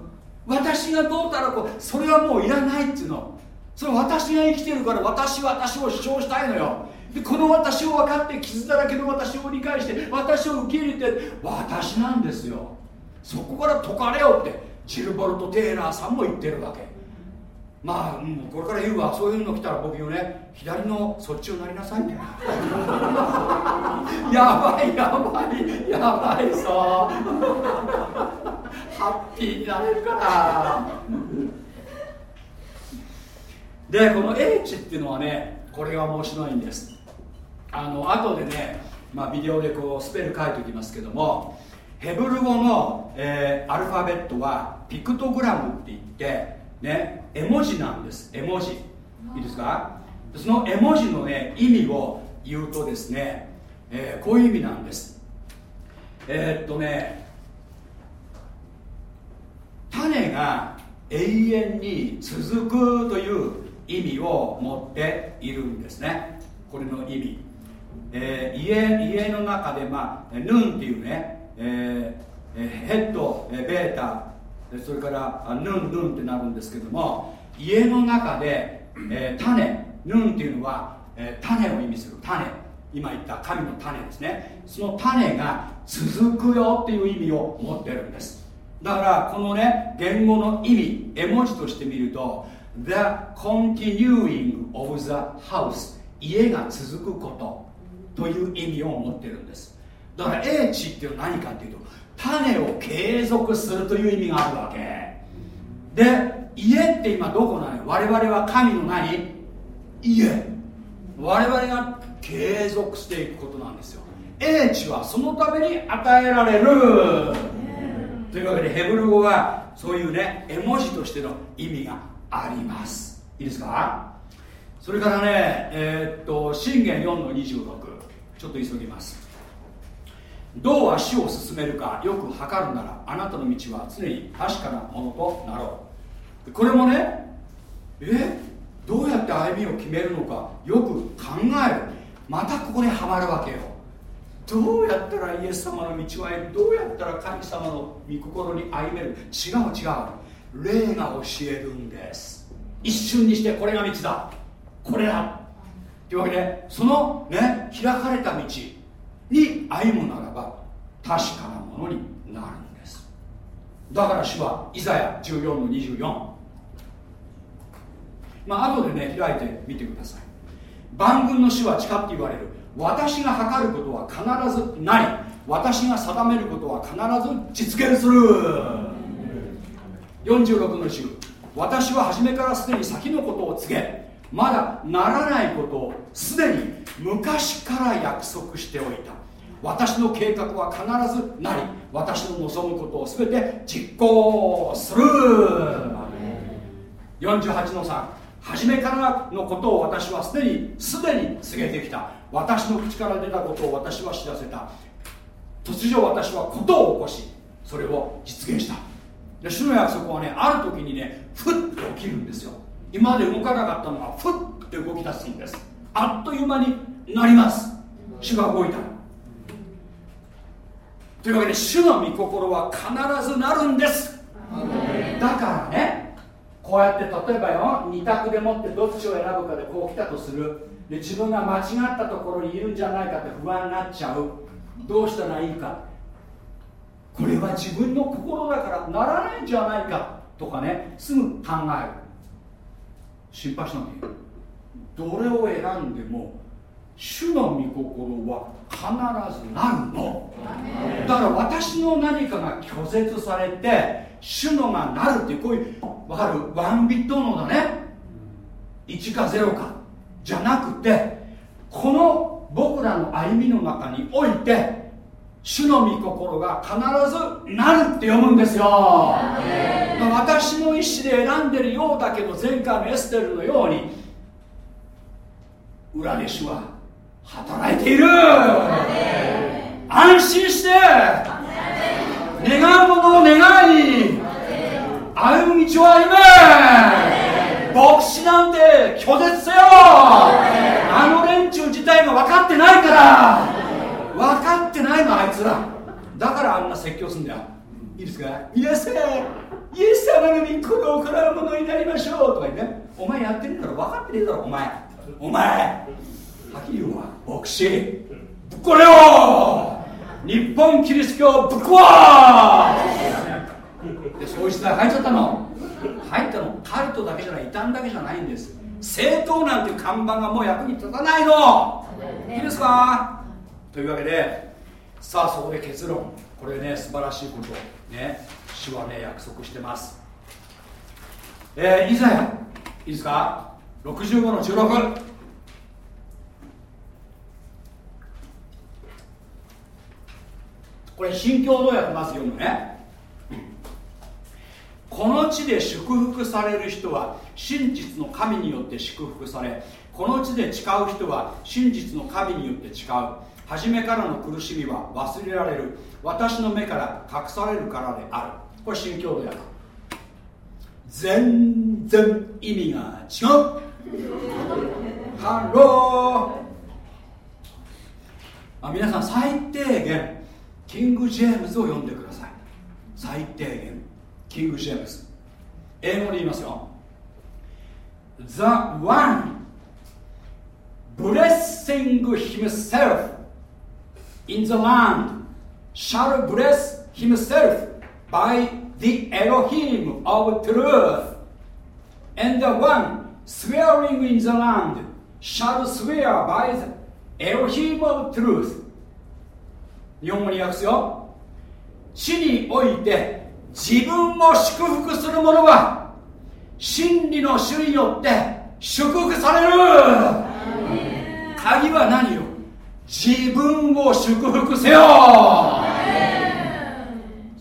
私がどうたらこうそれはもういらないっていうの。それ私が生きてるから私は私を主張したいのよ。でこの私を分かって傷だらけの私を理解して私を受け入れて私なんですよ。そこから解かれよってジルボルト・テイラーさんも言ってるわけ。まあ、う、これから言うわ。そういうの来たら僕言うね左のそっちをなりなさいね。*laughs* やばいやばいやばいぞ。ハッピーになれるからでこの H っていうのはねこれが面白いんです。あの後でね、まあ、ビデオでこうスペル書いておきますけどもヘブル語の、えー、アルファベットはピクトグラムって言ってね絵文字なんです。絵文字。いいですか？その絵文字のね意味を言うとですね、えー、こういう意味なんです。えー、っとね種が永遠に続くという意味を持っているんですね。これの意味、えー、家家の中でまあヌンっていうね、えー、ヘッドベータそれからヌンヌンってなるんですけども家の中で、えー、種ヌンっていうのは、えー、種を意味する種。今言った神の種ですね。その種が続くよっていう意味を持ってるんです。だからこのね言語の意味絵文字として見ると The continuing of the house 家が続くことという意味を持ってるんです。だから英知っていうのは何かっていうと種を継続するという意味があるわけ。で家って今どこなの我々は神の何家。我々が継続していくことなんですよ。英知はそのために与えられる。というわけでヘブル語はそういうね絵文字としての意味があります。いいですか？それからねえー、っと信玄4の26ちょっと急ぎますどう足を進めるかよく測るならあなたの道は常に確かなものとなろう。これもねえどうやって歩みを決めるのかよく考える。またここにはまるわけよ。どうやったらイエス様の道を歩むどうやったら神様の御心に歩める。違う違う。霊が教えるんです。一瞬にしてこれが道だ。これだ。というわけでそのね開かれた道。に歩むならば確かなものになるんです。だから主はイザヤ14の24まあ後でね開いてみてください。万軍の主は誓って言われる。私が測ることは必ずない。私が定めることは必ず実現する。46の週私は初めからすでに先のことを告げ。まだならないことをすでに昔から約束しておいた。私の計画は必ずなり私の望むことを全て実行する。48の3初めからのことを私はすでにすでに告げてきた。私の口から出たことを私は知らせた。突如私はことを起こしそれを実現した。で主の約束はねある時にねふっと起きるんですよ。今まで動かなかったのがふっと動き出すんです。あっという間になります。主が動いたというわけで主の御心は必ずなるんです。だからねこうやって例えばよ二択でもってどっちを選ぶかでこう来たとする。で自分が間違ったところにいるんじゃないかって不安になっちゃう。どうしたらいいか。これは自分の心だからならないんじゃないかとかねすぐ考える。心配しなくていい。どれを選んでも主の御心は必ずなるの。だから私の何かが拒絶されて主のがなるっていうこういう分かる？ワンビットのだね。1か0か。じゃなくてこの僕らの歩みの中において主の御心が必ずなるって読むんですよ。私の意思で選んでるようだけど前回のエステルのように裏で主は働いている。安心して。願うものを願い。歩む道を歩め。牧師なんて拒絶せよ。あの連中自体が分かってないから。分かってないのあいつら。だからあんな説教すんだよ。いいですか？皆さんイエス様の御心を行うものになりましょう。とか言ってね。お前やってるんだろ。分かってねえだろお前。お前。はっきり言うわ牧師。ぶっこれよ日本キリスト教ぶっ壊でそういう時代入っちゃったの入ったのカルトだけじゃない異端だけじゃないんです。政党なんていう看板がもう役に立たないの。いいですかというわけでさあそこで結論。これね素晴らしいこと。ね。主はね約束してます。えー、いざやいいですか？65の16これ新共同訳まず読むね。この地で祝福される人は真実の神によって祝福されこの地で誓う人は真実の神によって誓う。初めからの苦しみは忘れられる。私の目から隠されるからである。これ新共同訳全然意味が違う。 Hello。あ皆さん最低限キング・ジェームズを読んでください最低限キング・ジェームズ英語で言いますよ The one blessing himself in the land shall bless himself by the Elohim of truth and the one swearing in the land shall swear by the Elohim of truth 日本語に訳すよ。地において自分を祝福する者は真理の主によって祝福される。鍵は何よ？自分を祝福せよ。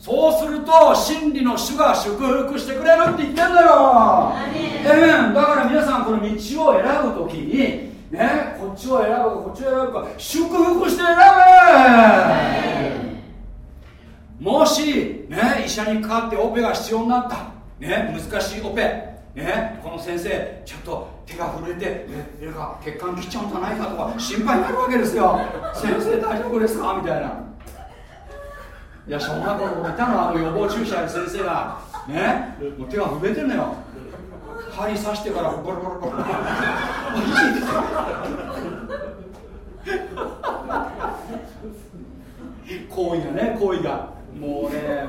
そうすると真理の主が祝福してくれるって言ってんだよ。えだから皆さんこの道を選ぶ時にねこっちを選ぶかこっちを選ぶか祝福して選べ。もしね医者にかかってオペが必要になった。ね難しいオペ。ねこの先生ちょっと手が震えてえか血管切っちゃうんじゃないかとか心配になるわけですよ。先生大丈夫ですか？みたいな。いや小学校のいたのあの予防注射の先生がねもう手が震えてんのよ。針刺してからボロボロボロボロ。行為がね行為が。もうね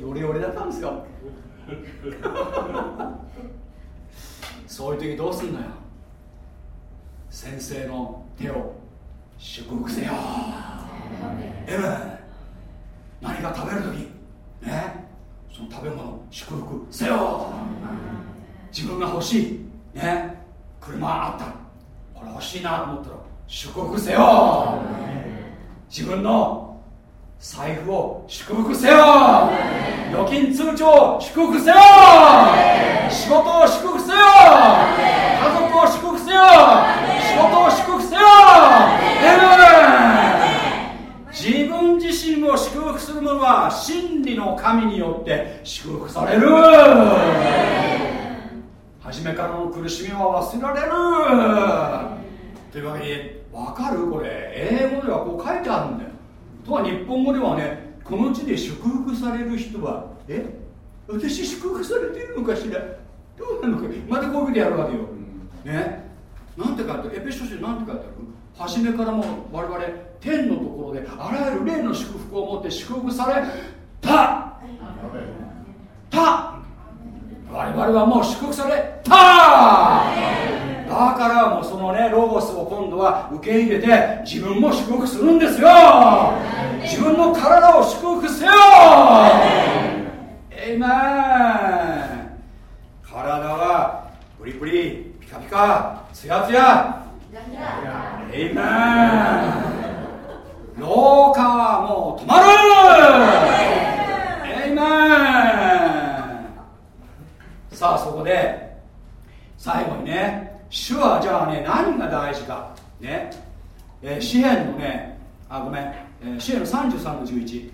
ヨレヨレだったんですよ。そういう時どうすんのよ。先生の手を祝福せよ。ええ何か食べる時。ね。その食べ物祝福せよ。自分が欲しいね車あったこれ欲しいなと思ったら祝福せよ。自分の財布を祝福せよ。預金通帳を祝福せよ。仕事を祝福せよ。家族を祝福せよ。仕事を祝福せよ。自分自身を祝福する者は真理の神によって祝福される。初めからの苦しみは忘れられる。というわけで分かる？これ。英語ではこう書いてあるんだよ。とは日本語ではねこの地で祝福される人はえ？私祝福されてるのかしら？どうなのか？またこういうふうにやるわけよ、ね？なんて書いてある？エペソ書なんて書いてある？初めからも我々天のところであらゆる霊の祝福を持って祝福された。た我々はもう祝福されただからもうそのねロゴスを今度は受け入れて自分も祝福するんですよ。自分の体を祝福せよ。えいま体はプリプリピカピカツヤツヤ。エイメン廊下はもう止まる。エイメンさあそこで最後にね主はじゃあね何が大事か。ね。えー、詩篇のねあごめん、えー、詩篇の33の11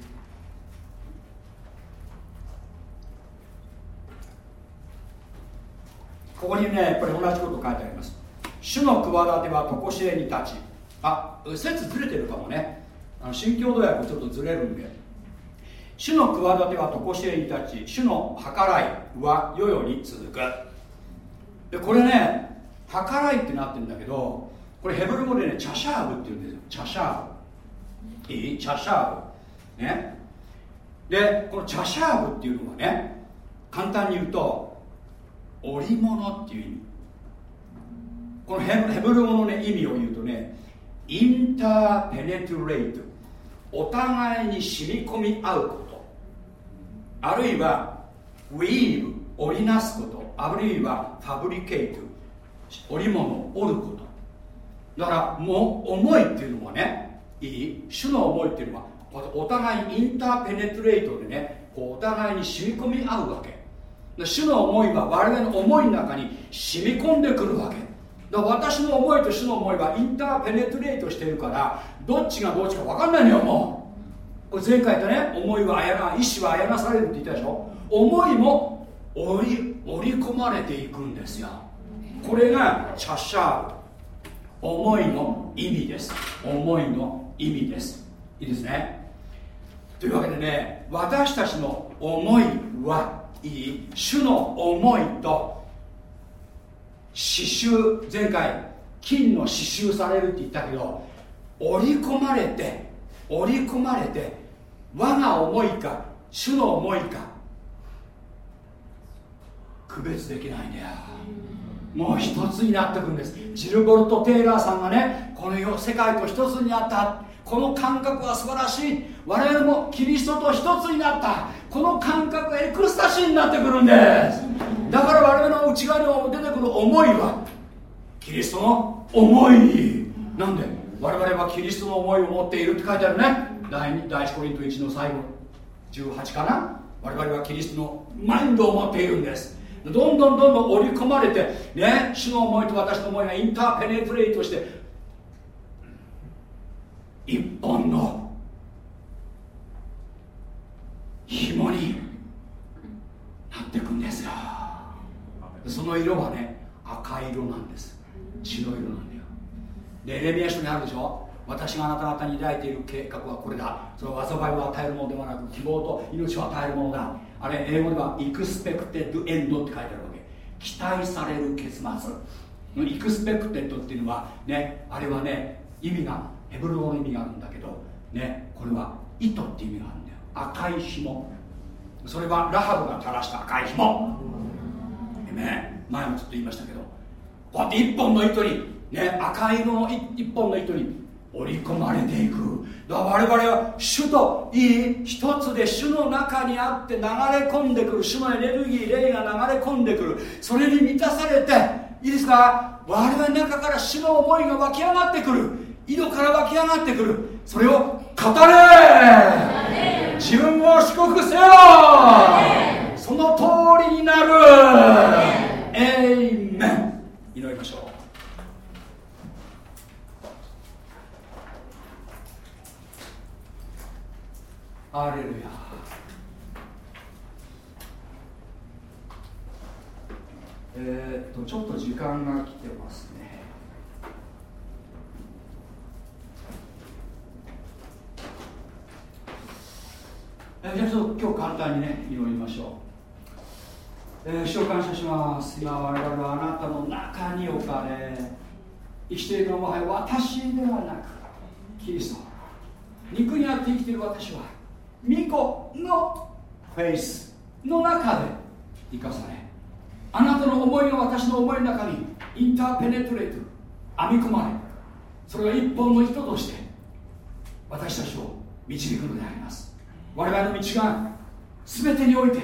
ここにねやっぱり同じこと書いてあります。主の企ては常しえに立ち。あ説ずれてるかもね。あの新共同訳ちょっとずれるんで。主の企ては常しえに立ち。主の計らい。は世々に続く。でこれね計らいってなってるんだけどこれヘブル語でねチャシャーブって言うんですよ。チャシャーブ。いい？チャシャーブ。ね？でこのチャシャーブっていうのはね簡単に言うと織物っていう意味。このヘブル語の、ね、意味を言うとねインターペネトレート。お互いに染み込み合うこと。あるいはウィーブ織りなすことあるいはファブリケート織物を織ること。だからもう思いっていうのはねいい主の思いっていうのはお互いインターペネトレートでねこうお互いに染み込み合うわけ。主の思いは我々の思いの中に染み込んでくるわけ。だから私の思いと主の思いはインターペネトレートしてるからどっちがどっちか分かんないのよもう。これ前回言ったね思いはあやな意志はあやなされるって言ったでしょ。思いも織り織り込まれていくんですよ。これがチャッシャー。ル思いの意味です。思いの意味です。いいですね。というわけでね私たちの思いはいい主の思いと刺繍。前回金の刺繍されるって言ったけど織り込まれて織り込まれて我が思いか主の思いか区別できないんだよもう一つになってくんです。ジルボルト・テイラーさんがねこの世世界と一つになった。この感覚は素晴らしい。我々もキリストと一つになった。この感覚エクスタシーになってくるんです。だから我々の内側に出てくる思いはキリストの思い。なんで我々はキリストの思いを持っているって書いてあるね。第1コリント1の最後18かな。我々はキリストのマインドを持っているんです。どんどんどんどん織り込まれてね主の思いと私の思いがインターペネトレートして一本の紐になっていくんですよ。その色はね赤色なんです。血の色なんだよ。でエレミア書にあるでしょ？私があなた方に抱いている計画はこれだ。その災いを与えるものではなく希望と命を与えるものだ。あれ英語では expected end って書いてあるわけ。期待される結末。 expected っていうのはねあれはね意味がヘブル語の意味があるんだけどねこれは糸っていう意味があるんだよ。赤い紐。それはラハブが垂らした赤い紐。ね前もちょっと言いましたけど。こうやって一本の糸にね赤色の一本の糸に織り込まれていく。だから我々は主といい一つで主の中にあって流れ込んでくる。主のエネルギー霊が流れ込んでくる。それに満たされていいですか？我々の中から主の思いが湧き上がってくる。井戸から湧き上がってくる。それを語れ！自分を祝福せよ！その通りになる！エイメン。祈りましょうアレルヤえー、っとちょっと時間が来てますじゃあちょっと今日簡単にね祈りましょう、えー、主を感謝します。今我々はあなたの中に置かれ生きているのはもはや私ではなくキリスト。肉にあって生きている私は巫女のフェイスの中で生かされあなたの思いが私の思いの中にインターペネトレート編み込まれそれが一本の人として私たちを導くのであります。我々の道が全てにおいて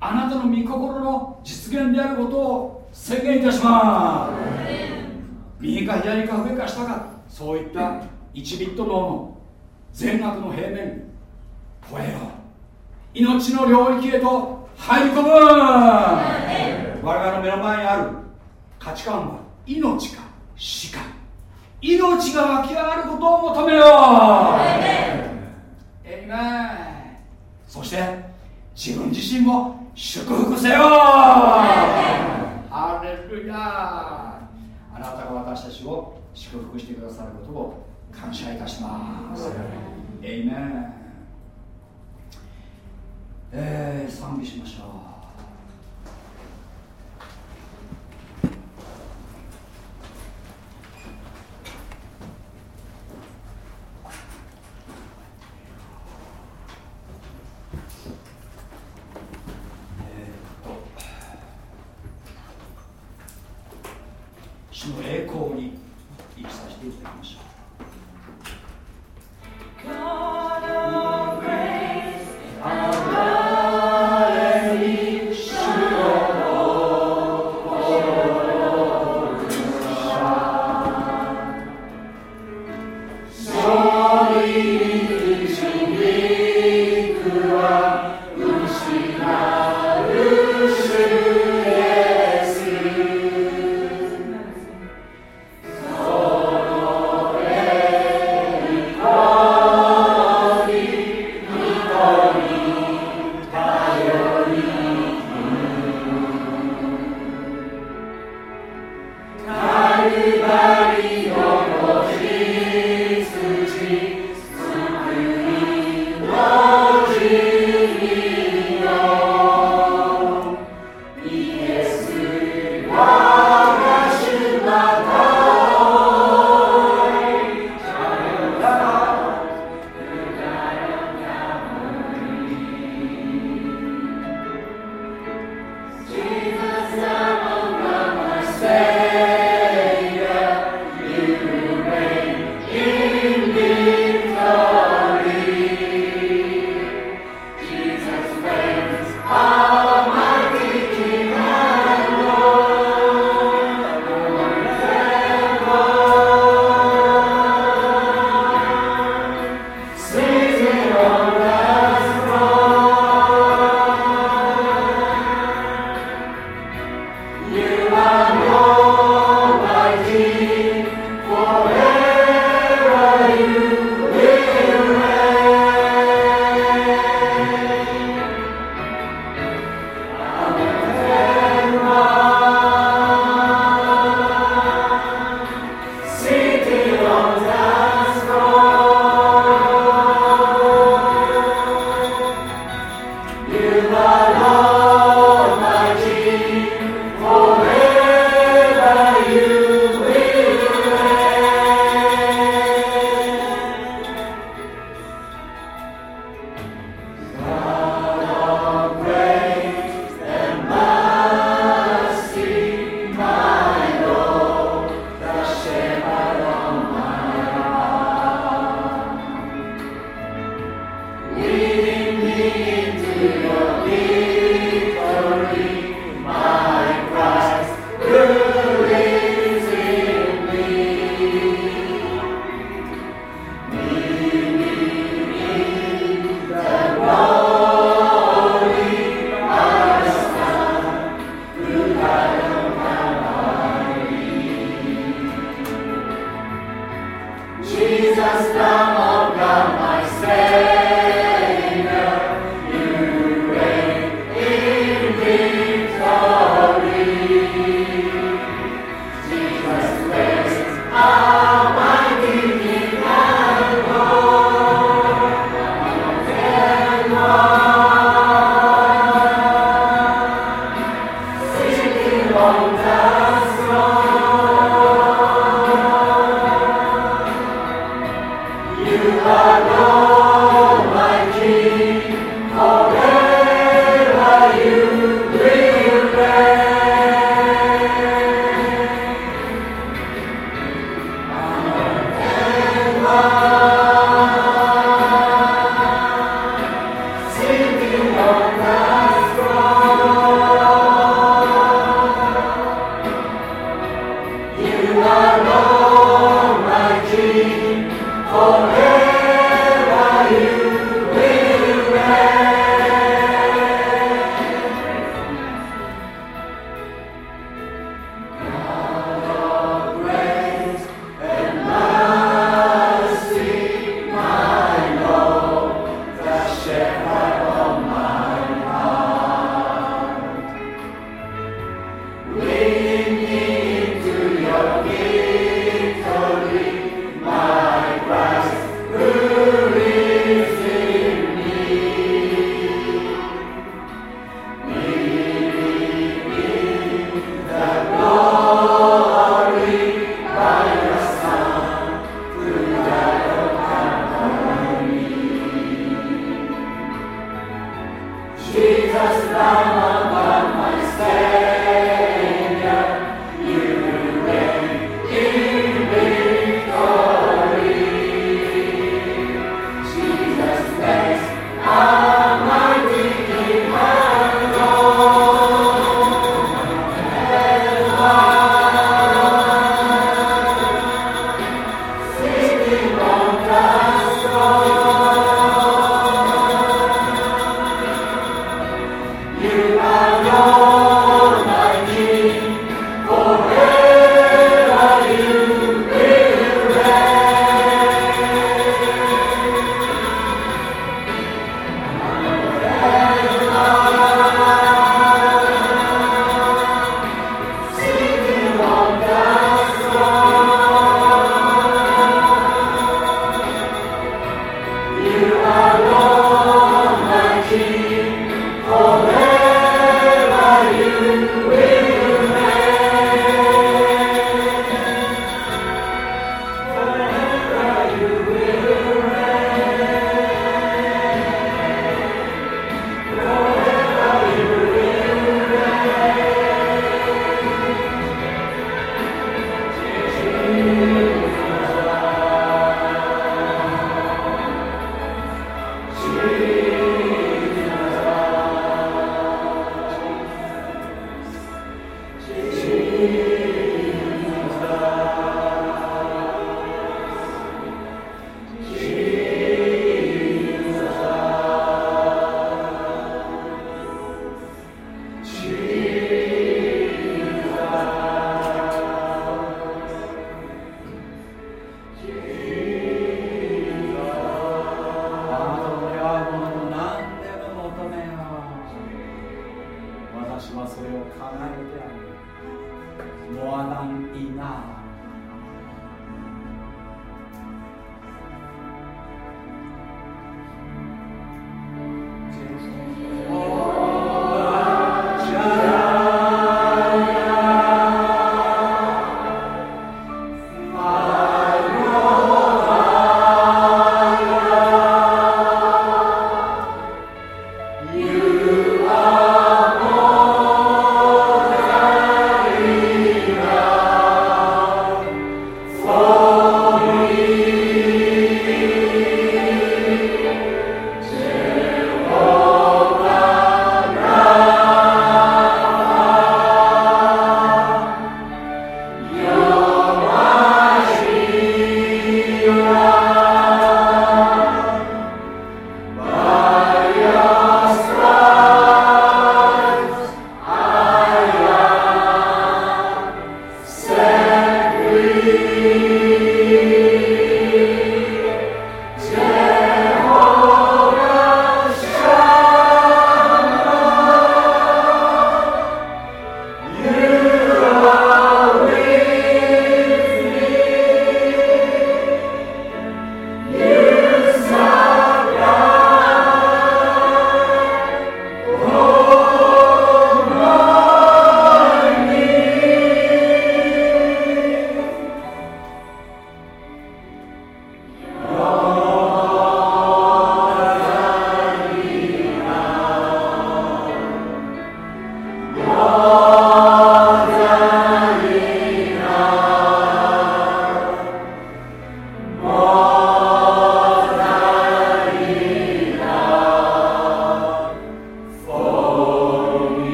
あなたの御心の実現であることを宣言いたします。右か左か上か下かそういった1ビットの全額の平面超えよう命の領域へと入り込む。我々の目の前にある。価値観は。命か死か。命が湧き上がることを求めよう。エイメンそして自分自身も祝福せよ。ハレルヤあなたが私たちを祝福してくださることを感謝いたします。エイメンえー、賛美しましょう。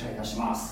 謝いたします。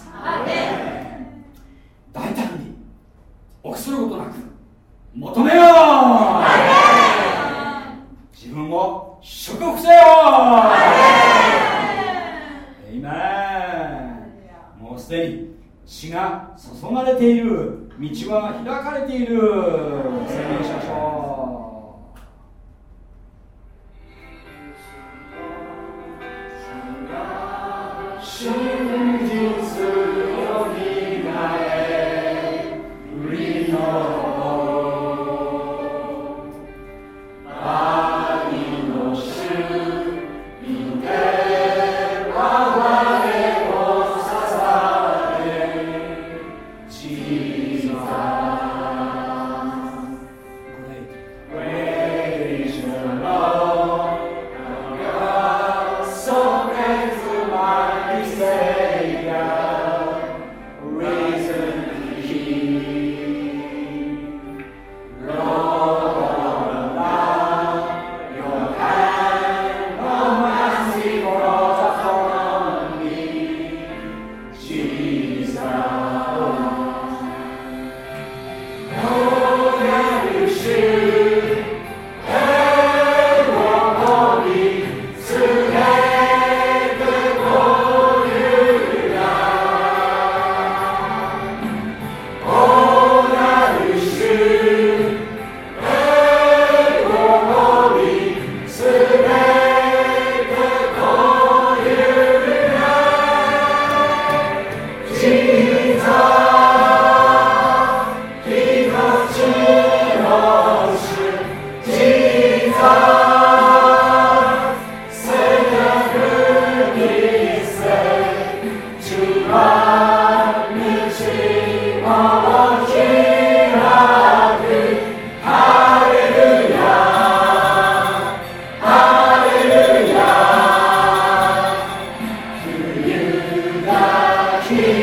Yeah.